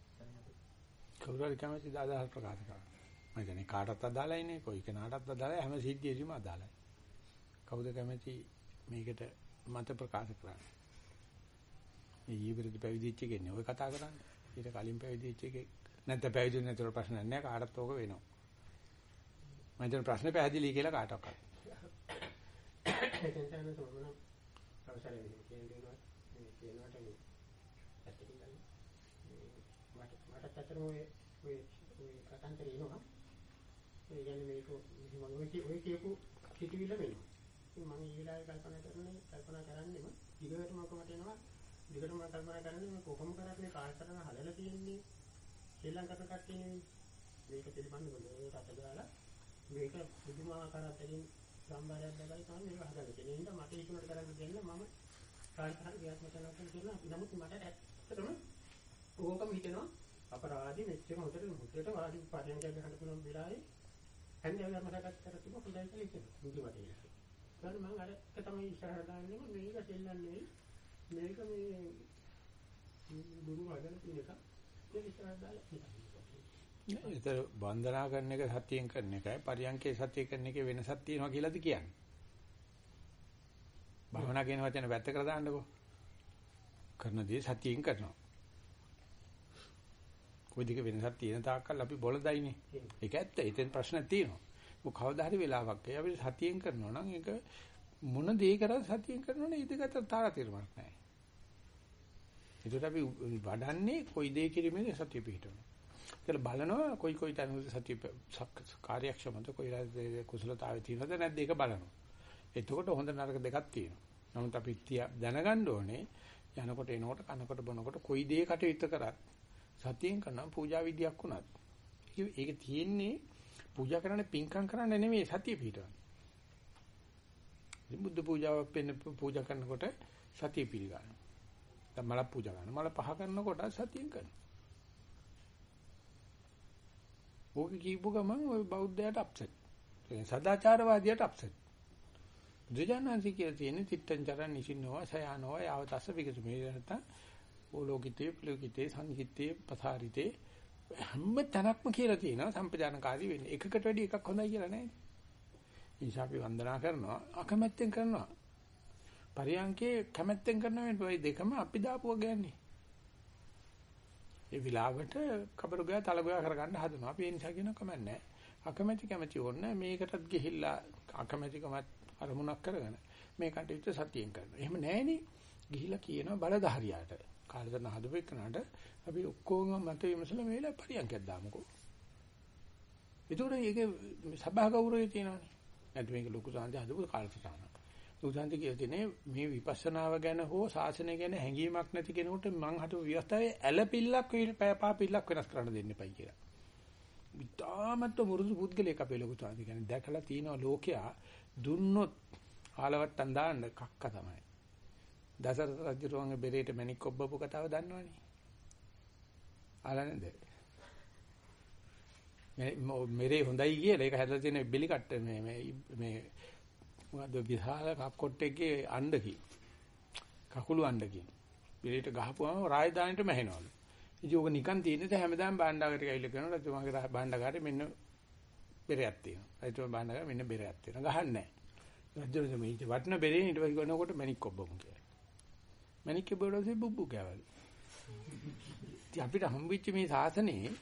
කවුරු හරි කැමති දාදාහ ප්‍රකාශ කරනවා. මම කියන්නේ කාටවත් අදාළයිනේ කොයි කෙනාටත් අදාළයි හැම සිද්ධියෙදිම අදාළයි. කවුද කැමති මේකට මත ප්‍රකාශ කරන්නේ? මේ ඊවිරදි පැවිදිච්ච කෙනේ ඔය කතා කරන්නේ. ඊට කලින් පැවිදිච්ච එකේ නැත්නම් පැවිදි නැතුව ප්‍රශ්න නැහැ කාටත් ඕක වෙනවා. මම හිතන ප්‍රශ්නේ පැහැදිලි කියලා කාටවත්. ඒකෙන් තමයි තෝරන අවසරය කියන්නේ මේ කියනවාට මේ ඇත්තටම මට මට ඇත්තටම ඔය ඔය ඔය කතාන්තරේ එනවා. ඒ කියන්නේ මේක මම ඔය ඔය කියපු සිතුවිල්ල වෙනවා. ඉතින් මම ඊළඟ කල්පනා කරන්නේ කල්පනා කරන්නේම දිගටම කොමට එනවා. දිගටම කල්පනා කරන්නේ මේ කොහොම කරන්නේ කාලසටහන හදලා තියෙන්නේ. ශ්‍රී ලංකාවට කට්ටියනේ මේක පිළිබඳව මේ රට ගාලා මේක පුදුමාකාර අතරින් සම්බරයක් දැකලා තමයි මේක හදලා තියෙන්නේ. එහෙනම් මට ඒකට කරන්න දෙන්න මම කාර්යකාරී ක්‍රියාත්මක කරනවා කියලා. නමුත් මට ඇත්තටම ඕකම හිතෙනවා අපරාධි මෙච්චර හොඳට මුද්දට වාඩි පරියන්කයක් ගන්න පුළුවන් වෙලාවේ හැන්දෑව මතකත් කර තිබුණ හොඳයි කියලා හිතෙනවා. මුදි වටේ. ඊට මම අර එක තමයි ඉස්සරහට දාන්නේ මේක දෙල්ලන්නේ මේක මේ ගුරු හදන තියෙන එක. ඒක ඉස්සරහට දාලා හිතන්න. ඒතර වන්දනා කරන එක සතියෙන් කරන එකයි පරියන්කේ සතිය කරන එකේ වෙනසක් තියෙනවා කියලාද කියන්නේ. භවනා කියන වචන වැත්ත කර දාන්නකෝ. කරන දේ සතියෙන් කරනවා. කොයි දෙක වෙනසක් තියෙන තාක්කල් අපි බොළඳයිනේ. ඒක ඇත්ත. ඒතෙන් ප්‍රශ්නක් තියෙනවා. මොක කවදා හරි වෙලාවක් ඒ අපි සතියෙන් කරනවා නම් ඒක මොන දේ කරත් සතියෙන් කරනවනේ ඉදගත තාරතිරමක් නැහැ. ඒකට අපි වඩන්නේ කොයි දේ කිරීමේද සතිය පිහිටවනවා. කියලා බලනවා කොයි කොයි තැනකද සතිය කාර්යක්ෂමද කොයි කුසලතාවය තියෙනවද නැද්ද ඒක බලනවා. එතකොට හොඳ නරක දෙකක් තියෙනවා. නමුත් අපි දැනගන්න ඕනේ යනකොට එනකොට කනකොට බොනකොට කොයි දේ කටයුත්ත කරත් සතියෙන් කරන පූජා විදියක් වුණත් ඒක තියෙන්නේ පූජා කරන්නේ පින්කම් කරන්න නෙමෙයි සතිය පිටවන්නේ. ඉතින් බුද්ධ පූජාවක් වෙන්න පූජා කරනකොට සතිය පිළිගන්නවා. දැන් මල පූජා කරනවා. මල පහ කරනකොට සතියෙන් කරනවා. ඕක කියපු ගමන් ওই බෞද්ධයාට අප්සෙට්. ඒ සදාචාරවාදියාට අප්සෙට්. බුදුජානන්සේ කියලා තියෙන්නේ තිත්තංචරන් නිසින්නෝ සයානෝ යවතස්ස විගත මේ නැත්තම් ඕලෝකිතේ ප්‍රලෝකිතේ සංහිතේ පසාරිතේ හැම තැනක්ම කියලා තියෙනවා සම්පජානකාරී වෙන්නේ. එකකට වැඩි එකක් හොඳයි කියලා නැහැ. නිසා අපි වන්දනා කරනවා අකමැත්තෙන් කරනවා. පරියන්කේ කැමැත්තෙන් කරනවා මේ දෙකම අපි දාපුවා ගන්නේ. ඒ විලාවට කබර ගෑ තල ගෑ කරගන්න හදනවා. අපි ඒ නිසා කියන කමක් නැහැ. අකමැති කැමැති ඕනේ මේකටත් ගිහිල්ලා අකමැතිකමත් අරමුණක් කරගෙන මේ කටයුත්ත සතියෙන් කරනවා. එහෙම නැහෙනේ. ගිහිල්ලා කියනවා බලධාරියාට. කාලසටහන හදපු එකනට අපි ඔක්කොම මත විමසලා මේ වෙලාව පරියන්කයක් දාමුකෝ. ඒතකොට ඒකේ සභා ගෞරවය තියෙනවානේ. නැත්නම් මේක ලොකු සාන්ති හදපු කාලසටහන. උදාන්ති කියලා තියෙන්නේ මේ විපස්සනාව ගැන හෝ ශාසනය ගැන හැඟීමක් නැති කෙනෙකුට මං හදපු ව්‍යවස්ථාවේ ඇලපිල්ලක් පෑපා පිල්ලක් වෙනස් කරන්න දෙන්න එපයි කියලා. ඉතාමත් මුරුදු පුද්ගලයෙක් අපේ ලොකු සාන්ති කියන්නේ දැකලා තියෙනවා ලෝකයා දුන්නොත් ආලවට්ටම් දාන්න කක්ක තමයි. දසරථ රජුගේ බෙරේට මණික් ඔබ්බපු කතාව දන්නවනේ. ආලා නේද? මේ මෙරේ හොඳයි කියලා ඒක හැදලා තියෙන බෙලි කට්ට මේ මේ මේ මොකද්ද විහාර කප්කොට්ටේගේ අණ්ඩකි. කකුළු අණ්ඩකි. බෙරේට ගහපුවම රාජධානියට මැහෙනවලු. ඉතින් ඕක නිකන් තියෙන්නේ දැන් හැමදාම භාණ්ඩාගාරයට ගිහිල්ලා කරනවා රජතුමාගේ භාණ්ඩාගාරේ මෙන්න බෙරයක් තියෙනවා. රජතුමා භාණ්ඩාගාරේ මෙන්න බෙරයක් තියෙනවා. ගහන්නේ නැහැ. රජුගේ මේ වටන බෙරේ ඊට පස්සේ කරනකොට මණික් කොබ්බමු කියලා. මණික් කොබ්බවලසේ බුබ්බු කෑවලු. ඉතින් අපිට හම්බෙච්ච මේ සාසනේ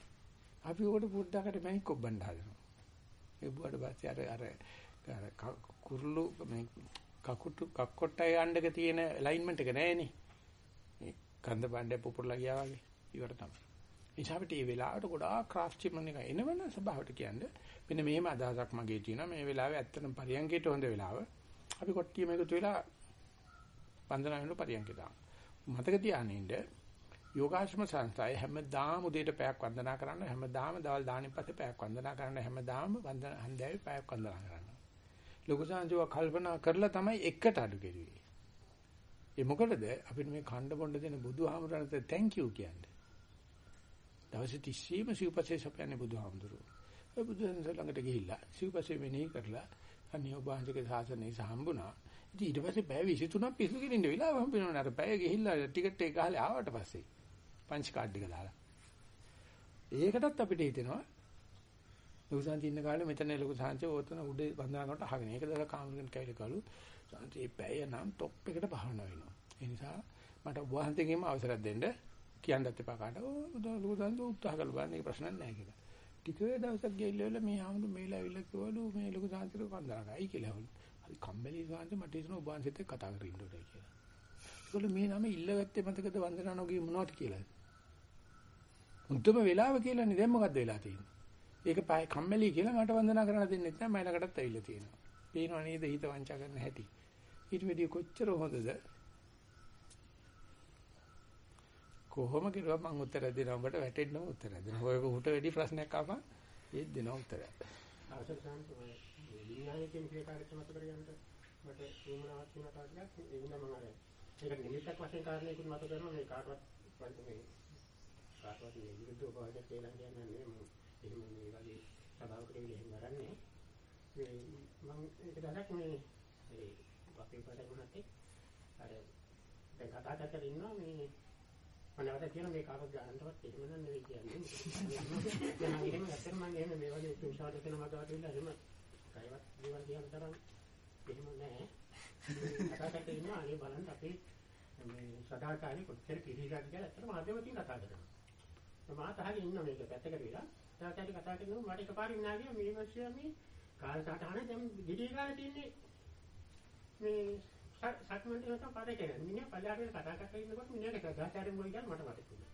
අපි උකට පොඩ්ඩකට මණික් කොබ්බන්න හදනවා. ඒ බුවට පස්සේ අර අර කුරුළු මේ කකුටු කක්කොට්ටයි අණ්ඩක තියෙන ඇලයින්මන්ට් එක නැහැනේ. මේ කන්ද බණ්ඩේ පුපුරලා ගියා වගේ. ඉවර තමයි. නිසා අපිට මේ වෙලාවට ගොඩාක් ක්‍රාස් චිප්මන් එක එනවන ස්වභාවයට කියන්නේ මෙන්න මෙහෙම අදහසක් මගේ තියෙනවා මේ වෙලාවේ ඇත්තටම පරියන්කේට හොඳ වෙලාව. අපි කොට්ටියම එකතු වෙලා වන්දනා වෙන පරියන්කේ දාමු. මතක තියානින්න යෝගාශ්‍රම සංස්ථාවේ හැමදාම උදේට පැයක් වන්දනා කරන්න හැමදාම දවල් දානින් පස්සේ පැයක් වන්දනා කරන්න හැමදාම වන්දනා හන්දෑවේ පැයක් වන්දනා කරන්න. ලොකු සංජෝව කල්පනා කරලා තමයි එකට අඩු කෙරුවේ. ඒ මොකටද අපිට මේ ඛණ්ඩ බොණ්ඩ දෙන බුදුහාමුදුරන්ට thank you කියන්නේ. දවස් 30ම සිව්පස්සේ සපයන්නේ බුදුහාමුදුරුවෝ. ඒ බුදුන් ළඟට ගිහිල්ලා සිව්පස්සේ මෙනෙහි කරලා අනිය ඔබාංශකේ සාසනේ සම්බුණා. ඉතින් ඊට පස්සේ පැය 23ක් පිස්සු කෙලින්න වෙලාව හම්බෙනවනේ අර පැය ගිහිල්ලා ටිකට් එක ගහලා ආවට පස්සේ පංච් කාඩ් එක දාලා. ඒකටත් අපිට හිතෙනවා ලොකු සාන්ති ඉන්න කාලේ මෙතන ලොකු සාන්ති ඕතන උඩ බඳානකට අහගෙන ඒක දලා කාමරෙන් කැවිල කළු සාන්ති මේ පැය නම් টොප් එකට භාවනා වෙනවා. ඒ නිසා මට වහන්සේගෙම අවසරයක් දෙන්න කියන්නත් එපා කාට. ඔය ලොකු සාන්ති උත්සාහ කළා බලන්න ඒක ප්‍රශ්නයක් නැහැ කියලා. ටික දවසක් ගිහිල්ලා මේ ආමුදු මේලා ඇවිල්ලා කිව්වලු මේ ලොකු සාන්තිට කන්දරගයි කියලා. හරි කම්මැලි සාන්ති මට හිතෙනවා ඔබ වහන්සේත් එක්ක කතා කරගෙන ඉන්න ඕනේ කියලා. ඒගොල්ලෝ මේ නම ඉල්ලගත්තේ මතකද වන්දනා නොගී මොනවද කියලා. උන්ටම වෙලාව කියලානේ දැන් මොකද්ද වෙලා තියෙන්නේ? ඒක පාය කම්මැලි කියලා මට වන්දනා කරන්න දෙන්නේ නැහැ මම ළඟටත් ඇවිල්ලා තියෙනවා. පේනව නේද හිත වංචා කරන හැටි. ඊට වැඩිය කොච්චර හොඳද? කොහොම කිව්වා මම උත්තර දෙනවා ඔබට වැටෙන්න උත්තර දෙනවා. ඔය උට වැඩි ප්‍රශ්නයක් ආපන් ඒත් දෙනවා උත්තරය. අවසර සාන්තෝ විඥානයෙන් කියන කාර්යය මත කරගන්න මට උමනාවක් තියෙන කාර්යයක් ඒ වුණා මම අර ඒක නිමිත්තක් වශයෙන් කාරණේකුත් මත කරනවා මේ කාටවත් වන්ද මේ කාටවත් මේ විරුද්ධව බවද කියලා කියන්නේ නෙමෙයි එහෙම මේ වගේ සභාවකට එහෙම කරන්නේ මේ මම ඒක දැනක් මේ ඒ අපේ පදගුණත් අර දැන් කතා කරලා ඉන්නවා මේ මනවට කියන මේ කාටවත් ගන්නවත් එහෙම නෙවෙයි කියන්නේ. දැන් මම එහෙම ඇත්තටම මම එහෙම මේ වගේ විශාල කෙනා මතවට ඉන්න එහෙම කයවත් දේවල් කියන තරම් එහෙම නැහැ කතා කරලා ඉන්නවා අනේ බලන්න අපේ මේ සදාකාරී කොච්චර පිළිගන්න කියලා ඇත්තටම ආදමකින් කතා කරනවා. මම තාහේ ඉන්න මේක පැත්තකට වෙලා. තාත්තට කතා කරනවා මට එකපාරින් නාගිය මේ මිනිස්සයා මේ කාල සටහන දැන් දිදී ගාලා තියන්නේ මේ සක්මන්ට යන පාරේ කියන මිනිහා පල්ලාරේ කතා කරලා ඉන්නකොට මිනිහාට ගාචාරෙන් මොකද කියන්නේ මට මතක වුණා.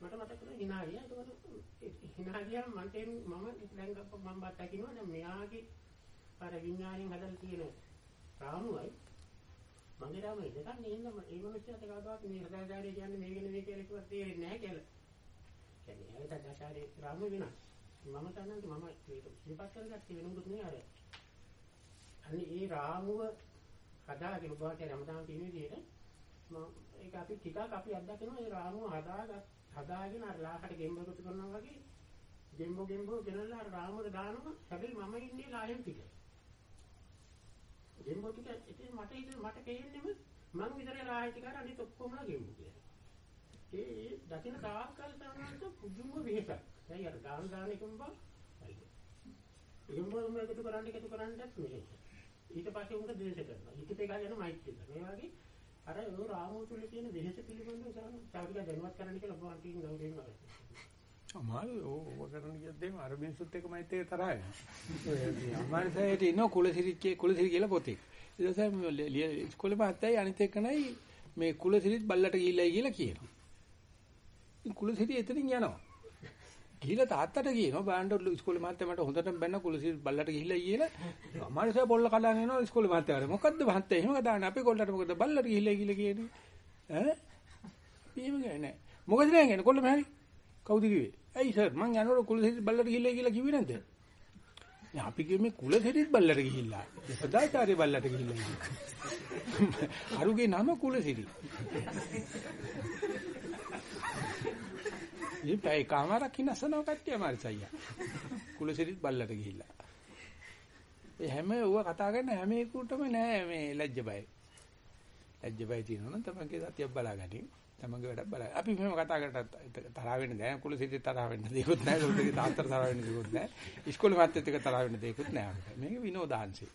මට මතක වුණා හිනාරිය ඒකට හිනාරිය මම තේරු මම දැන් මම බත් දකින්නවා. දැන් මෙයාගේ අර විඥාණයෙන් හදලා තියෙන රාමුවයි. මගේ රාමුවයි දෙකක් නෙන්න ඒ මිනිස්සුන්ට කවදාවත් මේ හදාගාරේ කියන්නේ මේක නෙවෙයි කියලා කිව්වත් තේරෙන්නේ නැහැ කියලා. කියන්නේ. ඒකට දශාරේ රාමුව වෙනස් මම තනන්ට මම මේක ඉතිපත් කරගත්තේ වෙනුකුත් නේ අර. අනේ ඒ රාමුව හදාගෙන ඔබ වහන්සේ රමදාන් කියන විදිහට මම ඒක අපි ටිකක් අපි අත්දකිනවා ඒ රාමුව හදාගත් හදාගෙන අර ලාහට ගෙම්බකට කරනවා වගේ ගෙම්බෝ ගෙම්බෝ ගෙනල්ලා අර රාමුවට දානවා. හැබැයි මම ඉන්නේ ලායෙන් පිට ගෙම්බෝ ටික ඉතින් මට ඉතින් මට තේරෙන්නේම මං විතරේ ලාහය ටික අර අනිත් ඔක්කොමලා ගෙම්බෝ කියලා. ඒ දකින්න තාක්කල් තමයි පුදුම වෙහසක් දැන් අර ගාන ගාන එකම බා ගෙම්බෝ මේකට කරන්න එකතු කරන්නත් මෙහෙම ඊට පස්සේ උන්ට ද්වේෂ කරනවා. ඊට පස්සේ ගාගෙන මෛත්‍රී කරනවා. මේ වගේ අර ඒ රාමෝ තුල තියෙන වෙහෙස පිළිබඳව සාවික දැනුවත් කරන්න කියලා ඔබ අන්තිම ගෞරවයෙන් කරනවා. අමාරු ඕව කරන්න කියද්ද එහෙම අර මිනිස්සුත් එක්ක මෛත්‍රිය තරහ වෙනවා. අමාරුසයට ඉන්න කුලසිරිච්චේ කුලසිරි කියලා පොතේ. ඊට පස්සේ ඉස්කෝලේ මහත්තයයි අනිත් එක්කනයි මේ කුලසිරිත් බල්ලට ගිහිල්ලායි කියලා කියනවා. කුලසිරි එතනින් යනවා. ගිහිල්ලා තාත්තට කියනවා බෑන්ඩ් ඉස්කෝලේ මහත්තයා මට හොඳටම බැන්න කුලසිරි බල්ලට ගිහිල්ලා කියලා. අමාරුසය පොල්ල කඩාගෙන එනවා ඉස්කෝලේ මහත්තයාට. මොකද්ද මහත්තයා එහෙම කතාන්නේ අපේ කොල්ලට මොකද බල්ලට ගිහිල්ලා කියලා කියන්නේ? ඈ? එහෙම නෑ. මොකද නෑ කියන්නේ කොල්ල මහරි. කවුද කිව්වේ? ඇයි සර් මං යනකොට කුලසිරිත් බල්ලට ගිහිල්ලා කියලා කිව්වේ නැද්ද? දැන් අපි කිව්වේ මේ කුලසිරිත් බල්ලට ගිහිල්ලා. සදාචාරي බල්ලට ගිහිල්ලා. අරුගේ නම කුලසිරි. මේ පැය කාමාරක් ඉන්නසනව කට්ටිය මාරිසයියා. කුලසිරිත් බල්ලට ගිහිල්ලා. ඒ හැම ඌව කතා කරන හැම එකකටම නෑ මේ ලැජ්ජ බය. ලැජ්ජ බය තියෙනවනම් තමන්ගේ සතියක් බලාගනින්. තමන්ගේ වැඩක් බලන්න. අපි මෙහෙම කතා කරට තරහ වෙන්නේ නැහැ. කුලසිරිත් තරහ වෙන්න දෙයක්වත් නැහැ. ලොකුගේ තාත්තට තරහ වෙන්න දෙයක්වත් නැහැ. ඉස්කෝලේ මාත්‍යෙත් එක තරහ වෙන්න දෙයක්වත් නැහැ. මේක විනෝදාංශේ.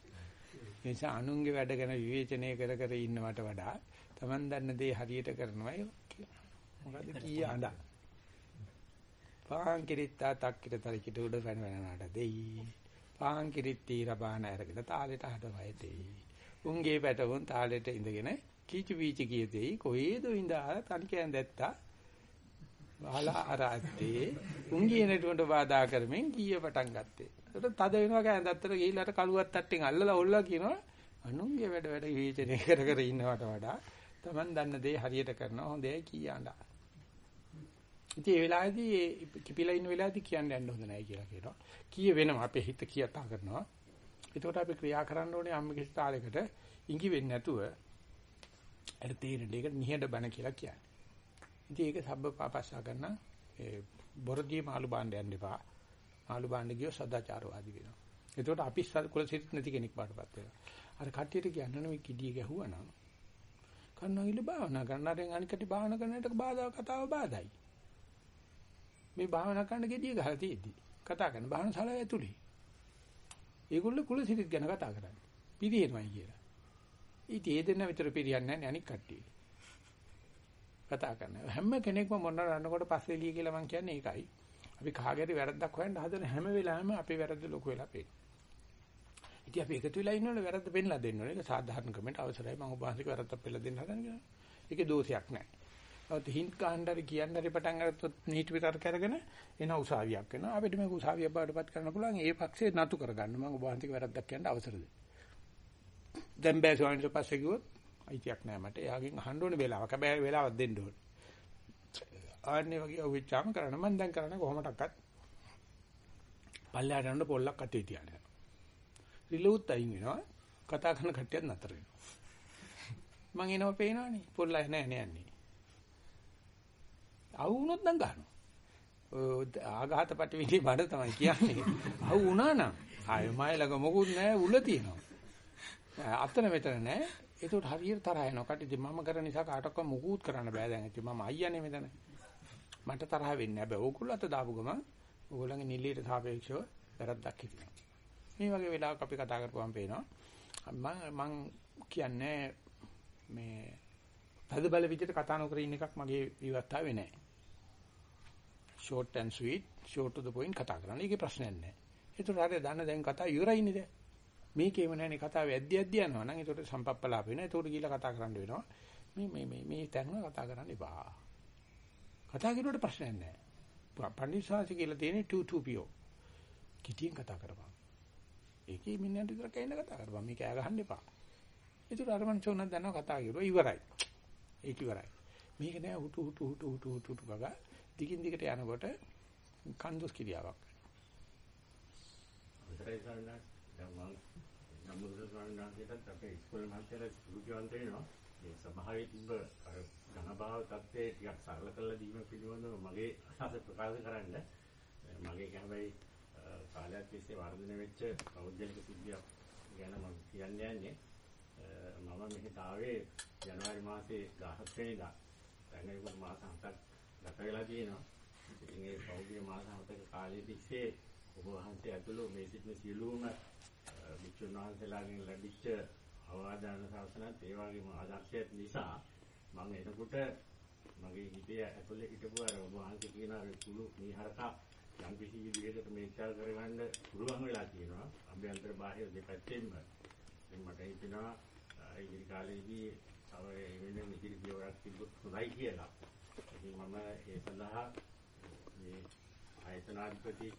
ඒ නිසා අනුන්ගේ වැඩ ගැන විවේචනය කර කර ඉන්නවට වඩා තමන් දන්න දේ හරියට කරනවා මොකද කීය අඬා පාන් කිරිත්තා තක්කිට තරිකිට උඩ පැන වෙනාට දෙයි. පාන් කිරිත් තීර බාන අරගෙන තාලෙට හදවයි දෙයි. උන්ගේ පැටවුන් තාලෙට ඉඳගෙන කීචි වීචි කියතේයි කොහේද ඉඳලා තනිකෙන් දැත්තා. බාලා අරත්තේ උන්ගේ නටුවට බාධා කරමින් කීය පටන් ගත්තේ. ඒකට තද වෙනවා කෑඳත්තර ගිහිල්ලාට කළුවත් තට්ටෙන් අල්ලලා ඔල්ලා කියනවා අනුන්ගේ වැඩ වැඩ විවේචනය කර කර ඉන්නවට වඩා Taman දන්න දේ හරියට කරනවා හොඳයි කියනවා. ඉතින් ඒ වෙලාවේදී කිපිලා ඉන්න වෙලාවේදී කියන්න යන්න හොඳ නැහැ කියලා කියනවා. කීය වෙනවා අපේ හිත කියතා කරනවා. එතකොට අපි ක්‍රියා කරන්න ඕනේ අම්මගේ ස්ථාලයකට ඉඟි වෙන්නේ නැතුව අර තේරෙන දෙයකට නිහඬ බණ කියලා කියන්නේ. ඉතින් ඒක සබ්බ පාපස්සා කරන ඒ බොරදී මාළු බාණ්ඩ යන්න එපා. මාළු බාණ්ඩ ගියෝ සදාචාරවාදී වෙනවා. එතකොට අපි කුලසිරිත නැති කෙනෙක් වඩපත් වෙනවා. අර කට්ටියට කියන්න මේ කිඩිය ගැහුවා නම් කන්නගිල භාවනා කරනාරෙන් අනිකට භාවනා කරන්නට බාධා කතාව බාධායි. මේ භාවනා කරන්න gediy ගහලා තියෙද්දි කතා කරන භාවනා ශාලාව ඇතුලේ. ඒගොල්ලෝ කුලසිරිත ගැන කතා කරන්නේ. පිරියෙනවයි කියලා. ඉතින් ඒ දෙන්න විතර පිරියන්නේ නැහැ අනික් කට්ටිය. කතා කරන හැම කෙනෙක්ම මොන රන්නකොට පස්සේ එළිය කියලා මම කියන්නේ ඒකයි. අපි කාගේරි වැරද්දක් හොයන්න හදන හැම වෙලාවෙම අපේ වැරද්ද ලොකු වෙලා පේනවා. ඉතින් අපි එකතු වෙලා ඉන්නවනේ වැරද්ද පෙන්ලා දෙන්න ඕනේ. ඒක සාධාරණ ක්‍රමයට අවසරයි මම ඔබ වහන්සේක වැරද්දක් පෙන්නලා දෙන්න හදන කියලා. ඒකේ දෝෂයක් නැහැ. ඔත් හින්ත් ගහන්නරි කියන්නරි පටන් අරත්තොත් නීති විතර කරගෙන එන උසාවියක් වෙනවා. අපිට මේක උසාවියක් බවටපත් කරන්න පුළුවන්. ඒ පක්ෂේ නතු කරගන්න මම ඔබ වහන්සේක වැරද්දක් කියන්න අවසර දෙන්න. දැන් බෑ ස්වාමීන් වහන්සේ පස්සේ කිව්වොත් අයිතියක් නැහැ මට. එයාගෙන් අහන්න ඕනේ වෙලාවක්. හැබැයි වෙලාවක් දෙන්න ඕනේ. ආන්නේ වගේ අවිච්චාම කරන්න මම දැන් කරන්නේ කොහොමඩක්වත් පල්ලයට යනකොට පොල්ලක් අතේ තියන්න. රිලුත් අයින් වෙනවා. කතා කරන කට්ටියත් නතර වෙනවා. මං එනවා පේනවනේ. පොල්ල නැහැ නෑ යන්නේ. අවු වුණොත් නම් ගන්නවා. ආඝාත පටිවිදි බඩ තමයි කියන්නේ. අවු වුණා නම් ආයෙ මයිලක මොකුත් නැහැ උල තියෙනවා. අතන මෙතන නැහැ. ඒකට හරියට තරහ යනවා. කටි මම කරන නිසා කාටවත් මොකුත් කරන්න බෑ දැන්. ඉතින් මම අයියානේ මෙතන. මට තරහ වෙන්නේ නැහැ. හැබැයි ඕගොල්ලෝ අත දාපු ගමන් ඕගොල්ලන්ගේ නිලියට සාපේක්ෂව වැරද්දක් හිටිනවා. මේ වගේ වෙලාවක අපි කතා කරපුවම පේනවා. මම මං කියන්නේ මේ තද බල විදිහට කතා නොකර ඉන්න එකක් මගේ විවස්ථාවේ නැහැ. Short and sweet, short to the point කතා කරන්න. ඒකේ ප්‍රශ්නයක් නැහැ. ඒතර හරිය දන්න දැන් කතා ඉවරයිනේ දැන්. මේකේම නැහැනේ කතාව ඇද්දි ඇද්දි යනවා නම් ඒතකොට සම්පප්පලාප වෙනවා. ඒතකොට ගිහිල්ලා කතා කරන්න වෙනවා. මේ මේ මේ මේ තැන්වල කතා කරන්න එපා. කතා කරුවට ප්‍රශ්නයක් නැහැ. පණ්ඩිතසාසි කියලා තියෙන්නේ 22PO. කිටියෙන් කතා කරපන්. ඒකේ මිනිහට විතර කයින් කතා කරපන්. මේක ඈ ගහන්න එපා. ඒතර අර මං චෝනක් දන්නවා කතා කරුවා ඉවරයි. ඒක ඉවරයි. මේක නෑ Hutu Hutu Hutu Hutu Hutu Hutu ගගා දිගින් දිගට යනකොට කන්දොස් කිරියාවක්. අවසරයි සාරණස්. දැන් මම නම්බුද සාරණස්ට අපේ ඉස්කෝලේ මහත්තයලා සුළු කියවන්ත වෙනවා. මේ සභාවේ තිබ්බ අර ඝනභාව තත්ත්වයේ ටිකක් සරල කරලා දීම පිළිබඳව මගේ අදහස ප්‍රකාශ කරන්න. මගේ හැබැයි කාලයක් තිස්සේ වර්ධනය වෙච්ච පෞද්ගලික සිද්ධියක් ගැන මම කියන්න යන්නේ. මම මෙහෙට ආවේ ජනවාරි මාසේ 17 වෙනිදා. දැන් ඒක මාස 7ක් ගත වෙලා තියෙනවා. ඉතින් ඒ පෞද්ගලික මාස 7ක කාලය තිස්සේ ඔබ වහන්සේ ඇතුළු මේ සිටින සියලුම විචුන් වහන්සේලාගෙන් ලැබිච්ච අවවාදන ශාසනත් ඒ වගේම ආදර්ශයත් නිසා මම එනකොට මගේ හිතේ ඇතුලේ හිටපු අර ඔබ වහන්සේ කියන අර කුළු මීහරකා යම් කිසි විදිහකට මේචල් කරගන්න පුළුවන් වෙලා තියෙනවා. අභ්‍යන්තර බාහිර දෙපැත්තෙන්ම. ඉතින් මට හිතෙනවා ඉදිරි කාලේදී තව වෙන ඉදිරි පියවරක් තිබ්බොත් හොඳයි කියලා. ඉතින් මම ඒ සඳහා මේ ආයතනාධිපති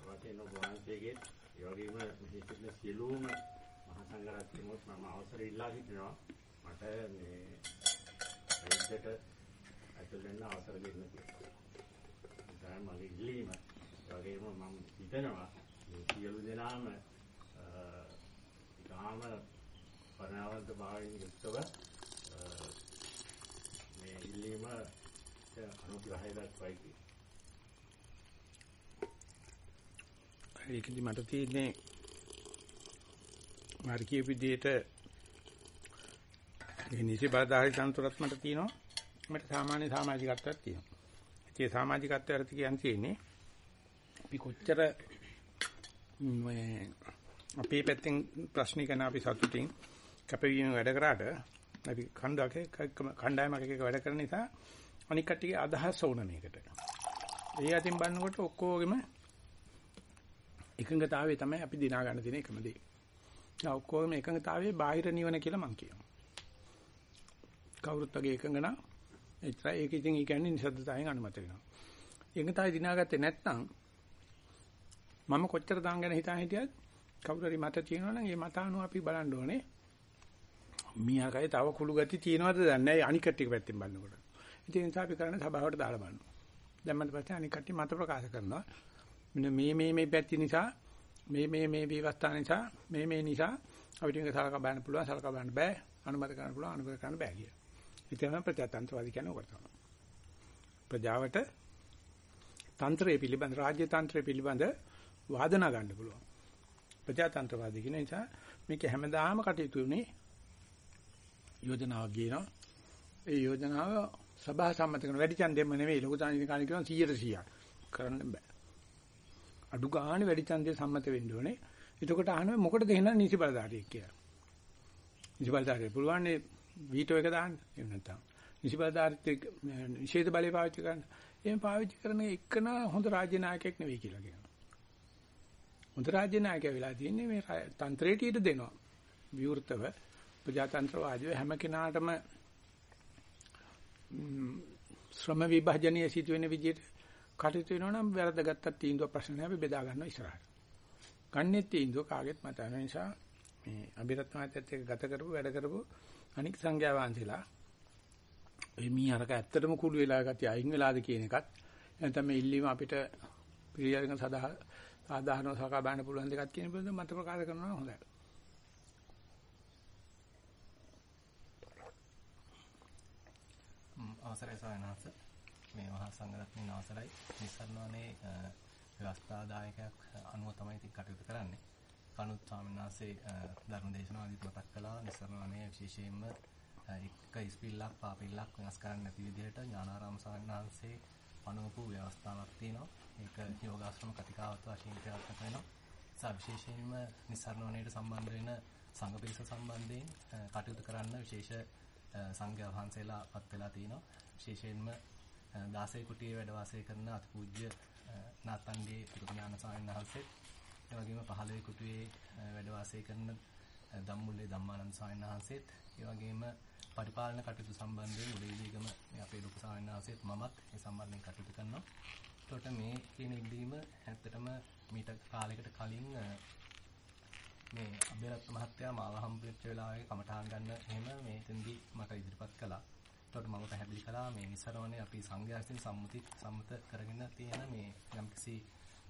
වශයෙන් ඔබ වහන්සේගේ ඒ වගේම මේ සිටින සියලුම මහා සංඝරත්නයොත් මම අවසර ඉල්ලා සිටිනවා මට මේ ඇයිදට ඇතුල් වෙන්න අවසර දෙන්න කියලා. තමයි මගේ ඉල්ලීම. ඒ වගේම මම හිතනවා මේ සියලු දෙනාම ඉතාම පරණවන්ත භාවයෙන් යුක්තව මේ ඉල්ලීම අනුග්‍රහය දක්වයි කියලා. ඒකදි මට තියෙන්නේ මාර්ගීය විදියට මේ නිසි බලධාරී තන්ත්‍රات මට තියෙනවා මට සාමාන්‍ය සමාජිකත්වයක් තියෙනවා ඒ සමාජිකත්වය අර්ථ කියන්නේ තියෙන්නේ අපි කොච්චර මේ අපේ පැත්තෙන් ප්‍රශ්න කරන අපි සතුටින් කැපවීම වැඩ කරාට අපි කණ්ඩායමක කණ්ඩායමක එක වැඩ කරන නිසා අනික් කට්ටියගේ අදහස් ඕන මේකට. ඒ අතින් බලනකොට ඔක්කොගෙම එකඟතාවය තමයි අපි දිනා ගන්න තියෙන එකම දේ. දැන් ඔක්කොම එකඟතාවයේ බාහිර නිවන කියලා මම කියනවා. කවුරුත් වගේ එකඟ නම් එච්චරයි ඒක ඉතින් ඒ කියන්නේ නිසද්දතාවයෙන් අනුමත වෙනවා. එකඟතාවය දිනාගත්තේ නැත්නම් මම කොච්චර දාන් ගැන හිතා හිටියත් කවුරු හරි මත තියෙනවා නම් ඒ මත අනුව අපි බලන්න ඕනේ. මීහාකයි තව කුළු ගති තියෙනවද දන්නේ නැහැ අනික් කට්ටිය පැත්තෙන් බලනකොට. ඉතින් ඒ නිසා අපි කරන්නේ සභාවට දාලා බලනවා. දැම්මට පස්සේ අනික් කට්ටිය මත ප්‍රකාශ කරනවා. මෙන්න මේ මේ මේ පැති නිසා මේ මේ මේ විවස්ථා නිසා මේ මේ නිසා අපිට මේක සලකා බලන්න පුළුවන් සලකා බලන්න බෑ අනුමත කරන්න පුළුවන් අනුමත කරන්න බෑ කියලා. ඉතින් තමයි ප්‍රජාතන්ත්‍රවාදී කියන්නේ ඔකට තමයි. ප්‍රජාවට තන්ත්‍රය පිළිබඳ රාජ්‍ය තන්ත්‍රය පිළිබඳ වාදනා ගන්න පුළුවන්. ප්‍රජාතන්ත්‍රවාදී කියන නිසා මේක හැමදාම කටයුතු උනේ යෝජනාවක් ගේනවා. ඒ යෝජනාව සභා සම්මත කරන වැඩි ඡන්දෙම නෙවෙයි ලොකු ඡන්දින කාණි කියනවා 100 100ක් කරන්න බෑ. අඩු ගානේ වැඩි ඡන්දේ සම්මත වෙන්න ඕනේ. එතකොට අහනවා මොකටද එහෙනම් නිසි බලධාරියෙක් කියලා. නිසි බලධාරිය පුළුවන් නේ වීටෝ එක දාන්න. එහෙම නැත්නම් නිසි බලධාරීත්වයේ නිෂේධ බලය පාවිච්චි කරන්න. එහෙම පාවිච්චි කරන එකන හොඳ රාජ්‍ය නායකයෙක් නෙවෙයි කියලා කියනවා. හොඳ රාජ්‍ය නායකයා වෙලා තියෙන්නේ මේ තන්ත්‍රයට ඊට දෙනවා. විවෘතව ප්‍රජාතන්ත්‍රවාදීව හැම කෙනාටම ශ්‍රම විභජනයේ සිදුවෙන විදිහට කටයුතු වෙනවා නම් වැරදගත්තත් තීන්දුව ප්‍රශ්න නැහැ අපි බෙදා ගන්නවා ඉස්සරහට. ගන්නෙත් තීන්දුව කාගෙත් මත වෙන නිසා මේ අභිරත් මහත්තයත් එක්ක ගත කරපු වැඩ කරපු අනික් සංඝයා වහන්සේලා මේ මී අරක ඇත්තටම කුළු වෙලා ගතිය අයින් වෙලාද කියන එකත් නැත්නම් මේ ඉල්ලීම අපිට පිළියරගෙන සදා සාධාරණව සකා බලන්න පුළුවන් දෙකක් කියන බඳ මත ප්‍රකාශ කරනවා හොඳයි. අවසරයි සවනහස මේ මහා සංඝරත්නයේ අවසරයි නිස්සරණවනේ ව්‍යවස්ථාදායකයක් අනුව තමයි ඉතින් කටයුතු කරන්නේ. කනුත් ස්වාමීන් වහන්සේ ධර්ම දේශනාවලදී මතක් කළා නිස්සරණවනේ විශේෂයෙන්ම එක ඉස්පිල්ලක් පාපිල්ලක් වෙනස් කරන්න නැති විදිහට ඥානාරාම ස්වාමීන් වහන්සේ පනවපු ව්‍යවස්ථාවක් තියෙනවා. ඒක යෝගාශ්‍රම කතිකාවත් වශයෙන් ක්‍රියාත්මක වෙනවා. ඒ විශේෂයෙන්ම නිස්සරණවනේට සම්බන්ධ වෙන සංඝ පිරිස සම්බන්ධයෙන් කටයුතු කරන්න විශේෂ සංඝයා වහන්සේලා පත් වෙලා තිනවා. විශේෂයෙන්ම 16 කුටියේ වැඩ වාසය කරන අතිපූජ්‍ය නාතන්ගේ පුරුඥාන ස්වාමීන් වහන්සේ ඒ වගේම 15 කුටියේ වැඩ වාසය කරන ධම්මුල්ලේ ධම්මානන්ද ස්වාමීන් වහන්සේත් ඒ වගේම පරිපාලන කටයුතු සම්බන්ධයෙන් උදේලීගම මේ අපේ ලොකු ස්වාමීන් වහන්සේත් මමත් ඒ සම්බන්ධයෙන් කටයුතු කරනවා. එතකොට මේ කියන ඉල්ලීම ඇත්තටම මීට කාලයකට කලින් මේ අබේරත් මහත්තයා මාව හම්බෙච්ච වෙලාවේ කමටහන් ගන්න එහෙම මේ තෙන්දි මට ඉදිරිපත් කළා. එතකොට මම පැහැදිලි කළා මේ නිසරවනේ අපි සංඝයා විසින් සම්මුති සම්මත කරගෙන තියෙන මේ යම්කිසි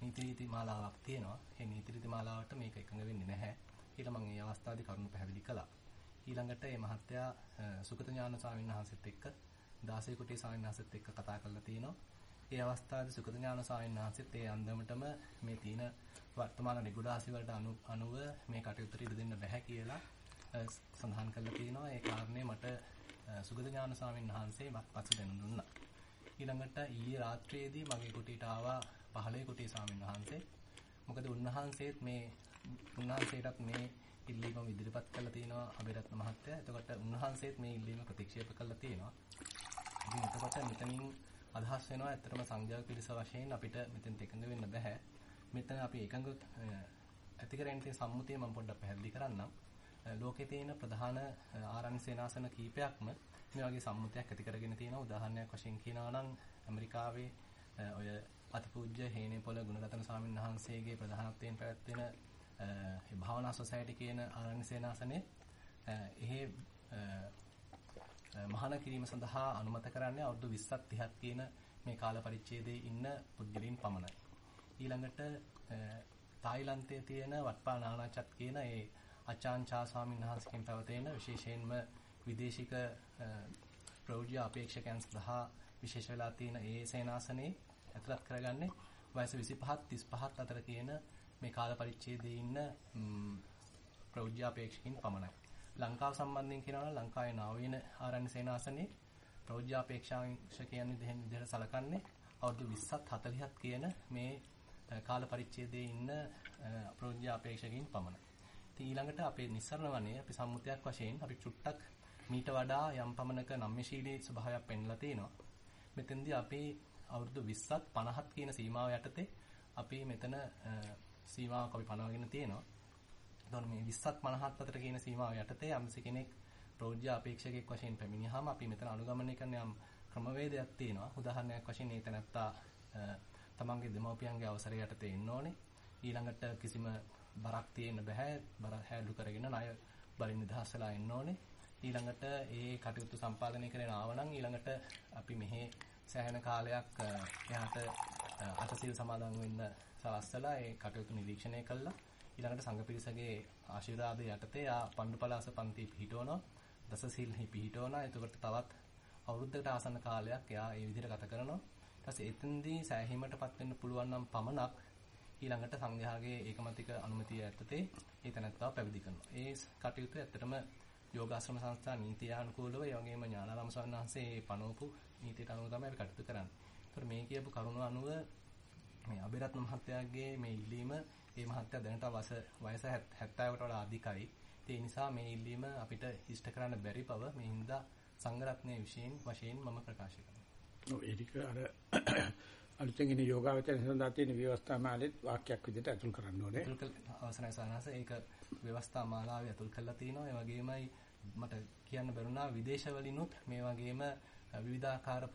නීති රීති මාලාවක් තියෙනවා. ඒ නීති රීති මාලාවට මේක එකඟ වෙන්නේ නැහැ. ඊළඟ මම මේ අවස්ථාවේදී කරුණු පැහැදිලි කළා. ඊළඟට මේ මහත්තයා සුගත ඥාන ස්වාමීන් වහන්සේත් එක්ක 16 කුටි ස්වාමීන් වහන්සේත් එක්ක කතා කරලා තිනවා. ඒ අවස්ථාවේදී සුගත ඥාන ස්වාමීන් වහන්සේත් ඒ අන්දමටම මේ තියෙන වර්තමාන නිගුඩාසි වලට අනුව මේ කටයුත්තට ඉඩ දෙන්න බෑ කියලා සඳහන් කරලා තිනවා. ඒ කාරණේ මට සුගත ඥාන ස්වාමීන් වහන්සේ පසු දෙනු දුන්නා. ඊළඟට ඊයේ රාත්‍රියේදී මගේ කුටියට ආවා 15 කුටි ස්වාමීන් වහන්සේ. මොකද උන්වහන්සේත් මේ උන්වහන්සේටත් මේ ඉල්ලීම ඉදිරිපත් කළා තියෙනවා අබිරත්න මහත්තයා. එතකොට උන්වහන්සේත් මේ ඉල්ලීම ප්‍රතික්ෂේප කළා තියෙනවා. ඉතින් එතකොට මෙතනින් අදහස් වෙනවා ඇත්තටම සංඝයා පිරිස වශයෙන් අපිට මෙතෙන් එකඟ වෙන්න බෑ. මෙතන අපි එකඟ ඇති කරගෙන තියෙන සම්මුතිය මම පොඩ්ඩක් පැහැදිලි කරන්නම්. ලෝකේ තියෙන ප්‍රධාන ආරණ්‍ය සේනාසන කීපයක්ම මේ වගේ සම්මුතියක් ඇති කරගෙන තියෙනවා. උදාහරණයක් වශයෙන් කියනවා නම් ඇමරිකාවේ ඔය අතිපූජ්‍ය හේනේපොළ ගුණරතන ස්වාමීන් වහන්සේගේ ප්‍රධානත්වයෙන් පැවැත්වෙන ඒ භාවනා සොසයිටි කියන ආරණ්‍ය සේනාසනේ එහි මහාන කිරීම සඳහා අනුමත කරන්නේ අවුරුදු 20ක් 30ක් තියෙන මේ කාල පරිච්ඡේදයේ ඉන්න පුද්ගලයන් පමණයි. ඊළඟට තායිලන්තයේ තියෙන වට්පා නානාචත් කියන ඒ අචාන්චා ස්වාමීන් වහන්සේකින් පැවතෙන විශේෂයෙන්ම විදේශික ප්‍රෞಢ අපේක්ෂකයන් සඳහා විශේෂ වෙලා තියෙන ඒ සේනාසනේ ඇතුළත් කරගන්නේ වයස 25 35 අතර තියෙන මේ කාල පරිච්ඡේදයේ ඉන්න ප්‍රෞජ්‍ය අපේක්ෂකින් පමණයි. ලංකාව සම්බන්ධයෙන් කියනවා නම් ලංකාවේ නාවීන ආරණ්‍ය සේනාසනේ ප්‍රෞජ්‍ය අපේක්ෂකයන් විදිහෙන් විදිහට සලකන්නේ අවුරුදු 20ත් 40ත් කියන මේ කාල පරිච්ඡේදයේ ඉන්න ප්‍රෞජ්‍ය අපේක්ෂකින් පමණයි. ඉතින් ඊළඟට අපේ නිස්සරණ වනේ අපි සම්මුතියක් වශයෙන් අපි චුට්ටක් මීට වඩා යම් පමණක නම්‍යශීලී ස්වභාවයක් පෙන්ලා තිනවා. මෙතෙන්දී අපි අවුරුදු 20ත් 50ත් කියන සීමාව යටතේ අපි මෙතන සීමාවක් අපි පනවගෙන තියෙනවා. එතකොට මේ 20ත් 50ත් අතර කියන සීමාව යටතේ යම්සි කෙනෙක් ප්‍රෝජ්‍ය අපේක්ෂකෙක් වශයෙන් පැමිණියාම අපි මෙතන අනුගමනය කරන යම් ක්‍රමවේදයක් තියෙනවා. උදාහරණයක් වශයෙන් මේ තැනත්තා තමන්ගේ දෙමව්පියන්ගේ අවසරය යටතේ ඉන්න ඕනේ. ඊළඟට කිසිම බරක් තියෙන්න බෑ. බර හැලු කරගෙන ණය බලින් නිදහස් වෙලා ඉන්න ඕනේ. ඊළඟට ඒ කටයුතු සම්පාදනය කරගෙන ආවනම් ඊළඟට අපි මෙහි සෑහෙන කාලයක් එයාට අටසිල් සමාදන් වෙන්න සලස්සලා ඒ කටයුතු නිරීක්ෂණය කළා. ඊළඟට සංඝ පිරිසගේ ආශිර්වාද යටතේ ආ පණ්ඩුපලාස පන්ති පිහිටවනවා. දස සීල්හි පිහිටවනවා. එතකොට තවත් අවුරුද්දකට ආසන්න කාලයක් එයා ඒ විදිහට ගත කරනවා. ඊට පස්සේ එතෙන්දී සෑහීමටපත් වෙන්න පුළුවන් නම් පමණක් ඊළඟට සංඝයාගේ ඒකමතික අනුමැතිය යටතේ ඒ තැනත්තාව පැවිදි කරනවා. ඒ කටයුතු ඇත්තටම යෝගාශ්‍රම සංස්ථා නීතිය අනුකූලව ඒ වගේම ඥානාරාම ස්වාමීන් වහන්සේ මේ පනවපු නීතියට අනුව තමයි අපි කටයුතු කරන්නේ. ඒතර මේ කියපු කරුණ අනුව මේ අබිරත්න මහත්තයාගේ මේ ඉල්ලීම මේ මහත්තයා දැනට වයස වයස 70කට වඩා අධිකයි. ඒ නිසා මේ ඉල්ලීම අපිට ඉෂ්ට කරන්න බැරි බව මේ හින්දා සංඝරත්නයේ විශේෂයෙන් වශයෙන් මම ප්‍රකාශ කරනවා. ඔව් ඒක අර අලුතෙන් ඉන යෝගාවචර සඳහා තියෙන ව්‍යවස්ථා මාලෙත් වාක්‍යයක් විදිහට අතුල් කරන්න ඕනේ. අතුල් අවසරයි සානස ඒක ව්‍යවස්ථා මාලාවේ අතුල් කරලා තිනවා. ඒ වගේමයි මට කියන්න බැරුණා විදේශවලිනුත් මේ වගේම විවිධාකාර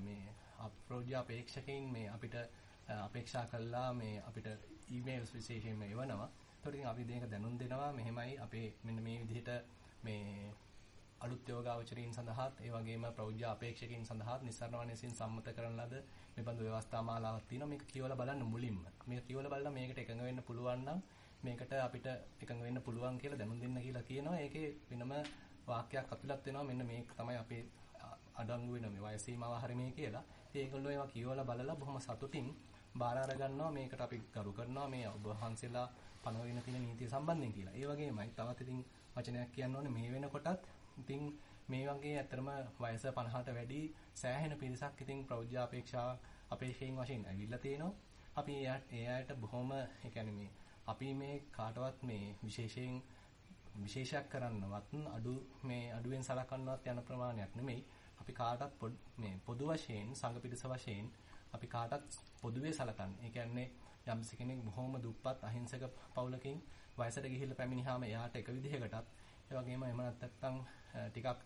මේ අප්‍රෝජ්‍ය අපේක්ෂකයින් මේ අපිට අපේක්ෂා කළා මේ අපිට ඊමේල්ස් විශේෂයෙන්ම එවනවා. ඒතකොට ඉතින් අපි දෙයක දැනුම් දෙනවා මෙහෙමයි අපේ මෙන්න මේ විදිහට මේ අලුත් යෝගාවචරීන් සඳහාත් ඒ වගේම ප්‍රෞජ්‍ය අපේක්ෂකයින් සඳහාත් නිස්සාරණ වනසින් සම්මත කරන ලද මේ බඳු ව්‍යවස්ථා මාලාවක් තියෙනවා. මේක කියවලා බලන්න මුලින්ම. මේක කියවලා බලලා මේකට එකඟ වෙන්න පුළුවන් නම් මේකට අපිට එකඟ වෙන්න පුළුවන් කියලා දැනුම් දෙන්න කියලා කියනවා. ඒකේ වෙනම වාක්‍යයක් අතුලත් වෙනවා. මෙන්න මේක තමයි අපේ අඩංගු වෙන මේ වයස සීමාව හරි මේ කියලා. ඉතින් ඒගොල්ලෝ ඒවා කියවලා බලලා බොහොම සතුටින් බාර අර ගන්නවා මේකට අපි ගරු කරනවා මේ ඔබ වහන්සේලා පනවගෙන තියෙන නීතිය සම්බන්ධයෙන් කියලා. ඒ වගේමයි තවත් ඉතින් වචනයක් කියන්න ඕනේ මේ වෙනකොටත් ඉතින් මේ වගේ ඇත්තටම වයස 50ට වැඩි සෑහෙන පිරිසක් ඉතින් ප්‍රෞජ්‍ය අපේක්ෂා අපේක්ෂයෙන් වශයෙන් ඇවිල්ලා තිනවා. අපි ඒ අයට බොහොම ඒ කියන්නේ මේ අපි මේ කාටවත් මේ විශේෂයෙන් විශේෂයක් කරන්නවත් අඩු මේ අඩුවෙන් සලකන්නවත් යන ප්‍රමාණයක් නෙමෙයි. අපි කාටත් මේ පොදු වශයෙන් සංඝ පිරිස වශයෙන් අපි කාටත් පොදුවේ සලකන්නේ. ඒ කියන්නේ යම් කෙනෙක් බොහොම දුප්පත් අහිංසක පවුලකින් වයසට ගිහිල්ලා පැමිණියාම එයාට එක විදිහකටත් ඒ වගේම එහෙම නැත්නම් ටිකක්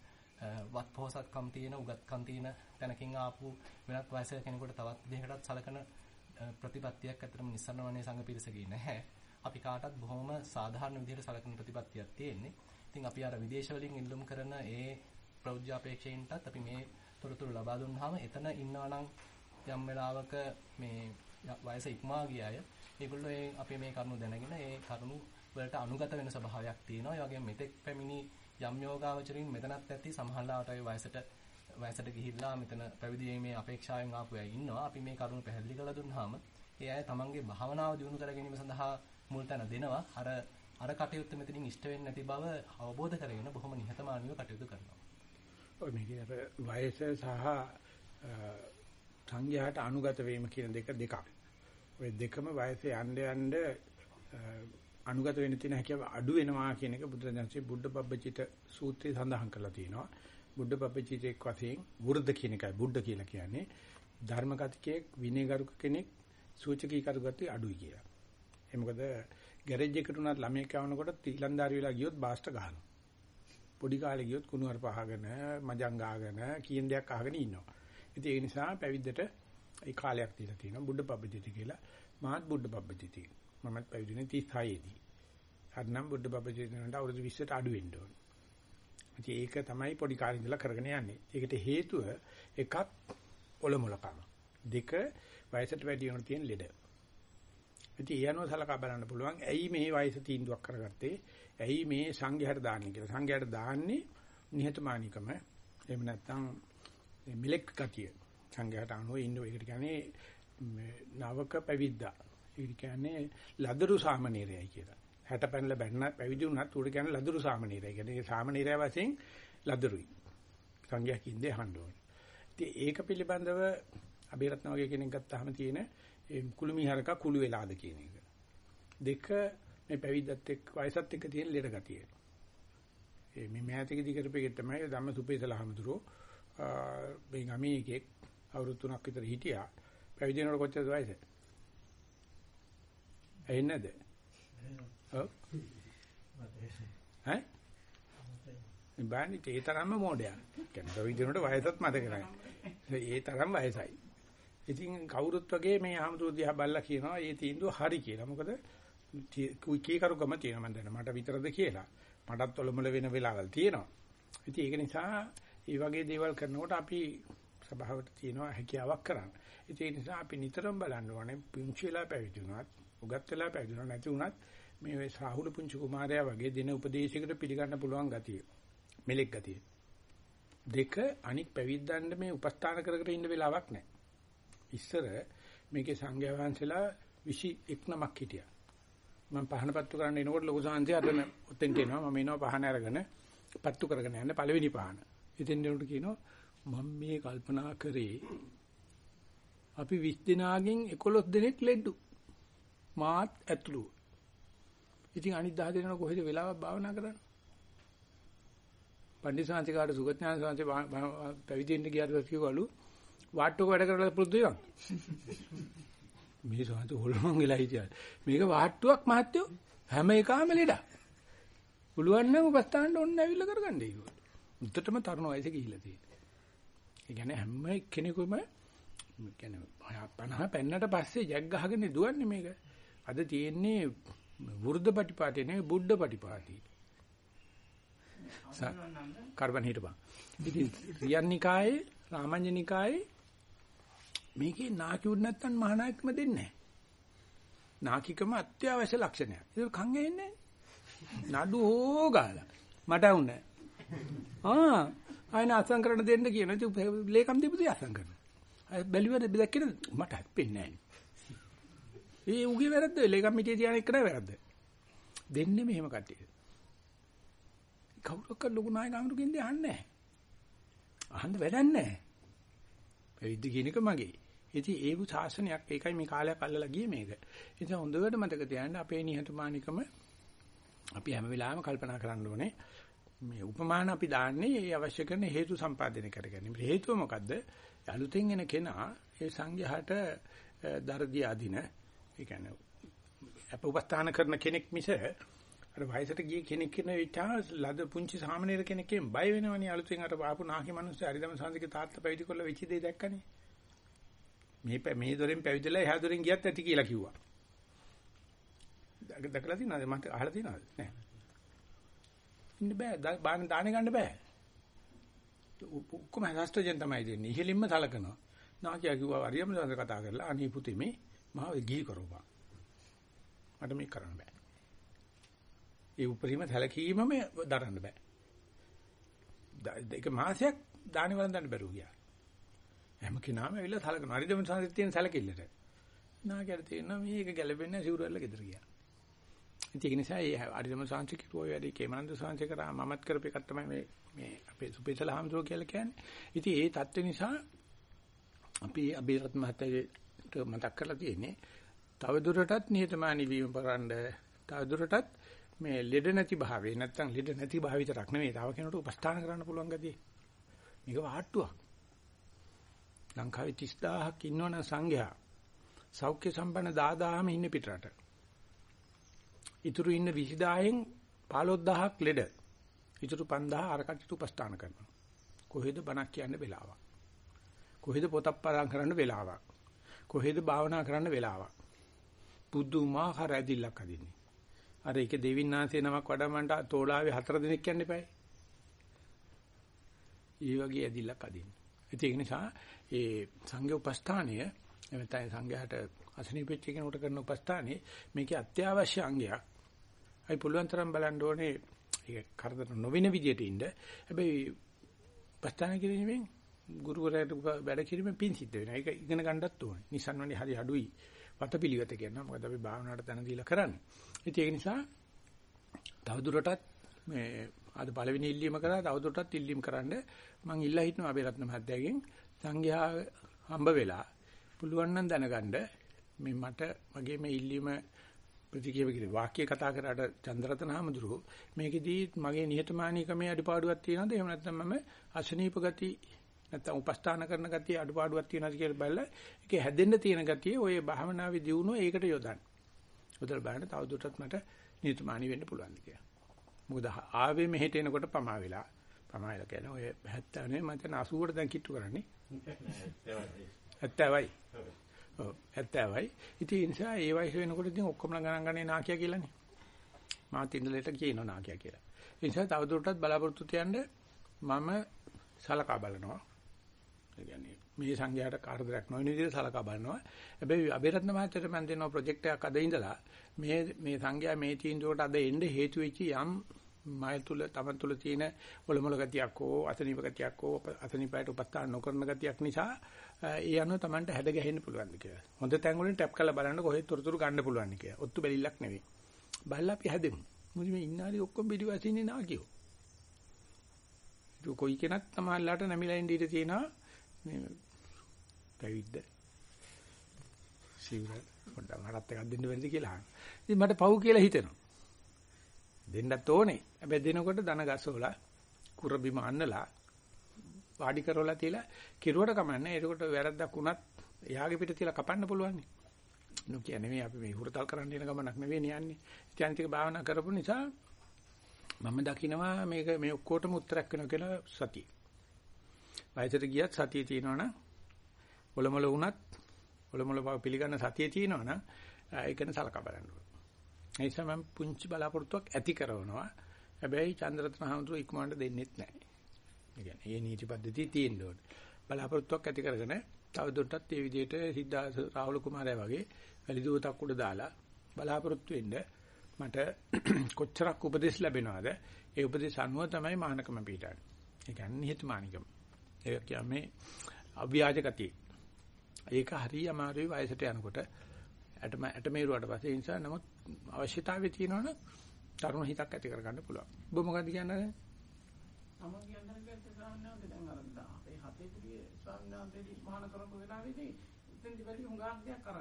වත් පොහසත්කම් තියෙන උගත්කම් තියෙන තැනකින් ආපු වෙනත් වයසක කෙනෙකුට තවත් විදිහකටත් සලකන ප්‍රතිපත්තියක් අතරම නිස්සරණ වනේ සංඝ පිරිසකේ නැහැ. අපි කාටත් බොහොම සාධාරණ විදිහට සලකන ප්‍රතිපත්තියක් තියෙන්නේ. ඉතින් අපි අර විදේශ වලින් ඉල්ලුම් කරන ඒ ප්‍රෞජ්‍ය අපේක්ෂයින්ටත් අපි මේ තොරතුරු ලබා දුන්නාම එතන ඉන්නවා නම් යම් වෙලාවක මේ වයස ඉක්මා ගිය අය ඒගොල්ලෝ ඒ අපේ මේ කරුණු දැනගෙන ඒ කරුණු වලට අනුගත වෙන ස්වභාවයක් තියෙනවා. ඒ වගේම මෙතෙක් පැමිණි යම් යෝගාවචරින් මෙතනත් ඇති සමහරලාට ඒ වයසට වයසට ගිහිල්ලා මෙතන පැවිදි වීමේ අපේක්ෂාවෙන් ආපු අය ඉන්නවා. අපි මේ කරුණු පැහැදිලි කරලා දුන්නාම ඒ අය තමන්ගේ භාවනාව දියුණු කර ගැනීම සඳහා මුල් තැන දෙනවා. අර අර කටයුත්ත මෙතනින් ඉෂ්ට වෙන්නේ නැති බව අවබෝධ කරගෙන බොහොම නිහතමානීව කටයුතු කරනවා. ඔය මේකේ අර වයස සහ සංඝයාට අනුගත වීම කියන දෙක දෙකක්. ඔය දෙකම වයසේ යන්න යන්න අනුගත වෙන්න තියෙන හැකියාව අඩු වෙනවා කියන එක බුදුරජාණන්සේ බුද්ධ පබ්බචිත සූත්‍රයේ සඳහන් කරලා තියෙනවා. බුද්ධ පබ්බචිතේ වශයෙන් වෘද්ධ කියන එකයි බුද්ධ කියලා කියන්නේ. ධර්මගතිකයෙක් විනයගරුක කෙනෙක් සූචකී කරුගති අඩුයි කියලා. ඒ මොකද ගෑරේජ් එකට උනත් ළමයෙක් යවනකොට ඊලන්දාරි වෙලා ගියොත් බාස්ට ගහනවා. පොඩි කාලේ ගියොත් කුණු හරප අහගෙන මජං ගාගෙන කියන දෙයක් අහගෙන ඉන්නවා. ඉතින් ඒ නිසා පැවිද්දට ඒ කාලයක් දීලා තියෙනවා බුද්ධ පබ්බචිත කියලා. මාත් බුද්ධ පබ්බචිතී. මමත් පැවිදිනේ 36 දී. හරිනම් බුද්ධ පබ්බචිතනට අවුරුදු 20ට අඩු වෙන්න ඕන. ඉතින් ඒක තමයි පොඩි කාලේ ඉඳලා කරගෙන යන්නේ. ඒකට හේතුව එකක් ඔලොමලකම. දෙක වයසට වැඩි වෙනකොට තියෙන ලෙඩ. ඉතින් ඒ අනුව සලකා බලන්න පුළුවන් ඇයි මේ වයස තීන්දුවක් කරගත්තේ? ඇයි මේ සංඝයාට දාන්නේ කියලා. සංඝයාට දාන්නේ නිහතමානීකම. එහෙම නැත්නම් මිලෙක් ගතිය. සංඝයාට අනුව ඉන්න එකට කියන්නේ නවක පැවිද්දා. ඒ කියන්නේ ලදරු සාමණේරයයි කියලා. 60 පැනලා බැන්න පැවිදි වුණත් උඩ කියන්නේ ලදරු සාමණේරයයි. කියන්නේ ඒ සාමණේරය වශයෙන් ලදරුයි. සංඝයා කින්දේ අහන්න ඕනේ. ඉතින් ඒක පිළිබඳව අබේරත්න වගේ කෙනෙක් ගත්තාම තියෙන ඒ කුළුමිහරක කුළු වෙලාද කියන එක. දෙක මේ පැවිද්දත් එක්ක වයසත් එක්ක තියෙන ලෙඩ ගතිය. ඒ මේ මෑතකදී කරපෙකේ තමයි ධම්ම සුපේසල හමුදුරෝ මේ ගමේ එකෙක් අවුරුදු 3ක් විතර හිටියා. පැවිදි වෙනකොට කොච්චරද වයස? ඇහෙන්නේ නැද? ඔව්. ඈ? බෑනේ ඒ තරම්ම මොඩයා. කියන්නේ පැවිදි වෙනකොට වයසත් මතක නැහැ. ඒ තරම් වයසයි. ඉතින් කවුරුත් වගේ මේ ආමතුරු දිහා බල්ලා කියනවා මේ තීන්දුව හරි කියලා. මොකද කීකරුකම තියෙනවා මම දන්නවා. මට විතරද කියලා. මටත් ඔලොමල වෙන වෙලාවල් තියෙනවා. ඉතින් ඒක නිසා මේ වගේ දේවල් කරනකොට අපි සභාවට තියෙනවා හැකියාවක් කරන්න. ඒ නිසා අපි නිතරම බලන්න ඕනේ පුංචි වෙලා පැවිදි වුණත්, උගත් වෙලා පැවිදි වුණත් නැති වුණත් මේ සාහුල පුංචි කුමාරයා වගේ දින උපදේශයකට පිළිගන්න පුළුවන් ගතිය. මෙලෙක් ගතිය. දෙක අනික් පැවිද්දන්න මේ උපස්ථාන කර කර ඉන්න වෙලාවක් නැහැ. ඉස්සර මේකේ සංඝයා වහන්සේලා 21 නමක් හිටියා. මම පහන පත්තු කරන්න එනකොට ලොකු සංඝයා අතන උතෙන්ට එනවා. මම එනවා පහන අරගෙන පත්තු කරගෙන යන්න පළවෙනි පහන. ඉතින් එනකොට කියනවා මම මේ කල්පනා කරේ අපි 20 දෙනාගෙන් 11 දෙනෙක් ලෙඩ්ඩු. මාත් ඇතුළු. ඉතින් අනිත් 10 දෙනා කොහෙද වෙලාවක් භාවනා කරන්නේ? පණ්ඩිතාංශිකාට සුගතඥාන සංසය පැවිදෙන්න ගියාට පස්සේ කිව්වලු වාට්ටුවක වැඩ කරලා පුරුදු වෙනවා. මේ සාන්ත හොල්මන් වෙලා හිටියා. මේක වාට්ටුවක් මහත්තයෝ හැම එකම ලෙඩක්. පුළුවන් නම් උපස්ථානට ඔන්න ඇවිල්ලා කරගන්න ඒක. උත්තරම තරුණ වයසේ ගිහිල්ලා තියෙනවා. ඒ කියන්නේ හැම කෙනෙකුම කියන්නේ 50 පෙන්නට පස්සේ ජග් ගහගෙන දුවන්නේ මේක. අද තියෙන්නේ වෘද්ධ පටිපාටි නෙවෙයි බුද්ධ පටිපාටි. කාර්බන් හිටපන්. ඉතින් රියන්නිකායේ රාමඤ්ඤනිකායේ මේකේ නාකියුත් නැත්තම් මහානායකම දෙන්නේ නැහැ. නාකිකම අත්‍යවශ්‍ය ලක්ෂණයක්. ඒක කන් ඇහෙන්නේ නඩු හොගාලා. මට වුණේ. ආ අයන අසං කරන්න දෙන්න කියන ඉතින් ලේකම් දීපුදී අසං කරන. අය බැලුවද දැක්කේ මට හැප්පෙන්නේ නැහැ. ඒ උගේ වැරද්ද ලේකම් මිටිය තියන එක නෑ වැරද්ද. දෙන්නේ මෙහෙම කට්ටිය. කවුරක්ක ලොකු නායකවරු කියන්නේ අහන්නේ නැහැ. අහන්න වැඩක් නැහැ. පැවිදි කියන එක මගේ. ඉතින් ඒ වු ශාසනයක් ඒකයි මේ කාලයක් අල්ලලා ගියේ මේක. ඉතින් හොඳට මතක තියාගන්න අපේ නිහතමානිකම අපි හැම වෙලාවෙම කල්පනා කරන්න ඕනේ. මේ උපමාන අපි දාන්නේ ඒ අවශ්‍ය කරන හේතු සම්පාදනය කරගන්න. හේතුව මොකද්ද? අලුතෙන් එන කෙනා ඒ සංඝයාට දරදී අදින ඒ කියන්නේ අප උපස්ථාන කරන කෙනෙක් මිස අර වයසට ගිය කෙනෙක් කියන විචා ලද පුංචි සාමනීර කෙනෙක්ගෙන් බය වෙනවනේ අලුතෙන් අර ආපු නාකි මිනිස්සු හරිදම සංසික තාත්තා පැවිදි කරලා වෙච්ච දේ දැක්කනේ. මේ මේ දොරෙන් පැවිදිලා එහා දොරෙන් ගියත් ඇති කියලා කිව්වා. දැකලා තියෙනවද මට අහලා තියෙනවද? නෑ. ඉන්න බෑ බාන දාන ගන්න බෑ. ඔක්කොම හස්තජෙන් තමයි දෙන්නේ. ඉහෙලින්ම සලකනවා. නාකියා කිව්වා අරියම දන්ද කතා කරලා අනේ පුතේ මේ මාව ගිහි කරෝපා. මට මේක කරන්න බෑ. ඒ උපරිම සැලකීමම දරන්න බෑ. ඒක මාසයක් දානි වළඳන්න බැරුව ගියා. හැම කෙනාම ඇවිල්ලා සලකනවා. හරිදම සංසිත් තියෙන සැලකිල්ලට. නාගයට තේරෙනවා මේක ගැලපෙන්නේ සිවුර වල ගෙදර ගියා. ඒක නිසා ඒ හරිදම සංසිත් කිව්ව වැඩි කේමනන්ද සංසිත් කරා මමත් කරපු එකක් තමයි මේ මේ අපේ සුපේසල හාමුදුරුවෝ කියලා කියන්නේ. ඉතින් ඒ தත්ත්ව නිසා අපි අබේරත් මහත්තයාට මතක් කරලා තියෙන්නේ තව දුරටත් නිහතමානී වීම කරන්න තව දුරටත් මේ ලෙඩ නැති භාවය නැත්තම් ලෙඩ නැති භාව විතරක් නෙමෙයි තව කෙනෙකුට උපස්ථාන කරන්න පුළුවන් ගතිය. මේක වාට්ටුවක්. ලංකාවේ 30000ක් ඉන්නවනම් සංඝයා සෞඛ්‍ය සම්පන්න 10000ම ඉන්නේ පිටරට. ඉතුරු ඉන්න 20000න් 15000ක් ලෙඩ. ඉතුරු 5000 අර කටට උපස්ථාන කරනවා. කොහෙද බණක් කියන්න වෙලාවක්. කොහෙද පොතක් පාඩම් කරන්න වෙලාවක්. කොහෙද භාවනා කරන්න වෙලාවක්. පුදුමාකාර ඇදිල්ලක් අදින්නේ. අර ඒක දෙවින්නාන්සේ නමක් වඩමන්ට තෝලාවේ හතර දිනක් යන්න එපායි. ඒ වගේ ඇදිල්ලක් අදින්න. ඒක නිසා ඒ සංඝ උපස්ථානය එමෙතන සංඝයාට අසනීපෙච්ච කෙනෙකුට කරන උපස්ථානේ මේකේ අත්‍යවශ්‍ය අංගයක්. අයි පුළුවන් තරම් බලන්න ඕනේ ඒක කරදර නොවෙන විදියට ඉන්න. හැබැයි උපස්ථාන කිරීමෙන් ගුරුවරයාට වැඩ කිරීමෙන් පින් සිද්ධ වෙනවා. ඒක ඉගෙන ගන්නත් ඕනේ. නිසන් වනේ හරි අඩුයි. වතපිලිවෙත කියනවා. මොකද අපි භාවනාවට තන දීලා කරන්නේ. ඉතින් ඒක නිසා තවදුරටත් මේ අද පළවෙනි ඉල්ලීම කරා තවදුරටත් ඉල්ලීම් කරන්න මම ඉල්ලා හිටනවා අබේරත්න මහත්තයාගෙන් සංඝයා හම්බ වෙලා පුළුවන් නම් දැනගන්න මේ මට මගේ මේ ඉල්ලීම ප්‍රතික්‍රියාව කිරේ වාක්‍ය කතා කරාට චන්ද්‍රරතන හමුදුරෝ මේකෙදී මගේ නිහතමානීකමේ අඩපාඩුවක් තියෙනවද එහෙම නැත්නම් මම අසනීප ගති නැත්නම් උපස්ථාන කරන ගතිය අඩපාඩුවක් තියෙනවද කියලා බලලා ඒකේ හැදෙන්න තියෙන ගතිය ඔය භාවනාවේ දියුණුව ඒකට යොදන්න. උදල් බලන්න තවදුරටත් මට නිහතමානී වෙන්න පුළුවන් කියලා. මොකද ආවේ මෙහෙට එනකොට පමා වෙලා පමා වෙලා කියන්නේ ඔය 79 මම 80ට දැන් කිට්ටු කරන්නේ. 70යි ඔව් 70යි ඉතින් ඒ නිසා ඒ වයස වෙනකොට ඉතින් ඔක්කොම ගණන් ගන්නේ නාකිය කියලානේ. මාත් ඉඳලට කියනවා නාකිය කියලා. ඒ නිසා තවදුරටත් බලාපොරොත්තු තියන්න මම සලකා බලනවා. ඒ කියන්නේ මේ සංඝයාට කාර්යයක් නොවන විදිහට සලකා බලනවා හැබැයි අබේරත්න මහත්තයට මම දෙනවා ප්‍රොජෙක්ට් එකක් අද ඉඳලා මේ මේ සංඝයා මේ තීන්දුවට අද එන්න හේතු වෙච්ච යම් මය තුල තමන් තුල තියෙන ඔලොමල ගතියක් හෝ අතනීප ගතියක් හෝ අතනීපයට උපස්ථාන නොකරන ගතියක් නිසා ඒ අනුව තමන්ට හැඩ ගැහෙන්න පුළුවන් කියලා. හොඳ තැන් වලින් ටැප් කරලා බලන්න කොහෙද තොරතුරු ගන්න පුළුවන් කියලා. ඔත්තු බැලිල්ලක් නෙවෙයි. බලලා අපි හැදෙමු. මොකද මේ ඉන්නාරි ඔක්කොම පිටිවසින්නේ නාකියෝ. ඒක කොයි කෙනක් තමයිලාට නැමිලා ඉඳ ඉඳ තියෙනවා මේ පැවිද්ද. සිවුර පොඩ්ඩක් හරත් එකක් දෙන්න බැරිද කියලා අහනවා. ඉතින් මට පව් කියලා හිතෙනවා. දෙන්නත් ඕනේ. හැබැයි දෙනකොට දන ගසවලා කුර බිම අන්නලා වාඩි කරවලා තියලා කිරුවට කමන්නේ. ඒකට වැරද්දක් වුණත් එයාගේ පිට තියලා කපන්න පුළුවන් නේ. නෝ කියන්නේ මේ අපි මේ හුරතල් කරන්න යන ගමනක් නෙවෙයි යන්නේ. ඉතින් ටික භාවනා කරපු නිසා මම දකිනවා මේක මේ ඔක්කොටම උත්තරයක් වෙනවා කියලා සතිය. වයසට ගියත් සතිය තියෙනවනම් ඔලොමල වුණත් ඔලොමල පිළිගන්න සතිය තියෙනවනම් ඒකන සලකා බලන්න ඕනේ. ඒ නිසා මම පුංචි බලාපොරොත්තුවක් ඇති කරනවා. හැබැයි චන්ද්‍රරත්න හඳුරු ඉක්මනට දෙන්නෙත් නැහැ. ඒ කියන්නේ මේ නීති පද්ධතිය තියෙන්න ඕනේ. බලාපොරොත්තුවක් ඇති කරගෙන තවදුරටත් මේ විදිහට සිද්ධාර්ථ රාහුල කුමාරයා වගේ වැලිදුවතක් උඩ දාලා බලාපොරොත්තු වෙන්න මට කොච්චරක් උපදෙස් ලැබෙනවද? ඒ උපදෙස් අනුව තමයි මහානකම පිටාන්නේ. ඒ කියන්නේ නිහතමානිකම. ඒ කියන්නේ අව්‍යාජ ගතිය. ඒක හරිය අමාරුයි වයසට යනකොට. ඇටම ඇටමේරුවට පස්සේ ඒ නිසා නමුත් අවශ්‍යතාවය තියෙනවනම් තරුණ හිතක් ඇති කරගන්න පුළුවන්. ඔබ මොකද කියන්නේ? මම කියන්නේ ගැත්තේ ස්වාමීනාන්ද දැන් අර අපේ හතේ පුඩියේ ස්වාමීනාන්දේදී මහාන කරපු වෙලාවේදී ඉතින් වැඩි හුඟක් දෙයක් අර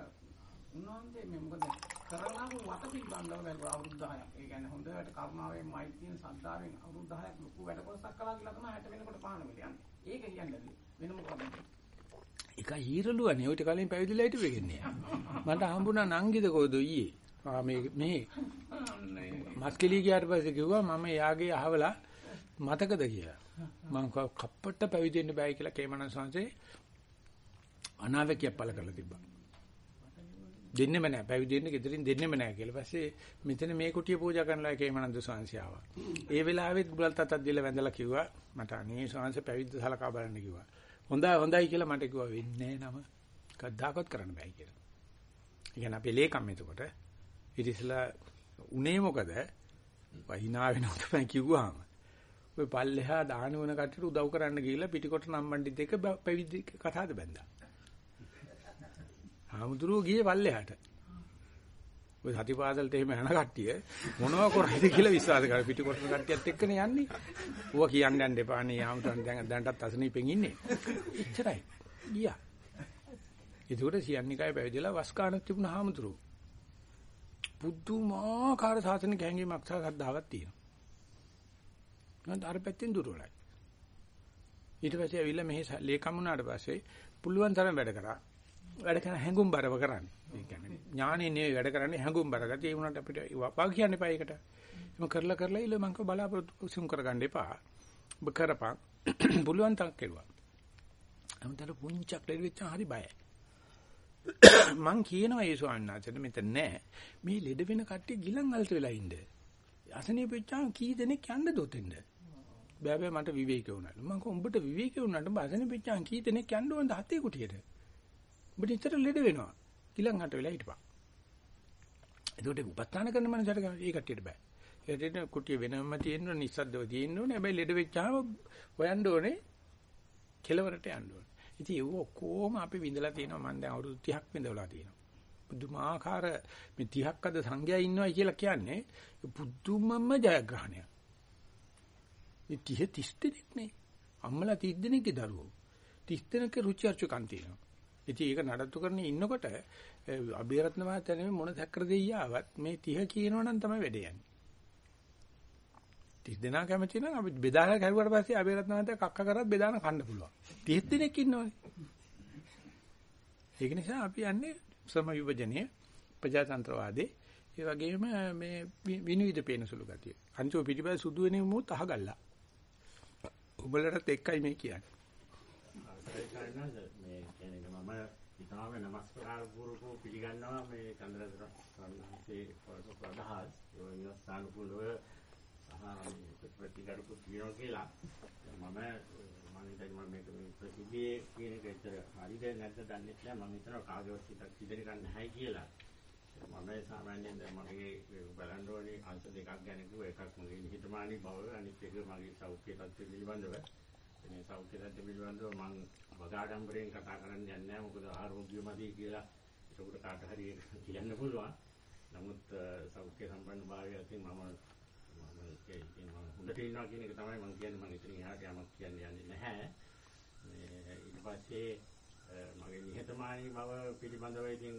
උන්වහන්සේ මේ මොකද කරලා වට පිළිබඳව වැළුවා අවුරුදු 10ක්. ඒ කියන්නේ හොඳට කරුණාවෙන් මෛත්‍රියෙන් සද්ධාවෙන් අවුරුදු 10ක් ලොකු වැඩ කොටසක් කළා කියලා තමයි 60 වෙනකොට පහන වෙල යන්නේ. ඒක කියන්නේ වෙන මොකක්ද? එක හීරලුවනේ ඔය ටික කලින් පැවිදිලා හිටපු එකන්නේ. මට හම්බුණා නංගිද කොයිද ඊයේ. ආ මේ මේ මස්කෙලි ගියාට පස්සේ කිව්වා මම යාගේ අහවලා මතකද කියලා. මම කප්පට පැවිදි වෙන්න බෑ කියලා කේමනන් සංසේ අනාවැකිය පළ කරලා තිබ්බා. දෙන්නෙම නෑ පැවිදි වෙන්න ගෙදරින් දෙන්නෙම නෑ කියලා. පස්සේ මෙතන මේ කුටිය පූජා කරනලා කේමනන්ද සංසය ආවා. ඒ වෙලාවෙත් බුලල් තතක් දීලා වැඳලා කිව්වා මට අනේ සංසය පැවිද්ද සලකා බලන්න කිව්වා. හොඳයි හොඳයි කියලා මට කිව්වා වෙන්නේ නෑ නම. කද්දාකවත් කරන්න බෑ කියලා. ඒ කියන්නේ අපේ ලේකම් එතකොට ඉතිසලා උනේ මොකද? වහිනා වෙනවා තමයි කිව්වාම. ඔය පල්ලෙහා දාන වන කටට උදව් කරන්න ගිහිල්ලා පිටිකොට නම්බණ්ඩි දෙක පැවිදි කතාවද බැන්දා. හාමුදුරුවෝ ගියේ පල්ලෙහාට. ඔය සතිපාසලට එහෙම යන කට්ටිය මොනව කරයිද කියලා විශ්වාස කරලා පිටිකොට කට්ටියත් එක්කනේ යන්නේ. ඌව කියන්න යන්න එපා නේ යාමතුන් දැන් දැන්ටත් අසනීපෙන් ඉන්නේ. එච්චරයි. ගියා. ඒකට සියන්නිකයි පැවිදිලා වස්කානක් තිබුණ හාමුදුරුවෝ. පුදුමාකාර සාසනික හැඟීමක් සහ ශ්‍රද්ධාවක් තියෙනවා. නේද අර පැත්තෙන් දුර්වලයි. ඊට පස්සේ ඇවිල්ලා මෙහි ලේකම් වුණාට පස්සේ පුළුවන් තරම් වැඩ කරා. වැඩ කරන හැඟුම් බරව කරන්නේ. ඒ කියන්නේ ඥානෙ නෙවෙයි වැඩ කරන්නේ හැඟුම් බර ගතිය. ඒ වුණාට අපිට වා කියන්න එපා ඒකට. එම කරලා කරලා ඉල මං කව බලාපොරොත්තු සුම් කරගන්න එපා. ඔබ කරපන්. පුළුවන් තරම් කෙරුවා. අමතර පුංචක් ලෙඩ හරි බයයි. මං කියනවා ඒ ස්වාමීන් වහන්සේට මෙතන නෑ. මේ ලෙඩ වෙන කට්ටිය ගිලන් අල්ට වෙලා ඉන්න. අසනීප වෙච්චාම කී දෙනෙක් යන්න දොතෙන්ද? බෑ බෑ මට විවේකේ උනලු. මම කිව්වා උඹට විවේකේ උනට බසනේ පිටචාන් කී දෙනෙක් යන්න ඕනද හතේ කුටියට. උඹට ඉතර ලෙඩ වෙනවා. කිලන් හට වෙලා හිටපන්. එතකොට උපස්ථාන කරන මනසට ඒ කට්ටියට බෑ. ඒකට කුටිය වෙනම තියෙන්න ඕනේ, නිස්සද්දව තියෙන්න ඕනේ. හැබැයි ලෙඩ වෙච්චාම හොයන්න ඕනේ කෙලවරට යන්න ඕනේ. ඉතින් ඒව ඔක්කොම අපි විඳලා තියෙනවා. මම දැන් අවුරුදු 30ක් විඳවලා තියෙනවා. පුදුමාකාර මේ 30ක් අද සංඝයා ඉන්නවා කියලා කියන්නේ පුදුමම ජයග්‍රහණයක්. මේ 30 30 දෙනෙක් නේ. අම්මලා 30 දෙනෙක්ගේ දරුවෝ. 30 දෙනෙක් රුචි අරුචිකම් තියෙනවා. ඉතින් ඒක නඩත්තු කරගෙන ඉන්නකොට අභිරත්න මහත්තයා නෙමෙයි මොන සැකර දෙයියාවත් මේ 30 කියනවනම් තමයි වැඩේ යන්නේ. 30 දෙනා කැමති නම් අපි බෙදාලා කරුවාට පස්සේ අභිරත්න මහත්තයා කක්ක කරත් බෙදාන කන්න පුළුවන්. 30 දෙනෙක් ඉන්නවනේ. ඒක නිසා අපි යන්නේ ශ්‍රම විභජනයේ ප්‍රජාතන්ත්‍රවාදී ඒ වගේම මේ විනිවිද පේන සුළු ගතිය. අන්තිම පිටිපස්ස සුදු වෙනේ මොහොත අහගල්ලා. උඹලටත් එක්කයි මේ කියන්නේ. මේ කියන්නේ මම ඉතාලම නමස්කාර පූර්වකව පිළිගන්නවා මේ චන්ද්‍රදර සම්හන්සේ ප්‍රදහස් ඒ ස්ථානුකූලව සහ ප්‍රතිකරපු කියනවා කියලා. මම මම හිතන්නේ මම මේක ප්‍රසිද්ධියේ කියන එක ඇත්තට හරිද නැද්ද දන්නේ නැහැ. මම හිතනවා කාගේවත් හිතක් ඉදිරි ගන්න නැහැ කියලා. මම සාමාන්‍යයෙන් දැන් මගේ බලන්න ඕනේ අංශ දෙකක් ගැන කිව්ව. එකක් මගේ නිහතමානී බව අනිත් එක මගේ සෞඛ්‍ය තත්ත්වය පිළිබඳව. මේ සෞඛ්‍ය තත්ත්වය පිළිබඳව මම වගාඩම්බරයෙන් කතා කරන්න යන්නේ නැහැ. මොකද ආරෝග්‍යමදී කියලා. ඒකට කාට හරි කියන්න පුළුවන්. නමුත් සෞඛ්‍ය සම්පන්න භාවය අතින් මම මම කියන්නේ හොඳට ඉන්නවා කියන එක තමයි මම කියන්නේ. මම ඉතින් එහාට යමක් කියන්න යන්නේ නැහැ. මේ ඊට පස්සේ මගේ නිහතමානී බව පිළිබඳව ඉතින්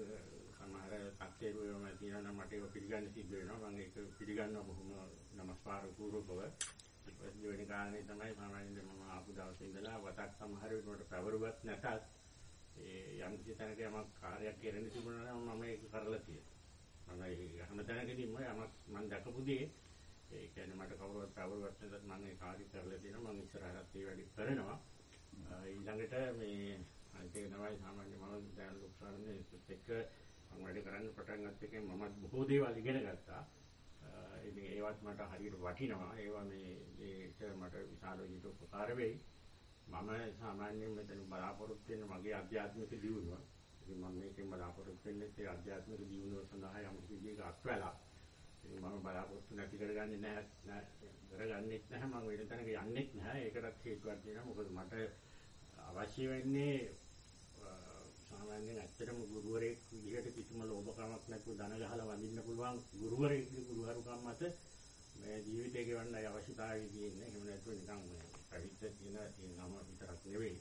සමහර තත්ත්වයක වම තියෙනවා නම් මට ඒක පිළිගන්න සිද්ධ වෙනවා. මම ඒක පිළිගන්නවා බොහොම নমස්කාර පූර්වකව. ඊට වෙන කාරණේ තමයි සාමාන්‍යයෙන් මම ආපු දවසේ ඉඳලා වතක් සමහර වෙලාවට පැවරුවත් නැතත් ඒ යම් කිසි තැනක යමක් කාර්යයක් කෙරෙන්න තිබුණා නම් මම ඒක කරලා තියෙනවා. මම ඒ හැම තැනකදීම යමක් මම දැකපු දේ ඒ කියන්නේ මට කවුරුවත් පැවරුවත් නැතත් මම ඒ කාර්ය කරලා තියෙනවා. මම ඉස්සරහට ඒ වැඩි කරනවා. ඊළඟට මේ අනිත් එක තමයි සාමාන්‍ය මම දැන් ලොක්සාරනේ එක්ක මම වැඩ කරන්න පටන් ගත්ත එකෙන් මමත් බොහෝ දේවල් ඉගෙන ගත්තා. ඉතින් ඒවත් මට හරියට වටිනවා. ඒවා මේ ඒක මට විශාල විදිහට උපකාර වෙයි. මම සාමාන්‍යයෙන් මෙතන බලාපොරොත්තු වෙන මගේ අධ්‍යාත්මික දියුණුව. ඉතින් මම මේකෙන් බලාපොරොත්තු වෙන්නේ ඒ අධ්‍යාත්මික දියුණුව සඳහා යම් කිසි අත්වැලා. ඉතින් මම බලාපොරොත්තු නැති කරගන්නේ නැහැ. කරගන්නෙත් නැහැ. මම වෙන තැනක යන්නෙත් නැහැ. ඒකටත් හේතුවක් තියෙනවා. මොකද මට අවශ්‍ය වෙන්නේ සාමාන්‍යයෙන් ඇත්තටම ගුරුවරයෙක් විදිහට කිසිම ලෝභකමක් නැතුව ධන ගහලා වඳින්න පුළුවන් ගුරුවරයෙක්ගේ ගුරුහරුකම් මත මේ ජීවිතය ගෙවන්නයි අවශ්‍යතාවය තියෙන්නේ. එහෙම නැත්නම් නිකන් මේ පැවිද්ද කියන ඒ නම විතරක් නෙවෙයි.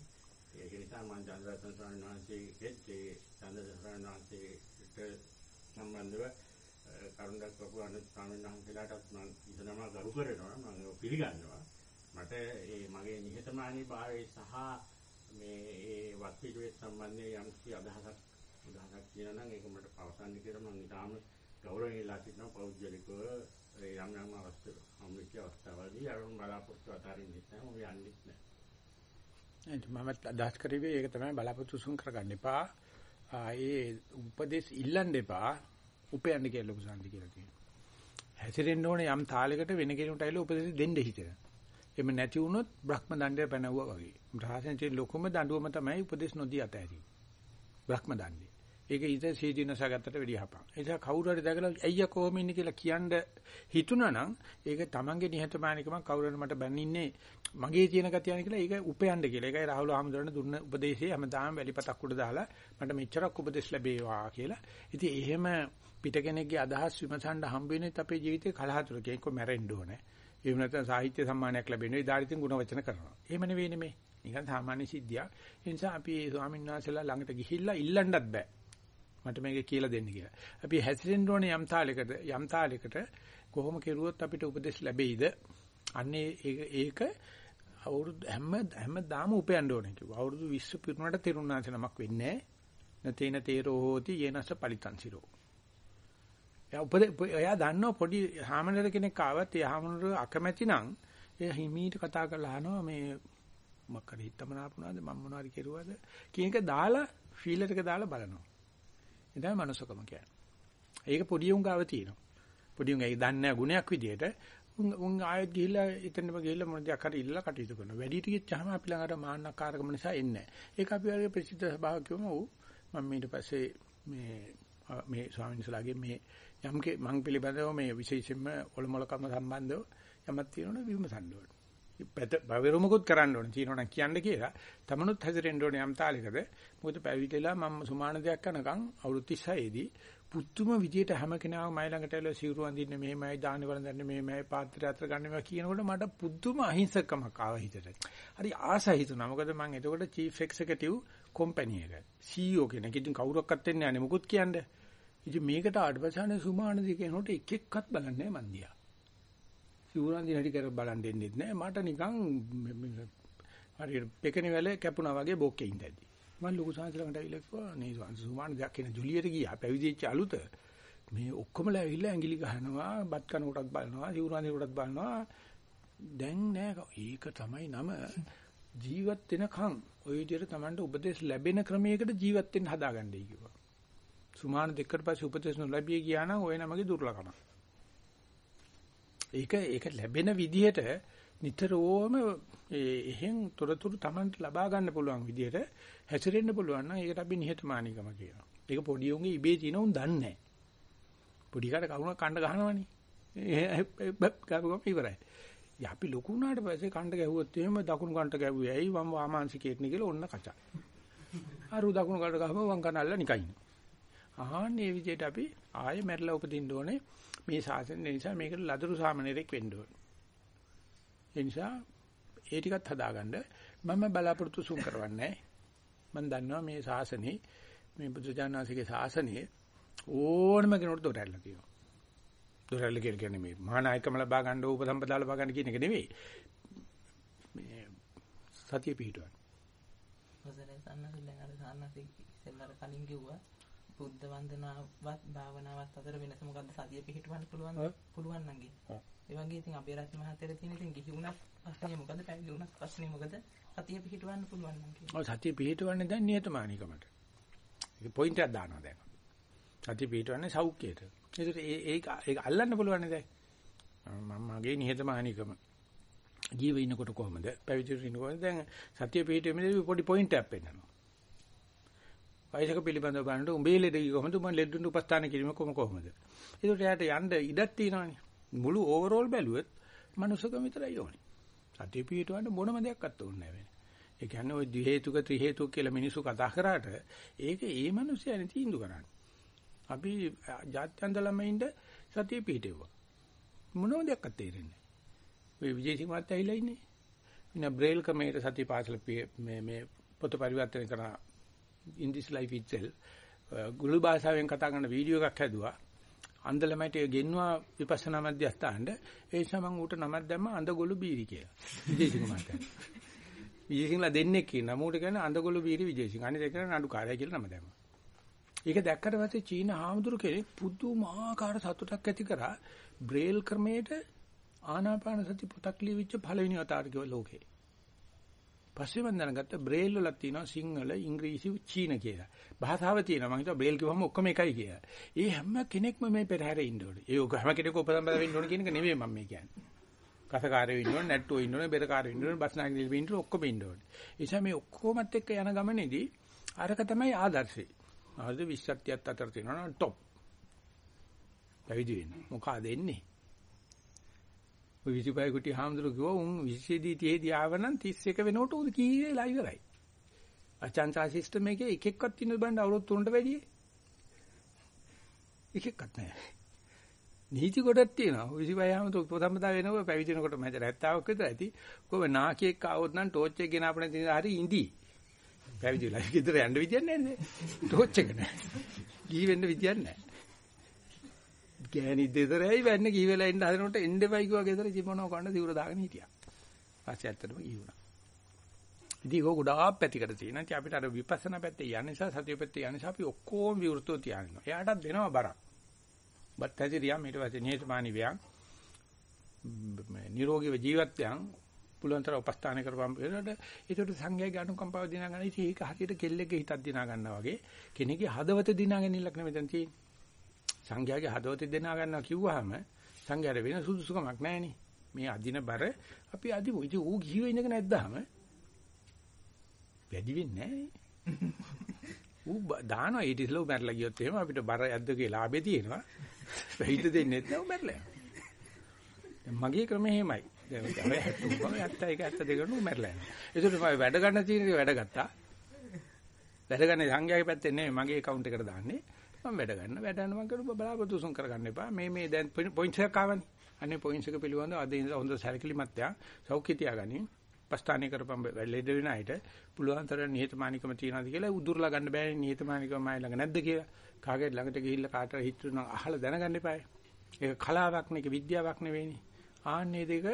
ඒක නිසා මම චන්ද්‍රරත්න ස්වාමීන් වහන්සේගෙත් ඒ චන්ද්‍රරත්න ස්වාමීන් වහන්සේට සම්බන්ධව කරුණ දක්වපු අනිත් ස්වාමීන් වහන්සේලාටත් මම ඉතනම ගරු කරනවා. මම පිළිගන්නවා. මට ඒ මගේ නිහතමානී භාවයේ සහ මේ ඒ වත්පිටුවේ සම්බන්ධයෙන් යම් කිසි අදහසක් අදහසක් තියෙනවා නම් ඒක මට පවසන්න කියලා මම ඊටාම ගෞරවයෙන් ඉල්ලා සිටිනවා පෞද්ගලිකව ඒ යම් යම් අවස්ථා හම්බෙච්ච අවස්ථාවලදී අරුන් බලාපොරොත්තු අතාරින්නෙත් නැහැ මොකද යන්නෙත් නැහැ මම අදහස් කරුවේ ඒක තමයි බලාපොරොත්තු සුන් කරගන්න එපා. ඒ උපදේශ ඉල්ලන්න එපා. උපයන්න කියලා ලොකු සාන්ති කියලා කියනවා. හැසිරෙන්න ඕනේ යම් තාලයකට වෙන කෙනෙකුට ඇවිල්ලා උපදේශ දෙන්න හිතෙනවා. එමෙ නැති වුණොත් බ්‍රහ්ම දණ්ඩය පැනවුවා වගේ. රහසෙන්චේ ලොකුම දඬුවම තමයි උපදේශ නොදී අතහැරීම. බ්‍රහ්ම දණ්ඩය. ඒක ඊට සීදීනස ගත්තට වැඩි හපක්. ඒ නිසා කවුරු හරි දැකලා අයියා කොහොම ඉන්නේ කියලා කියන්න හිතුණා නම් ඒක තමන්ගේ නිහතමානීකම කවුරු හරි මට බැන්නින්නේ මගේ තියෙන ගතියන කියලා ඒක උපයන්න කියලා. ඒකයි රාහුල හාමුදුරනේ දුන්න උපදේශය හැමදාම වැලිපතක් උඩ දාලා මට මෙච්චරක් උපදෙස් ලැබේවා කියලා. ඉතින් එහෙම පිට කෙනෙක්ගේ අදහස් විමසන්න හම්බ වෙනෙත් අපේ ජීවිතේ කලහතුරකින් එක්ක මැරෙන්න ඕනේ. එහෙම නැත්නම් සාහිත්‍ය සම්මානයක් ලැබෙනවා. ඒ දාරිතින් ගුණ වචන කරනවා. එහෙම නෙවෙයි නෙමේ. නිකන් සාමාන්‍ය සිද්ධියක්. ඒ නිසා අපි මේ ස්වාමීන් වහන්සේලා ළඟට ගිහිල්ලා ඉල්ලන්නත් බෑ. මට මේක කියලා දෙන්න කියලා. අපි හැසිරෙන්න ඕනේ යම් තාලයකට යම් තාලයකට කොහොම කෙරුවොත් අපිට උපදෙස් ලැබෙයිද? අන්නේ ඒක අවුරුදු හැම හැමදාම උපයන්න ඕනේ කිව්වා. අවුරුදු 20 පිරුණාට තෙරුණාංශ නමක් වෙන්නේ නැහැ. නතේන තේරෝ හෝති යේනස පලිතංසිරෝ. එයා උපද එයා දන්නවා පොඩි හාමනර කෙනෙක් ආවත් ඒ හාමනර අකමැති නම් එයා හිමීට කතා කරලා අහනවා මේ මොකක්ද හිතමනාපුණාද මම මොනවාරි කෙරුවද කියන එක දාලා ෆීලර් එක දාලා බලනවා. ඒ තමයි මනුස්සකම කියන්නේ. ඒක පොඩි උන් ගාව තියෙනවා. පොඩි උන් ඒක දන්නේ නැහැ ගුණයක් විදියට උන් උන් ආයෙත් ගිහිල්ලා එතනම ගිහිල්ලා මොන දෙයක් හරි ඉල්ලලා කටයුතු කරනවා. වැඩි ටික ගියාම අපි ළඟට මාන්නකාරකම නිසා එන්නේ නැහැ. ඒක අපි වගේ ප්‍රසිද්ධ ස්වභාවයක් කියමු. ඔව්. මම ඊට පස්සේ මේ මේ ස්වාමීන් වහන්සේලාගේ මේ යම්කේ මං පිළිබඳව මේ විශේෂයෙන්ම ඔලොමලකම සම්බන්ධව යමක් තියෙනවනේ විමසන්න ඕනේ. පැත බවිරුමකුත් කරන්න ඕනේ. තියෙනවා නම් කියන්න කියලා. තමනුත් හැසිරෙන්න ඕනේ යම් තාලයකද. මොකද පැවිදිලා මම සුමාන දෙයක් කරනකම් අවුරුදු 36 දී පුදුම විදියට හැම කෙනාම මයි ළඟට ඇවිල්ලා සිවුරු අඳින්න මෙහෙමයි දාන වළඳන්න මෙහෙමයි පාත්‍රය අතර ගන්න මේවා කියනකොට මට පුදුම අහිංසකමක් ආවා හිතට. හරි ආසයි හිතුණා. මොකද මම එතකොට චීෆ් එක්සිකියුටිව් කම්පැනි එක. CEO කෙනෙක්. ඉතින් කවුරක්වත් වෙන්නේ නැහැ මොකුත් කියන්නේ. ඉතින් මේකට ආවට පස්සේ අනේ සුමාන දී කියනකොට එක එක්කත් බලන්නේ මන් දිහා. සිවුරු අඳින හැටි කර බලන් දෙන්නෙත් නැහැ. මට නිකන් හරියට පෙකණි වැල කැපුණා වගේ බොක්කේ ඉඳදී. මම ලොකු සංසලකට ඇවිල්ලා කිව්වා නේ සුමාන දෙයක් කියන ජුලියට ගියා පැවිදිච්ච අලුත මේ ඔක්කොමලා ඇවිල්ලා ඇඟිලි ගහනවා බත් කන කොටත් බලනවා සිවුරු අඳින කොටත් බලනවා දැන් නෑ ඒක තමයි නම ජීවත් වෙනකන් ওই විදිහට Tamanට උපදේශ ලැබෙන ක්‍රමයකට ජීවත් වෙන්න හදාගන්නයි කිව්වා සුමාන දෙකකට පස්සේ උපදේශ නොලැබිය ගියා නම් ওই නමගේ දුර්ලභම ඒක ඒක ලැබෙන විදිහට නිතරම එහෙන් තොරතුරු Tamanට ලබා ගන්න පුළුවන් විදිහට හැසිරෙන්න පුළුවන් නම් ඒකට අපි නිහතමානීකම කියනවා. ඒක පොඩි උන්ගේ ඉබේ තියෙන උන් දන්නේ නැහැ. පොඩි කාට කවුරුන කණ්ඩ ගහනවනේ. ඒ ගාපුවම ඉවරයි. යා අපි ලොකු වුණාට පස්සේ කණ්ඩ ගැහුවොත් එහෙම දකුණු කණ්ඩ ගැහුවේ ඇයි වම් වාමාංශිකේට නේ කියලා ඔන්න කචා. අර දකුණු කණ්ඩ ගහම වම් කනල්ල නිකන්. ආන්නේ විදිහට අපි ආයෙ මැරිලා උපදින්න ඕනේ. මේ ශාසනය නිසා මේකට ලදරු සාමණේරෙක් වෙන්න ඕනේ. ඒ නිසා ඒ ටිකත් හදාගන්න මම බලාපොරොත්තු සුන් කරවන්නේ මම දන්නවා මේ ශාසනේ මේ බුදුජානනාථගේ ශාසනයේ ඕනම කෙනෙකුට දොරැල්ල තියෙනවා. දොරැල්ල කියන්නේ මේ මහානායකම ලබා ගන්න උපසම්පදා ලබා ගන්න කියන එක නෙවෙයි. මේ සතිය පිහිටවන්න. මොසලෙන් සන්නසිල්ලෙන් අර සන්නසි ඉස්සෙල්ලාර කලින් කිව්වා බුද්ධ වන්දනාවත් භාවනාවත් අතර වෙනස මොකද්ද සතිය පිහිටවන්න පුළුවන් පුළුවන් නම් ඒ වගේ ඉතින් අපේ රත්න මහත්තයර තියෙන ඉතින් ගිහි වුණත් ප්‍රශ්නේ මොකද පැවිදි වුණත් ප්‍රශ්නේ මොකද සතිය පිහිටවන්න පුළුවන් නම් කියලා. ඔව් සතිය පිහිටවන්නේ දැන් නියතමානීකමට. ඒක පොයින්ට් එකක් දානවා දැන්. සතිය පිහිටවන්නේ සෞඛ්‍යයට. ඒකට ඒක ඒක අල්ලන්න පුළුවන් දැන්. මම මගේ නිහතමානීකම ජීව ඉන්නකොට කොහමද පැවිදි ඉන්නකොට දැන් සතිය පිහිටීමේදී පොඩි පොයින්ට් එකක් පෙන්නනවා. වයසක පිළිබඳව බලනකොට උඹේ ලෙඩ කොහොමද උඹ ලෙඩුන් උපස්ථාන කිරීම කොහොම කොහොමද? ඒකට එයාට යන්න ඉඩක් තියෙනවානේ. මුළු ඕවරෝල් බැලුවොත් මනුස්සකම විතරයි ඕනේ. සතිය පිටවන්න මොනම දෙයක්වත් ඕනේ නැහැ ඒ කියන්නේ ওই ද්වි හේතුක ත්‍රි හේතුක කියලා මිනිස්සු කතා කරාට ඒක ඒ මිනිස්සයනේ තීන්දුව කරන්නේ. අපි ජාත්‍යන්ත ළමයින්ද සතිය පිටේවා මොනම දෙයක්වත් තේරෙන්නේ නැහැ. ඔය විජේසිංහ මහත්තයා ඇවිල්ලා ඉන්නේ. ඉන්න බ්‍රේල් ක්‍රමයට සතිය පාසල මේ මේ පොත පරිවර්තන කරන in this life itself uh, ගුළු භාෂාවෙන් කතා කරන වීඩියෝ එකක් හැදුවා. අන්ධ ළමයිට ගෙන්නවා විපස්සනා මධ්‍යස්ථානට. ඒ නිසා මම ඌට නමක් දැම්ම අඳගොළු බීරි කියලා. විජේසිංහ මහත්තයා. විජේසිංහලා දෙන්නේ කියන නමුට කියන්නේ අඳගොළු බීරි විජේසිංහ. අනිත් එක නඩුකාරය කියලා නම දැම්මා. ඒක දැක්කට පස්සේ චීන හාමුදුරු කෙනෙක් පුදුමාකාර සතුටක් ඇති කරා බ්‍රේල් ක්‍රමයට ආනාපාන සති පොතක් ලියවිච්ච පළවෙනි වතාවට කිව්ව ලෝකේ. පස්සේ මම දැනගත්ත බ්‍රේල් වල තියෙනවා සිංහල, ඉංග්‍රීසි, චීන කියලා. භාෂාව තියෙනවා. මම හිතුවා බ්‍රේල් කිව්වම ඔක්කොම එකයි කියලා. ඒ හැම කෙනෙක්ම මේ පෙරහැරේ ඉන්න ඕනේ. ඒ ඔක හැම කෙනෙකු උපසම්පදා වෙන්න ඕනේ කියන එක නෙමෙයි මම මේ කියන්නේ. කසකාරයෝ ඉන්න ඕනේ, නැට්ටුවෝ ඉන්න ඕනේ, බෙරකාරයෝ ඉන්න ඕනේ, බස්නාගිලි ඉන්න ඕනේ, ඔක්කොම ඉන්න ඕනේ. ඒ නිසා මේ ඔක්කොමත් එක්ක යන ගමනේදී අරක තමයි ආදර්ශය. ආද 20ක් අතර තියෙනවා නම් টොප්. පැවිදි වෙන්න. මොකද එන්නේ? ඔය 25 කුටි හාමුදුරු කිව්වා උන් 20 දී 30 දී ආවනම් 31 වෙනකොට උන් කීයේ ලයිව් ඉවරයි. අචාන්සා සිස්ටම් එකේ එක එක්කත් ඉන්න බණ්ඩ අවුරුදු තුනට වැඩියේ. එක එක්කත් නැහැ. නීති කොටක් තියෙනවා. 25 හාමුදුරු ප්‍රථමදා වෙනකොට පැවිදිනකොට මම 70ක් විතර ඇති. කොහොම නාකියෙක් ආවොත් නම් ටෝච් එක ගෙන අපේ තියෙන හරි ඉඳි. පැවිදිලා ගෙදර යන්න විදියක් නැහැ නේද? ටෝච් එක නැහැ. ගිහි වෙන්න විදියක් නැහැ. ගෑණි දෙතරයි වෙන්න කී වෙලා ඉන්න හදනකොට එන්න එපයි කිව්වා ගෙදර ජීවනව කන්න සිවුර දාගෙන හිටියා. පස්සේ ඇත්තටම ඊවුණා. ඉතින් ඒක ගොඩාක් පැතිකඩ තියෙනවා. ඉතින් අපිට අර විපස්සනා පැත්තේ යන නිසා සතිය පැත්තේ යන නිසා අපි ඔක්කොම විවෘතව තියාගෙනවා. එයාටත් දෙනවා බරක්. බත් හැදිරියා ඊට පස්සේ නිහතමානී ව්‍යං නිරෝගීව ජීවිතයන් පුළුවන් තරම් උපස්ථාන කරපම් ඒකට ඒකට සංඝයාගේ අනුකම්පාව දිනා ගන්න. ඉතින් ඒක හරියට කෙල්ලෙක්ගේ හිතක් දිනා ගන්නවා වගේ කෙනෙක්ගේ හදවත දිනාගෙන ඉන්නක් නෙමෙයි දැන් තියෙන්නේ. සංඝයාගේ හදවත දෙනා ගන්නවා කිව්වහම සංඝයාට වෙන සුදුසුකමක් නැහෙනේ. මේ අදින බර අපි අදිමු. ඉතින් ඌ ගිහිව ඉඳගෙන නැද්දාම වැඩි වෙන්නේ නැහැ. ඌ දානවා ඊට ඉස්සෙල්ලා ඌ මැරලා ගියොත් එහෙම අපිට බර ඇද්දගේ ලාභේ තියෙනවා. වෙයිට දෙන්නේ නැත්නම් ඌ මැරලා යනවා. මගේ ක්‍රමය එහෙමයි. දැන් ඔය 70 71 72 ඌ මැරලා යනවා. ඒකට මම වැඩ ගන්න තියෙන වැඩ ගත්තා. වැඩ ගන්න සංඝයාගේ පැත්තේ නෙමෙයි මගේ account එකට දාන්නේ. මම වැඩ ගන්න වැඩ යන මම කරු බලාපොරොත්තු කරගන්න එපා. මේ මේ දැන් පොයින්ට්ස් එකක් ආවනේ. අනේ පොයින්ට්ස් එක පිළිබඳව අද ඉඳලා හොඳ සැලකිලිමත් යා සෞඛ්‍ය තියාගනින්. පස්තානේ කරපම් ලෙඩ වෙන අයට පුළුවන් තරම් නිහතමානීකම තියනවාද කියලා උදුරලා ගන්න බෑනේ නිහතමානීකම මයි ළඟ නැද්ද කියලා. කාගේ ළඟට ගිහිල්ලා කාටට හිතුණා අහලා දැනගන්න එපායි. ඒක කලාවක් නෙක විද්‍යාවක් නෙවෙයිනේ. ආන්නේ දෙක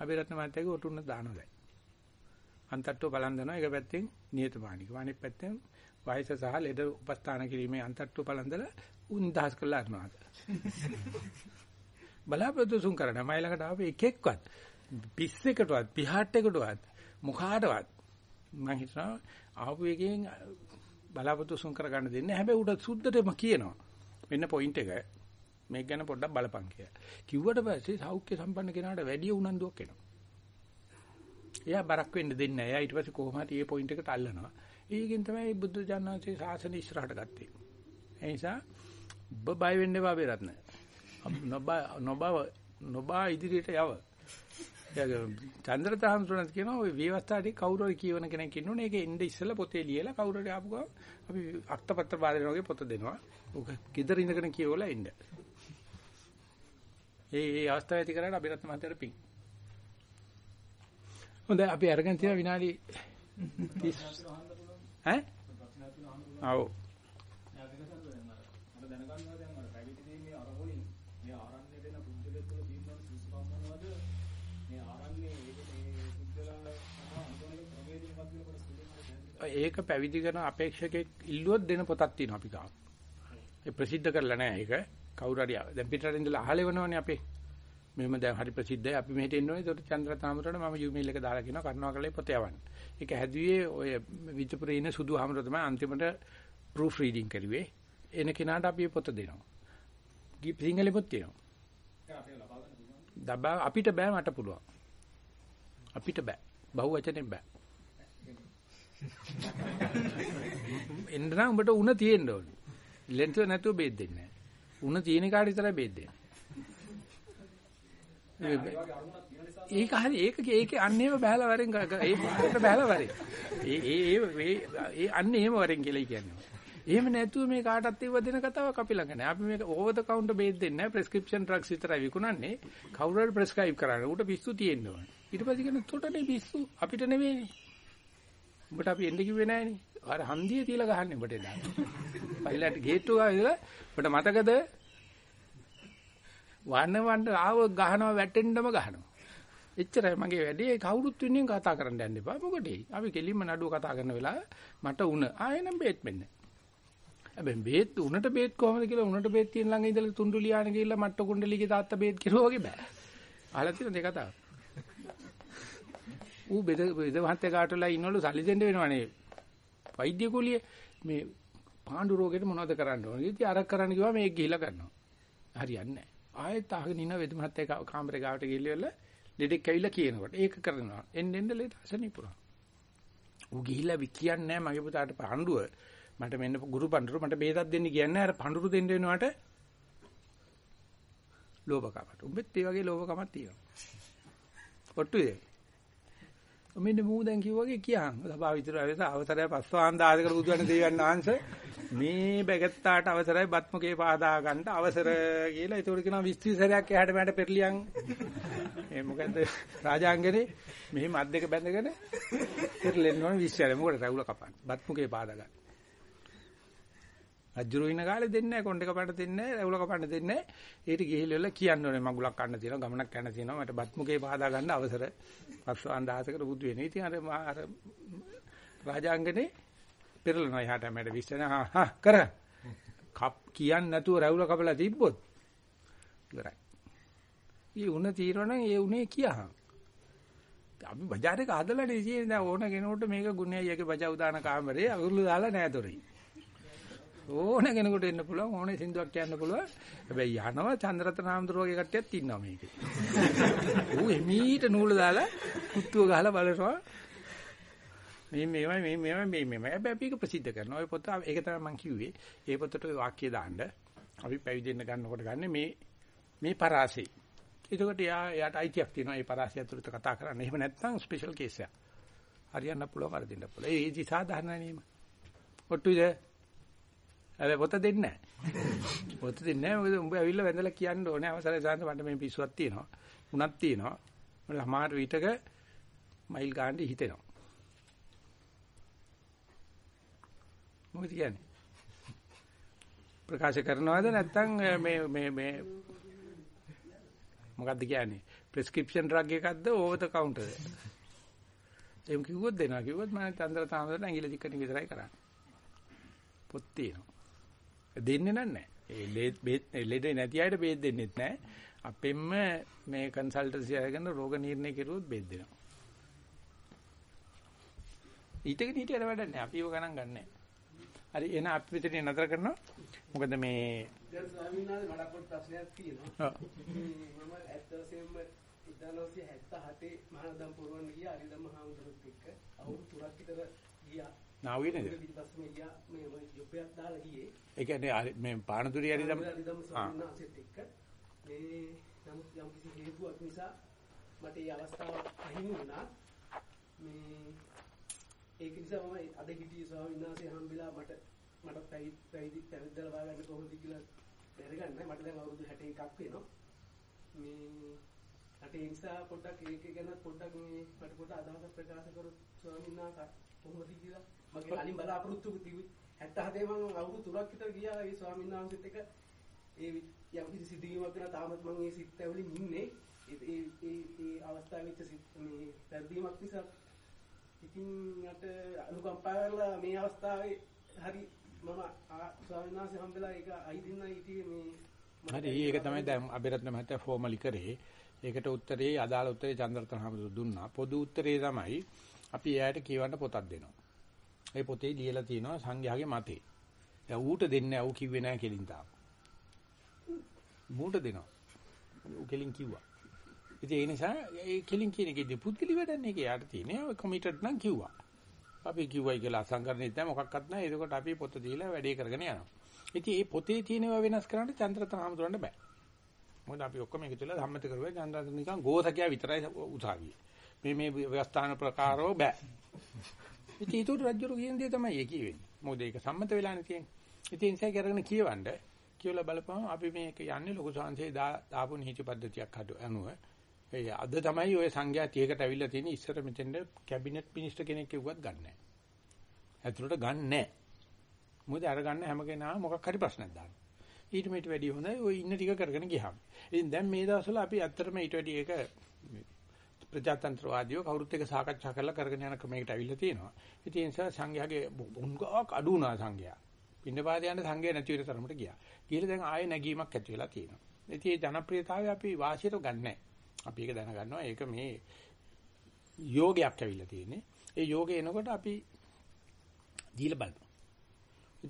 අබිරත්න මාත්‍යගේ ඔටුන්න දානවා දැන්. අන්තට්ටුව බලන් දෙනවා එක පැත්තෙන් නියතමානිකව අනිත් පැත්තෙන් වයස සහ ලෙඩ උපස්ථාන කිරීමේ අන්තට්ටුව බලන්දලා උන් දහස් කළා අරනවා. බලාපොරොත්තු සුන් කරන මයිලකට ආව එකෙක්වත් පිස්සෙකටවත් පිහාට් එකටවත් මුඛාටවත් මම හිතනවා ආපු එකෙන් බලාපොරොත්තු සුන් කරගන්න දෙන්නේ හැබැයි උඩ සුද්ධටම කියනවා මෙන්න පොයින්ට් එක මේක ගැන පොඩ්ඩක් බලපන් කියලා. කිව්වට පස්සේ සෞඛ්‍ය සම්පන්න කෙනාට වැඩි උනන්දුවක් එනවා. එයා බරක් වෙන්න දෙන්නේ නැහැ. ඊට පස්සේ කොහොම හරි මේ පොයින්ට් එකට අල්ලනවා. ඒකෙන් තමයි බුද්ධ ජානනාංශයේ ශාසනය ඉස්සරහට ගත්තේ. ඒ නිසා ඔබ බය වෙන්න එපා බේරත්න. නොබා නොබව නොබා ඉදිරියට යව. චන්ද්‍රතාම්සුණත් කියනවා ওই විවස්ථාදී කවුරු හරි කියවන කෙනෙක් ඉන්නෝනේ ඒක එnde ඉස්සෙල්ලා පොතේ ලියලා කවුරු හරි ආපු ගමන් අපි අක්තපත්‍ර බාදන වගේ පොත දෙනවා. ඔක ගෙදර ඉඳගෙන කියවලා එන්න. ඒ ඒ අවස්ථාව ඇති කරලා අබිරත්න මහත්තයාට පිං. හොඳයි අපි අරගෙන තියෙන විනාඩි 30 ඈ? ආව්. ඒක පැවිදි කරන අපේක්ෂකෙක් ඉල්ලුවොත් දෙන පොතක් තියෙනවා අපි ගාව. ඒ ප්‍රසිද්ධ කරලා නැහැ ඒක. කවුරු හරි දැන් පිටරටින් ඉඳලා අහලා වෙනවනේ අපේ. මෙහෙම දැන් හරි ප්‍රසිද්ධයි අපි මෙහෙට එන්න ඕනේ. ඒකට චන්ද්‍රතාමරට මම යූමේල් එක දාලා කියනවා කරනවා කලේ පොත යවන්න. ඒක හැදුවේ ඔය විජිතපුරේ ඉන්න සුදු හැමර තමයි අන්තිමට ප්‍රූෆ් රීඩින් කරුවේ. එන කෙනාට අපි පොත දෙනවා. සිංහලෙමුත් තියෙනවා. දබා අපිට බෑ මට පුළුවන්. අපිට බෑ. බහුවචනෙන් බෑ. එන්න නම් උඹට උණ තියෙන්න ඕනේ. ලෙන්තුව නැතුව බේත් දෙන්නේ නැහැ. උණ තියෙන කාට විතරයි බේත් දෙන්නේ. ඒක හරි ඒක ඒකේ අන්න ඒව බහලා වරෙන් ඒ පාරට බහලා වරෙන්. ඒ ඒ ඒ ඒ අන්න එහෙම වරෙන් කියලා කියන්නේ. එහෙම නැතුව මේ කාටත් ඒව දෙන කතාවක් අපි ළඟ නැහැ. අපි මේක ඕවර් ද කවුන්ටර් බේස් දෙන්නේ නැහැ. ප්‍රෙස්ක්‍රිප්ෂන් ඩ්‍රග්ස් විතරයි විකුණන්නේ. කවුරු හරි ප්‍රෙස්ක්‍රයිබ් කරන්නේ. උට පිස්සු තියෙන්න ඕනේ. ඊට පස්සේ කියන තොටනේ පිස්සු අපිට නෙවෙයිනේ. උඹට අපි එන්න කිව්වේ නැහනේ. අර හන්දිය තියලා ගහන්නේ උඹට එදා. පයිලට් ගේට්ටුව ගාව ඉඳලා උඹට මතකද? වන්න වන්න ආව ගහනවා වැටෙන්නම ගහනවා. එච්චරයි මගේ වැඩේ කවුරුත් වෙනින් කතා කරන්න යන්න එපා. මොකටේ? අපි කෙලින්ම නඩුව කතා කරන වෙලාව මට උණ ආයෙනම් බේත් මෙන්න. හැබැයි බේත් උණට බේත් කොහොමද කියලා උණට බේත් තියෙන ළඟ ඉඳලා තුන්ඩු ලියාන ගිහිල්ලා මට්ට කුණ්ඩලිගේ තාත්තා බේත් කිරුවා වගේ බෑ. අහලා තියෙන දෙක කතාව. ඌ බෙද බෙද මහත්තයා කාටලා ඉන්නවලු සල්ලි දෙන්න වෙනවනේ. වෛද්‍ය කුලියේ මේ පාණ්ඩු රෝගෙට මොනවද කරන්න ඕනේ? ඉතින් අර කරන්න කිව්වා මේක ගිහිලා කරනවා. හරියන්නේ නැහැ. ආයෙත් අහගෙන ඉන්න වෙද මහත්තයා කාමරේ ගාවට ගිහිල්ලා ලෙඩෙක් ඇවිල්ලා කියනකොට ඒක කරනවා. එන්න එන්න ලෙඩ අසනීපුරා. ඌ ගිහිල්ලා කියන්නේ නැහැ මගේ පුතාට පඬුව මට මෙන්න ගුරු පඬුරු මට බේදක් දෙන්න කියන්නේ අර පඬුරු දෙන්න වෙනවට ලෝභකමට. උඹෙත් ඒ වගේ ලෝභකමක් තියෙනවා. ඔට්ටුවේ. මෙන්න මූ දැන් කිව්වාගේ කියහන්. සභාව විතර ඇවිත් අවසරය පස්වාන් දායක බුදුන් දෙවියන් වහන්සේ. මේ බැගත්තාට අවසරයි බත්මුකේ පාදා ගන්න අවසර කියලා. ඒතකොට කියනවා 20 සැරයක් එහාට මෙහාට පෙරලියන්. ඒ මොකද රාජාංගනේ මෙහි මත් දෙක බැඳගෙන පෙරලෙන්න ඕන 20 සැරේ මොකද රැවුල කපන්න. බත්මුකේ පාදා ගන්න. අජුරු ඉන්න කාලේ දෙන්නේ නැහැ කොණ්ඩේ කපන්න දෙන්නේ නැහැ රැවුල කපන්න දෙන්නේ නැහැ ඊට ගිහිල්ලා කියන්න ඕනේ මගුලක් කන්න තියෙනවා ගමනක් යන්න තියෙනවා මට බත්මුකේ පාදා ගන්න අවසර පස්වාන් දාසකට බුදු වෙන්නේ ඉතින් අර අර රාජාංගනේ පෙරලනවා එහාට මට විශ්සන හා හා කර කප් කියන්නේ නැතුව රැවුල කපලා තිබ්බොත් ඉවරයි. ඊ උණ తీරවනම් ඒ උනේ කියහන්. අපි බජාර් එක හදලා නේ දැන් ඕන කෙනෙකුට මේක ගුණයයි යකේ බජා උදාන කාමරේ අගුරුළු දාලා නෑ දොරේ. ඕන කෙනෙකුට එන්න පුළුවන් ඕනේ සින්දුවක් කියන්න පුළුවන්. හැබැයි යනවා චන්ද්‍රරත්න හාමුදුරුවෝ වගේ කට්ටියත් ඉන්නවා මේකේ. ඌ එමීට නූල දාලා කුත්තුව ගහලා බලනවා. මේ මේවයි මේ මේවයි මේ මේවයි. හැබැයි අපි ඒක ප්‍රසිද්ධ කරනවා. ඔය පොත ඒක තමයි මම කිව්වේ. ඒ පොතට ඔය වාක්‍ය දාන්න අපි පැවිදෙන්න ගන්නකොට ගන්න මේ මේ පරාසෙයි. එතකොට යා යාට අයිතියක් තියෙනවා මේ පරාසය ඇතුළත කතා කරන්න. එහෙම නැත්නම් ස්පෙෂල් කේස් එකක්. හරියන්න පුළුවන් වරදින්න පුළුවන්. ඒ ඉති සාධාරණ නේම. ඔට්ටුද? අර පොත දෙන්නේ නැහැ. පොත දෙන්නේ නැහැ. මොකද උඹ ඇවිල්ලා වැඳලා කියන්න ඕනේ අවසරයි සාන්ත මට මේ පිස්සුවක් තියෙනවා. උණක් තියෙනවා. මට සමහර විටක මයිල් ගන්න හිතෙනවා. මොකද කියන්නේ? ප්‍රකාශ කරනවද නැත්නම් මේ මේ මේ මොකද්ද කියන්නේ? ප්‍රෙස්ක්‍රිප්ෂන් ඩ්‍රග් එකක්ද ඕවර් ද කවුන්ටර්ද? එහෙම කිව්වොත් දෙනවා. කිව්වොත් මම චන්ද්‍ර තාමරට ඇඟිලි දික්කන විතරයි කරන්නේ. පොත් තියෙනවා. දෙන්නේ නැහැ. ඒ ලෙඩ නැති අයට බේත් දෙන්නෙත් නැහැ. අපෙන්ම මේ කන්සල්ටන්සි අරගෙන රෝග නිర్ణය කෙරුවොත් බේත් දෙනවා. ඊටගෙන හිටියට වැඩක් නැහැ. අපිව ගණන් ගන්නෑ. හරි එහෙනම් අපි මෙතන නතර කරනවා. මොකද මේ දැන් ස්වාමීන් වහන්සේ මට පොඩි ප්‍රශ්නයක් තියෙනවා. ඔව්. මම ඇත්ත වශයෙන්ම 1977 මහානදම් පුරවන්න ගියා අරිදම් මහාමුදුරුත් එක්ක අවුරුදු 3ක් විතර ගියා. නාවුවේ නේද? ඊපස්සේ ගියා මේ යොපයක් දාලා ගියේ. ඒ කියන්නේ අර- මේ පානදුරිය හරි දම අරිදම් ස්වාමීන් වහන්සේත් එක්ක. මේ නමුත් යම් කිසි හේතුවක් නිසා මට මේ අවස්ථාව අහිමි වුණා. මේ ඒක නිසා මම අද හිටියේ ස්වාමීන් වහන්සේ හම්බෙලා මට මට පැවිදි පැවිදි පැවිද්දලා වාගන්න කොහොමද කියලා දැනගන්න මට දැන් අවුරුදු 61ක් වෙනවා. මේ අට ඒ නිසා පොඩ්ඩක් ඒක ගැන පොඩ්ඩක් මේ මට පොඩ්ඩක් අදහසක් ප්‍රකාශ කරොත් ස්වාමීන් වහන්සේ කොහොමද කියලා මගේ කලින් බලාපොරොත්තු තිබුණේ 77 මම අවුරුදු 3ක් විතර ගියා ඒ ස්වාමීන් වහන්සේත් එක්ක ඒ යම් කිසි සිදුවීමක් වෙනවා තාමත් මම ඒ සිත් ඇවලින් ඉන්නේ ඒ ඒ ඒ ඒ අවස්ථාවේ වෙච්ච සිත් මේ පෙරදීමක් නිසා ඉතින් මට අනුකම්පා කරලා මේ අවස්ථාවේ හරි මම ස්වාමීන් වහන්සේ හම්බෙලා ඒක අයිදින්න හිටියේ මේ හරි ඒක තමයි දැන් අබිරත්න මහත්තයා ෆෝමලි කරේ. ඒකට උත්තරේ අදාළ උත්තරේ චන්ද්‍රරත්න හමුදු දුන්නා. පොදු උත්තරේ තමයි අපි එයාට කියවන්න පොතක් දෙනවා. ඒ පොතේ ලියලා තියෙනවා සංඝයාගේ මතේ. දැන් ඌට දෙන්නේ නැහැ ඌ කිව්වේ නැහැ කෙලින් තාම. මූට දෙනවා. ඌ කෙලින් කිව්වා. ඉතින් ඒ නිසා ඒ කෙලින් කියන එකේදී පුද්ගලි වැඩන්නේ ඒක යාට තියෙනවා. කමිටඩ් නම් කිව්වා. අපි කිව්වයි කියලා අසංකරණෙත් නැහැ මොකක්වත් නැහැ. ඒකකොට අපි පොත දීලා වැඩේ කරගෙන යනවා. ඉතින් මේ පොතේ තියෙනවා වෙනස් කරන්න චන්ද්‍රතන හමුදුරන්න බෑ. මොකද අපි ඔක්කොම එකතු වෙලා සම්මත කරුවා චන්ද්‍රතන නිකන් ගෝසකයා විතරයි උසාවියේ. මේ මේ ව්‍යවස්ථාන ප්‍රකාරව බෑ. ඉතින් ඒක රජුරු කියන දේ තමයි ඒ කියවෙන්නේ. මොකද ඒක සම්මත වෙලානේ තියෙන්නේ. ඉතින් ඒ නිසා කරගෙන කියවන්න කියලා බලපුවම අපි මේක යන්නේ ලොකු සංසේ දාපු නීති පද්ධතියක් අනුව. ඒ අද තමයි ওই සංඝයා 30කට ඇවිල්ලා තියෙන ඉස්සර මෙතෙන්ද කැබිනට් මිනිස්ටර් කෙනෙක් කිව්වත් ගන්න නැහැ. ඇතුළට ගන්න නැහැ. මොකද අරගන්න හැම කෙනාම මොකක් හරි ප්‍රශ්නයක් දානවා. ඊට මෙට වැඩිය හොඳයි ওই ඉන්න ටික කරගෙන ගියාම. ඉතින් දැන් මේ දවස්වල අපි ඇත්තටම ඊට වැඩි ඒක ප්‍රජාතන්ත්‍රවාදීව කවුරුත් එක්ක සාකච්ඡා කරලා කරගෙන යන ක්‍රමයකට අවිල්ල තියෙනවා. ඉතින් ඒ නිසා සංඝයාගේ උන්ගාවක් අඩු වුණා සංඝයා. පින්නපාත යන සංඝයා නැති වෙන තරමට ගියා. ගිහලා දැන් ආයේ නැගීමක් ඇති වෙලා තියෙනවා. ඉතින් මේ ජනප්‍රියතාවය අපි වාසියට ගන්නෑ. අපි ඒක දැනගන්නවා. ඒක මේ යෝගයක් ඇවිල්ලා තියෙන්නේ. ඒ යෝගය එනකොට අපි දීලා බලනවා.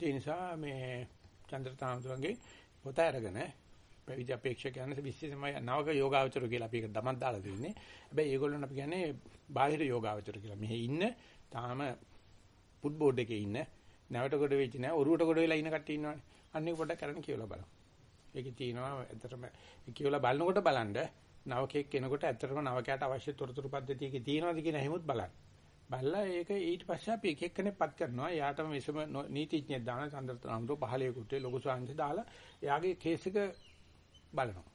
ඒ නිසා මේ චන්ද්‍රතාමතුන්ගේ පොත අරගෙන පැවිදි අපේක්ෂකයන් විශේෂයෙන්ම නවක යෝගාවචර කියලා අපි ඒකට දමක් දාලා දෙන්නේ. හැබැයි ඒගොල්ලන් අපි කියන්නේ බාහිර යෝගාවචර කියලා. මෙහි ඉන්න තාම ෆුට් බෝඩ් එකේ ඉන්න නැවට කොට වෙච්ච නෑ ඔරුවට කොට වෙලා ඉන්න කට්ටිය ඉන්නවනේ. අන්න ඒක පොඩ්ඩක් කරන්න කියලා බලමු. ඒකේ තියෙනවා ඇත්තටම කියලා බලනකොට බලන්න නවකෙක් කෙනෙකුට ඇත්තටම නවකයට අවශ්‍ය තොරතුරු පද්ධතියක තියෙනවද කියන හැමොත් බලන්න. බලලා ඒක ඊට පස්සේ අපි එක එක්කෙනෙක් පත් කරනවා. එයාටම විසම නීතිඥයෙක් දාන චන්ද්‍රතරාමතු පහලේ කුට්ටේ ලොකු සංහසේ දාලා එයාගේ කේස් එක බලනවා.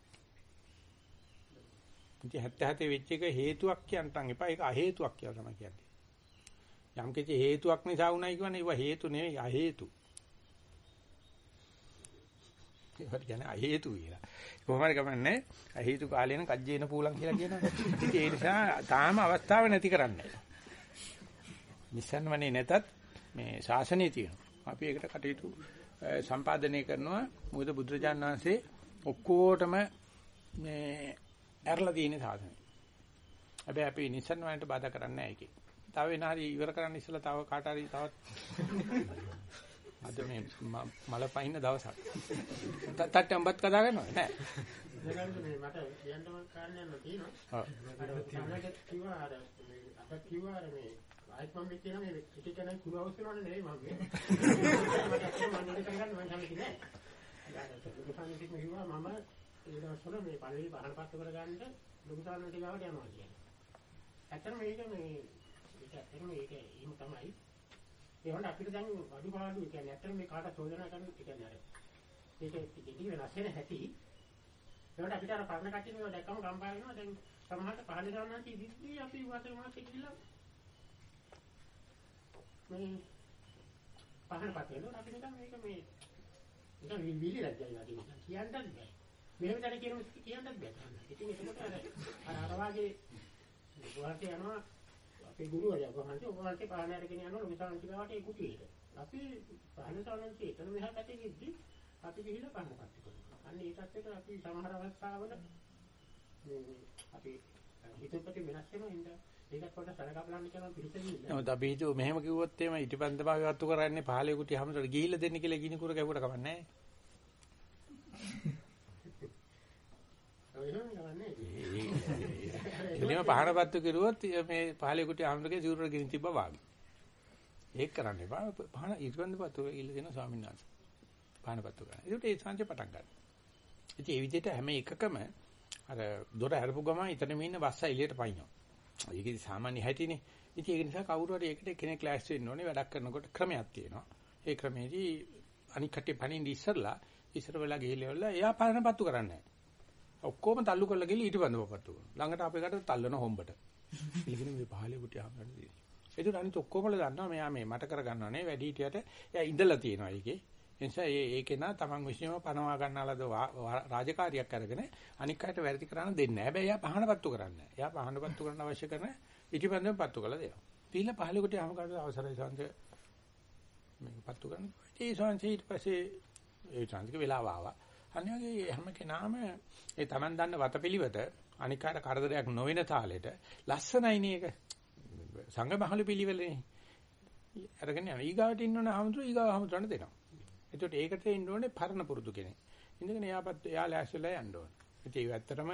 ඉතින් 77 වෙච්ච එක හේතුවක් කියන්ටන් එපා. ඒක අහේතුවක් කියලා තමයි කියන්නේ. යම් කිසි හේතුවක් නිසා වුණයි කියන්නේ ඒවා හේතු නෙවෙයි අහේතු. ඒකට කියන්නේ අහේතු කියලා. කොහොම හරි කමන්නේ අහේතු කාලේන කජ්ජේන පූලම් කියලා කියනවා. ඉතින් ඒ නිසා තාම අවස්ථාව නැති කරන්නේ. නිසන්වනේ නැතත් මේ ශාසනය තියෙනවා. අපි ඒකට කටයුතු සම්පාදනය කරනවා. මොකද බුදුරජාණන් වහන්සේ ඔක්කොටම මේ ඇරලා තියෙන සාධනෙ. හැබැයි අපි නිසන් වලට බාධා කරන්නේ නැහැ ඒකේ. තව වෙන හරි ඉවර කරන්න ඉස්සලා තව කාට හරි තවත් අද මේ ම- මල පයින්න දවසක්. ත- තට්ටම් බත් කතා කරනවද? නෑ. දැනගන්න මේ මට කියන්න මම කාරණයක් තියෙනවා. ඔව්. අර සමහරකට කිව්වා අර මේ අප කිව්වා අර මේ ආයිත් මම කියන මේ කිටි කෙනෙක් කුරු හවුස් කරනවනේ නෙවෙයි කියන්නේ. මට මම නෙවෙයි කරගන්න මම කැමති නෑ. ලොකු සාමිතික් කිව්වා මම ඒ දවස්වල මේ පළවෙනි පහන පත්තු කරගන්න ලොකු සාමිතික් ගාවට යනවා කියලා. ඇත්තටම මේක මේ ඒක ඇත්තටම මේක එහෙම තමයි. ඒ වුණාට අපිට දැන් අඩු පාඩු ඒ කියන්නේ ඇත්තටම මේ කාට චෝදනා කරන ඒ කියන්නේ අර මේක ඉතිරි වෙනස් වෙන හැටි ඒකට අපිට අර පරණ කට්ටිය මේවා දැක්කම කම්පා වෙනවා දැන් සමහරට පහළ ගන්නවා ඉදිරිදී අපි වාසේ මාසේ ගිහිල්ලා මේ පහන පත් වෙනවා අපි නිකන් මේක මේ නිකන් විවිලි ලැජ්ජයි වගේ නිකන් කියන්නත් බෑ මෙහෙම දැන කියන මිනිස්සු කියන්නත් බෑ ඉතින් ඒකට අර අර අර වාගේ වාසේ යනවා අපේ ගුරුවරයා කොහොමද ඔයගොල්ලන්ට පහන අරගෙන යනවා ලොකුසාන්ති ගාවට ඒ කුටියට. අපි පහන සානන්ති එතන මෙහා පැත්තේ ගිහින් අපි ගිහිල්ලා පහන පත් කරනවා. අන්න ඒකත් එක්ක අපි සමහර අවස්ථාවල මේ අපි හිතපොතේ වෙනස් වෙනවා ඉඳ ඒකත් පොඩ්ඩක් සලකා බලන්න කියන පිළිසෙන්නේ නමුත් අපි හිතුව මෙහෙම කිව්වොත් එහෙම ඉටිපන්ද භාගය වත්තු කරන්නේ පහලේ කුටි හැමතෙට ගිහිල්ලා දෙන්න කියලා ගිනි කුර ගැහුවට කමක් නැහැ. එළියම පහනපත්තු කිරුවොත් මේ පහලේ කුටි හැමතෙගේ සිවුරට ගිනි තිබ්බා වාගේ. ඒක කරන්න එපා. පහන ඉටිපන්ද පත්තු ඉල්ල දෙන ස්වාමීන් වහන්සේ. පහනපත්තු කරා. ඒකට ඒ සංජය පටන් ගන්නවා. ඉතින් ඒ විදිහට හැම එකකම අර දොර අරපු ගමන් ඊතනම ඉන්න බස්ස එළියට පයින්නවා. ඒක සාමාන්‍ය හැටිනේ. ඉතින් ඒක නිසා කවුරු හරි ඒකට කෙනෙක් ක්ලාස් වෙන්න ඕනේ වැඩක් කරනකොට ක්‍රමයක් තියෙනවා. ඒ ක්‍රමෙදී අනික් කටේ පණින්න ඉස්සරලා ඉස්සර වෙලා ගිහිල්ලා එයා පරණ පත්තු කරන්නේ ඔක්කොම තල්ලු කරලා ගිහලා ඊට බඳව පත්තු කරනවා. ළඟට අපේ කට තල්ලන හොම්බට. ඉලිගෙන මේ පහලේ කුටි ආමරන්නේ. ඒක අනිත් ඔක්කොමල දන්නවා මෙයා මේ මට කරගන්නවා නේ වැඩි හිටියට එයා ඉඳලා තියෙනවා ඒකේ. ඒ නිසා ඒ ඒකේ නා තමන් විශ්ීම පනවා ගන්නාලද රාජකාරියක් අරගෙන අනික් අයට වැරදි කරන්න දෙන්නේ නැහැ. හැබැයි එයා පහනපත්තු කරන්නේ නැහැ. එයා පහනපත්තු කරන්න අවශ්‍ය කරන ඉටිපන්දම පත්තු කළා දෙනවා. පීල පහලේ කොට යහම කාට අවසරයි සංජ මේක පත්තු කරන්න. ඒ සංජ ඊට පස්සේ ඒ සංජක වෙලාව ආවා. අනිවාර්යයෙන් හැම කෙනාම ඒ තමන් දන්න වතපිලිවෙත අනික් අයට කරදරයක් නොවන තාලෙට ලස්සනයිනේ ඒක. සංඝ මහලු පිළිවෙලනේ. අරගෙන යන ඊගාවට ඉන්නවනේ හමුදුර ඊගාව හමුදුරන්න දෙනවා. එතකොට ඒකට එන්න ඕනේ පරණ පුරුදු කෙනෙක්. ඉඳගෙන එයාපත් එයා ලෑස්තිලා යන්න ඕනේ. ඉතින් ඒක ඇත්තටම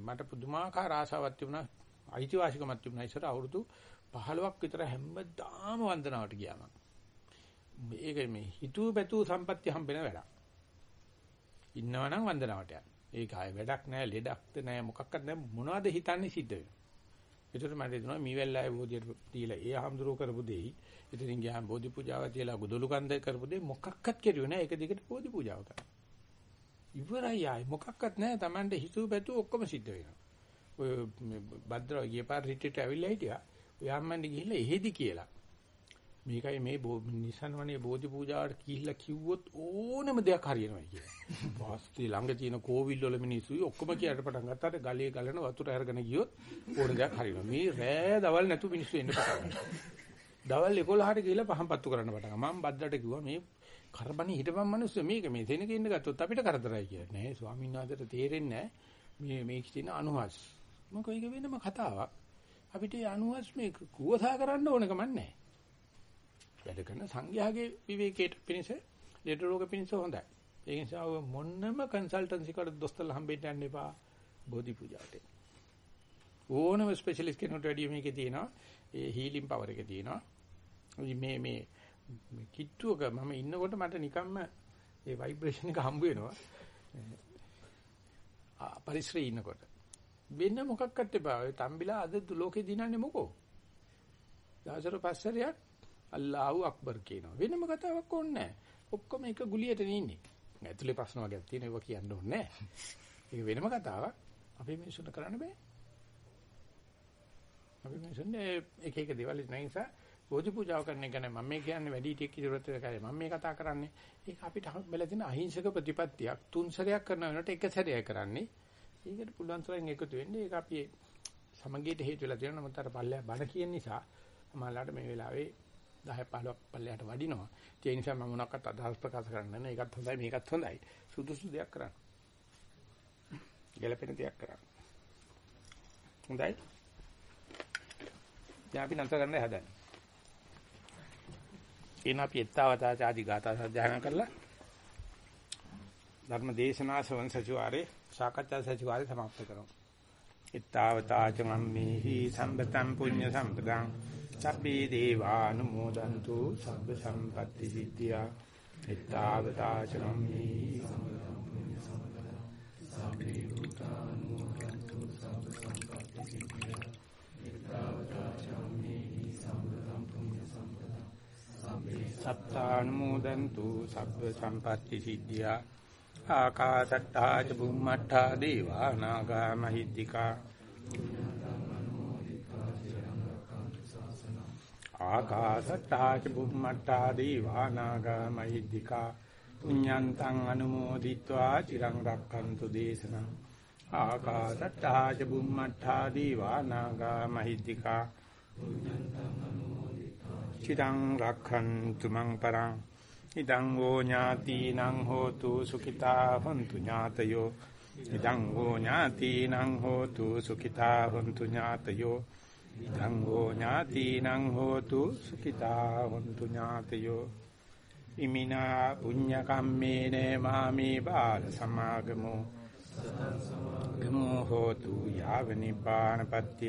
මට පුදුමාකාර ආසාවක් තිබුණා. අයිතිවාසිකමක් තිබුණා ඉස්සර අවුරුදු 15ක් විතර හැමදාම වන්දනාවට ගියා මම. මේක මේ හිතුව පැතුව සම්පත්‍ය හම්බෙන වැඩක්. ඉන්නවනම් වන්දනාවට යන්න. ඒක ආයේ වැඩක් නෑ, ලෙඩක්ද නෑ, මොකක්වත් නෑ මොනවද හිතන්නේ සිද්ධ වෙනවා. ඒකට මට හිතෙනවා මීවැල්ලාවේ බෝධියට දීලා ඒ හම්දුරෝ කරපු දෙයි. ඉතින් ගියාම බෝධි පූජාව තියලා ගුදලු කන්ද කරපු දෙයි මොකක්වත් කෙරුවේ නෑ. ඒක දිගට බෝධි පූජාව කරා. ඉවරයි ආයි මොකක්වත් නෑ. Tamande හිතුව පැතුව ඔක්කොම සිද්ධ වෙනවා. ඔය භද්‍රව ගිය පාර රිට්‍රීට් ඇවිල්ලා හිටියා. ඔයාම්මන්ඩි ගිහිල්ලා එහෙදි කියලා. මේකයි මේ නිසන් වනේ බෝධි පූජාවට ගිහිල්ලා කිව්වොත් ඕනම දෙයක් හරියනවා කියලා. වාස්තු ළඟ තියෙන කෝවිල් වල මිනිස්සුයි ඔක්කොම කියන්න පටන් ගත්තාට ගලේ ගලන වතුර අරගෙන ගියොත් ඕන දෙයක් හරියනවා. මේ රෑ දවල් නැතු මිනිස්සු එන්න පටන් ගත්තා. දවල් 11ට ගිහිල්ලා පහන් පත්තු කරන්න පටන් ගත්තා. මම බද්දට කිව්වා මේ කරබනේ හිටපන් මිනිස්සු මේක මේ තැනක ඉන්න ගත්තොත් අපිට කරදරයි කියලා. නෑ ස්වාමීන් වහන්සේට තේරෙන්නේ නෑ මේ මේක තියෙන අනුහස්. මොකද ඒක වෙනම කතාවක්. අපිට ඒ අනුහස් මේ කුවසා කරන්න ඕනකම නැහැ. වැඩ කරන සංඝයාගේ විවේකයට පිණිස ලෙඩ රෝග පිණිස හොඳයි. ඒ නිසා මොන්නම කන්සල්ටන්සි කාට දොස්තරලා හම්බෙන්න යන්න එපා බෝධි පූජාවට. ඕනම ස්පෙෂලිස්ට් කෙනෙකුට වැඩිය මේකේ තියෙනවා ඒ හීලින් පවර් එක තියෙනවා. මේ මේ කිට්ටුවක මම ඉන්නකොට මට නිකම්ම ඒ ভাইබ්‍රේෂන් එක හම්බ වෙනවා. පරිසරයේ ඉන්නකොට. වෙන මොකක්වත් එපා. ඔය තම්බිලා අද ලෝකේ දිනන්නේ මොකෝ? දවසට පස්සරයක් අල්ලාහ් අක්බර් කියනවා. වෙනම කතාවක් ඕනේ නැහැ. ඔක්කොම එක ගුලියට ඉන්නේ. ඇතුලේ ප්‍රශ්න වර්ගයක් තියෙන ඒවා කියන්න ඕනේ නැහැ. ඒක වෙනම කතාවක්. අපි මිනිසුන්ට කරන්න බෑ. අපි මිනිසුන්ගේ එක එක දේවල් ඉන්න නිසා බෝධි පූජාව කරන එක ගැන මම මේ කියන්නේ වැඩි ටික ඉදිරියට කරේ මම මේ කතා කරන්නේ. ඒක අපිට හම්බෙලා තියෙන අහිංසක ප්‍රතිපත්තියක්. තුන් සැරයක් කරන වෙනකොට එක සැරයක් කරන්නේ. ඒකට පුළුවන් තරම් එකතු වෙන්නේ. ඒක අපි සමගියට හේතු වෙලා තියෙනවා. නමුත් අර පල්ලෙහා බණ කියන නිසා මමලාට මේ වෙලාවේ 10 15ක් පල්ලෙහාට වඩිනවා. ඒ නිසා මම මොනක්වත් අදහස් ප්‍රකාශ කරන්න නෑ. ඒකත් හොඳයි මේකත් හොඳයි. සුදුසු දෙයක් කරන්න. ගැළපෙන දෙයක් කරන්න. හොඳයි. දැන් අපි නැතර ගන්න හදන්නේ. එන අපි ettavata ආදී ගාථා සජ්ජායනා කරලා ධර්ම දේශනා ශ්‍රවණ සචිවාරේ සාකච්ඡා සචිවාරේ සමාප්ත කරමු. ettavata චම්මේහි සම්පතම් පුඤ්ඤ සම්පදං. සබ්බේ දේවානුමෝදන්තු සබ්බ සම්පatti සිද්ධියා. ettavata චම්මේහි සම්පතම් පුඤ්ඤ සම්පදං. සබ්බේ භූතානුමෝදන්තු සබ්බ සම්පatti සිද්ධියා ettavata චම්මේහි සම්පතම් පුඤ්ඤ සම්පදං සබ්බේ සත්තානුමෝදන්තු සබ්බ සම්පatti සිද්ධා ආකාශට්ටා ච බුම්මට්ටා දේවා නාග මහිද්దికා. ආකාශට්ටා ච බුම්මට්ටා දේවා නාග මහිද්దికා. පුඤ්ඤන්තං අනුමෝදිත්වා චිරං රක්ඛන්තු දේශනං. ආකාශට්ටා ච බුම්මට්ටා දේවා නාග මහිද්దికා. පුඤ්ඤන්තං අනුමෝදිත්වා චිරං රක්ඛන්තු මං පරං ඉදං වූ ඥාතිනං හෝතු සුඛිතා හොන්තු ඥාතයෝ ඉදං වූ ඥාතිනං හෝතු සුඛිතා හොන්තු ඥාතයෝ ඉදං වූ ඥාතිනං හෝතු සුඛිතා හොන්තු ඥාතයෝ ඉමිනා පුඤ්ඤ කම්මේන මාමේ බාල සමාගමෝ ගමෝ හෝතු යාව නිපානපත්ත්‍ය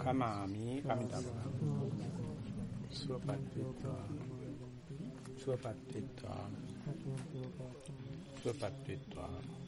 කමාමි කමිතව සුවපත්තිද්වා සුවපත්තිද්වා සුවපත්තිද්වා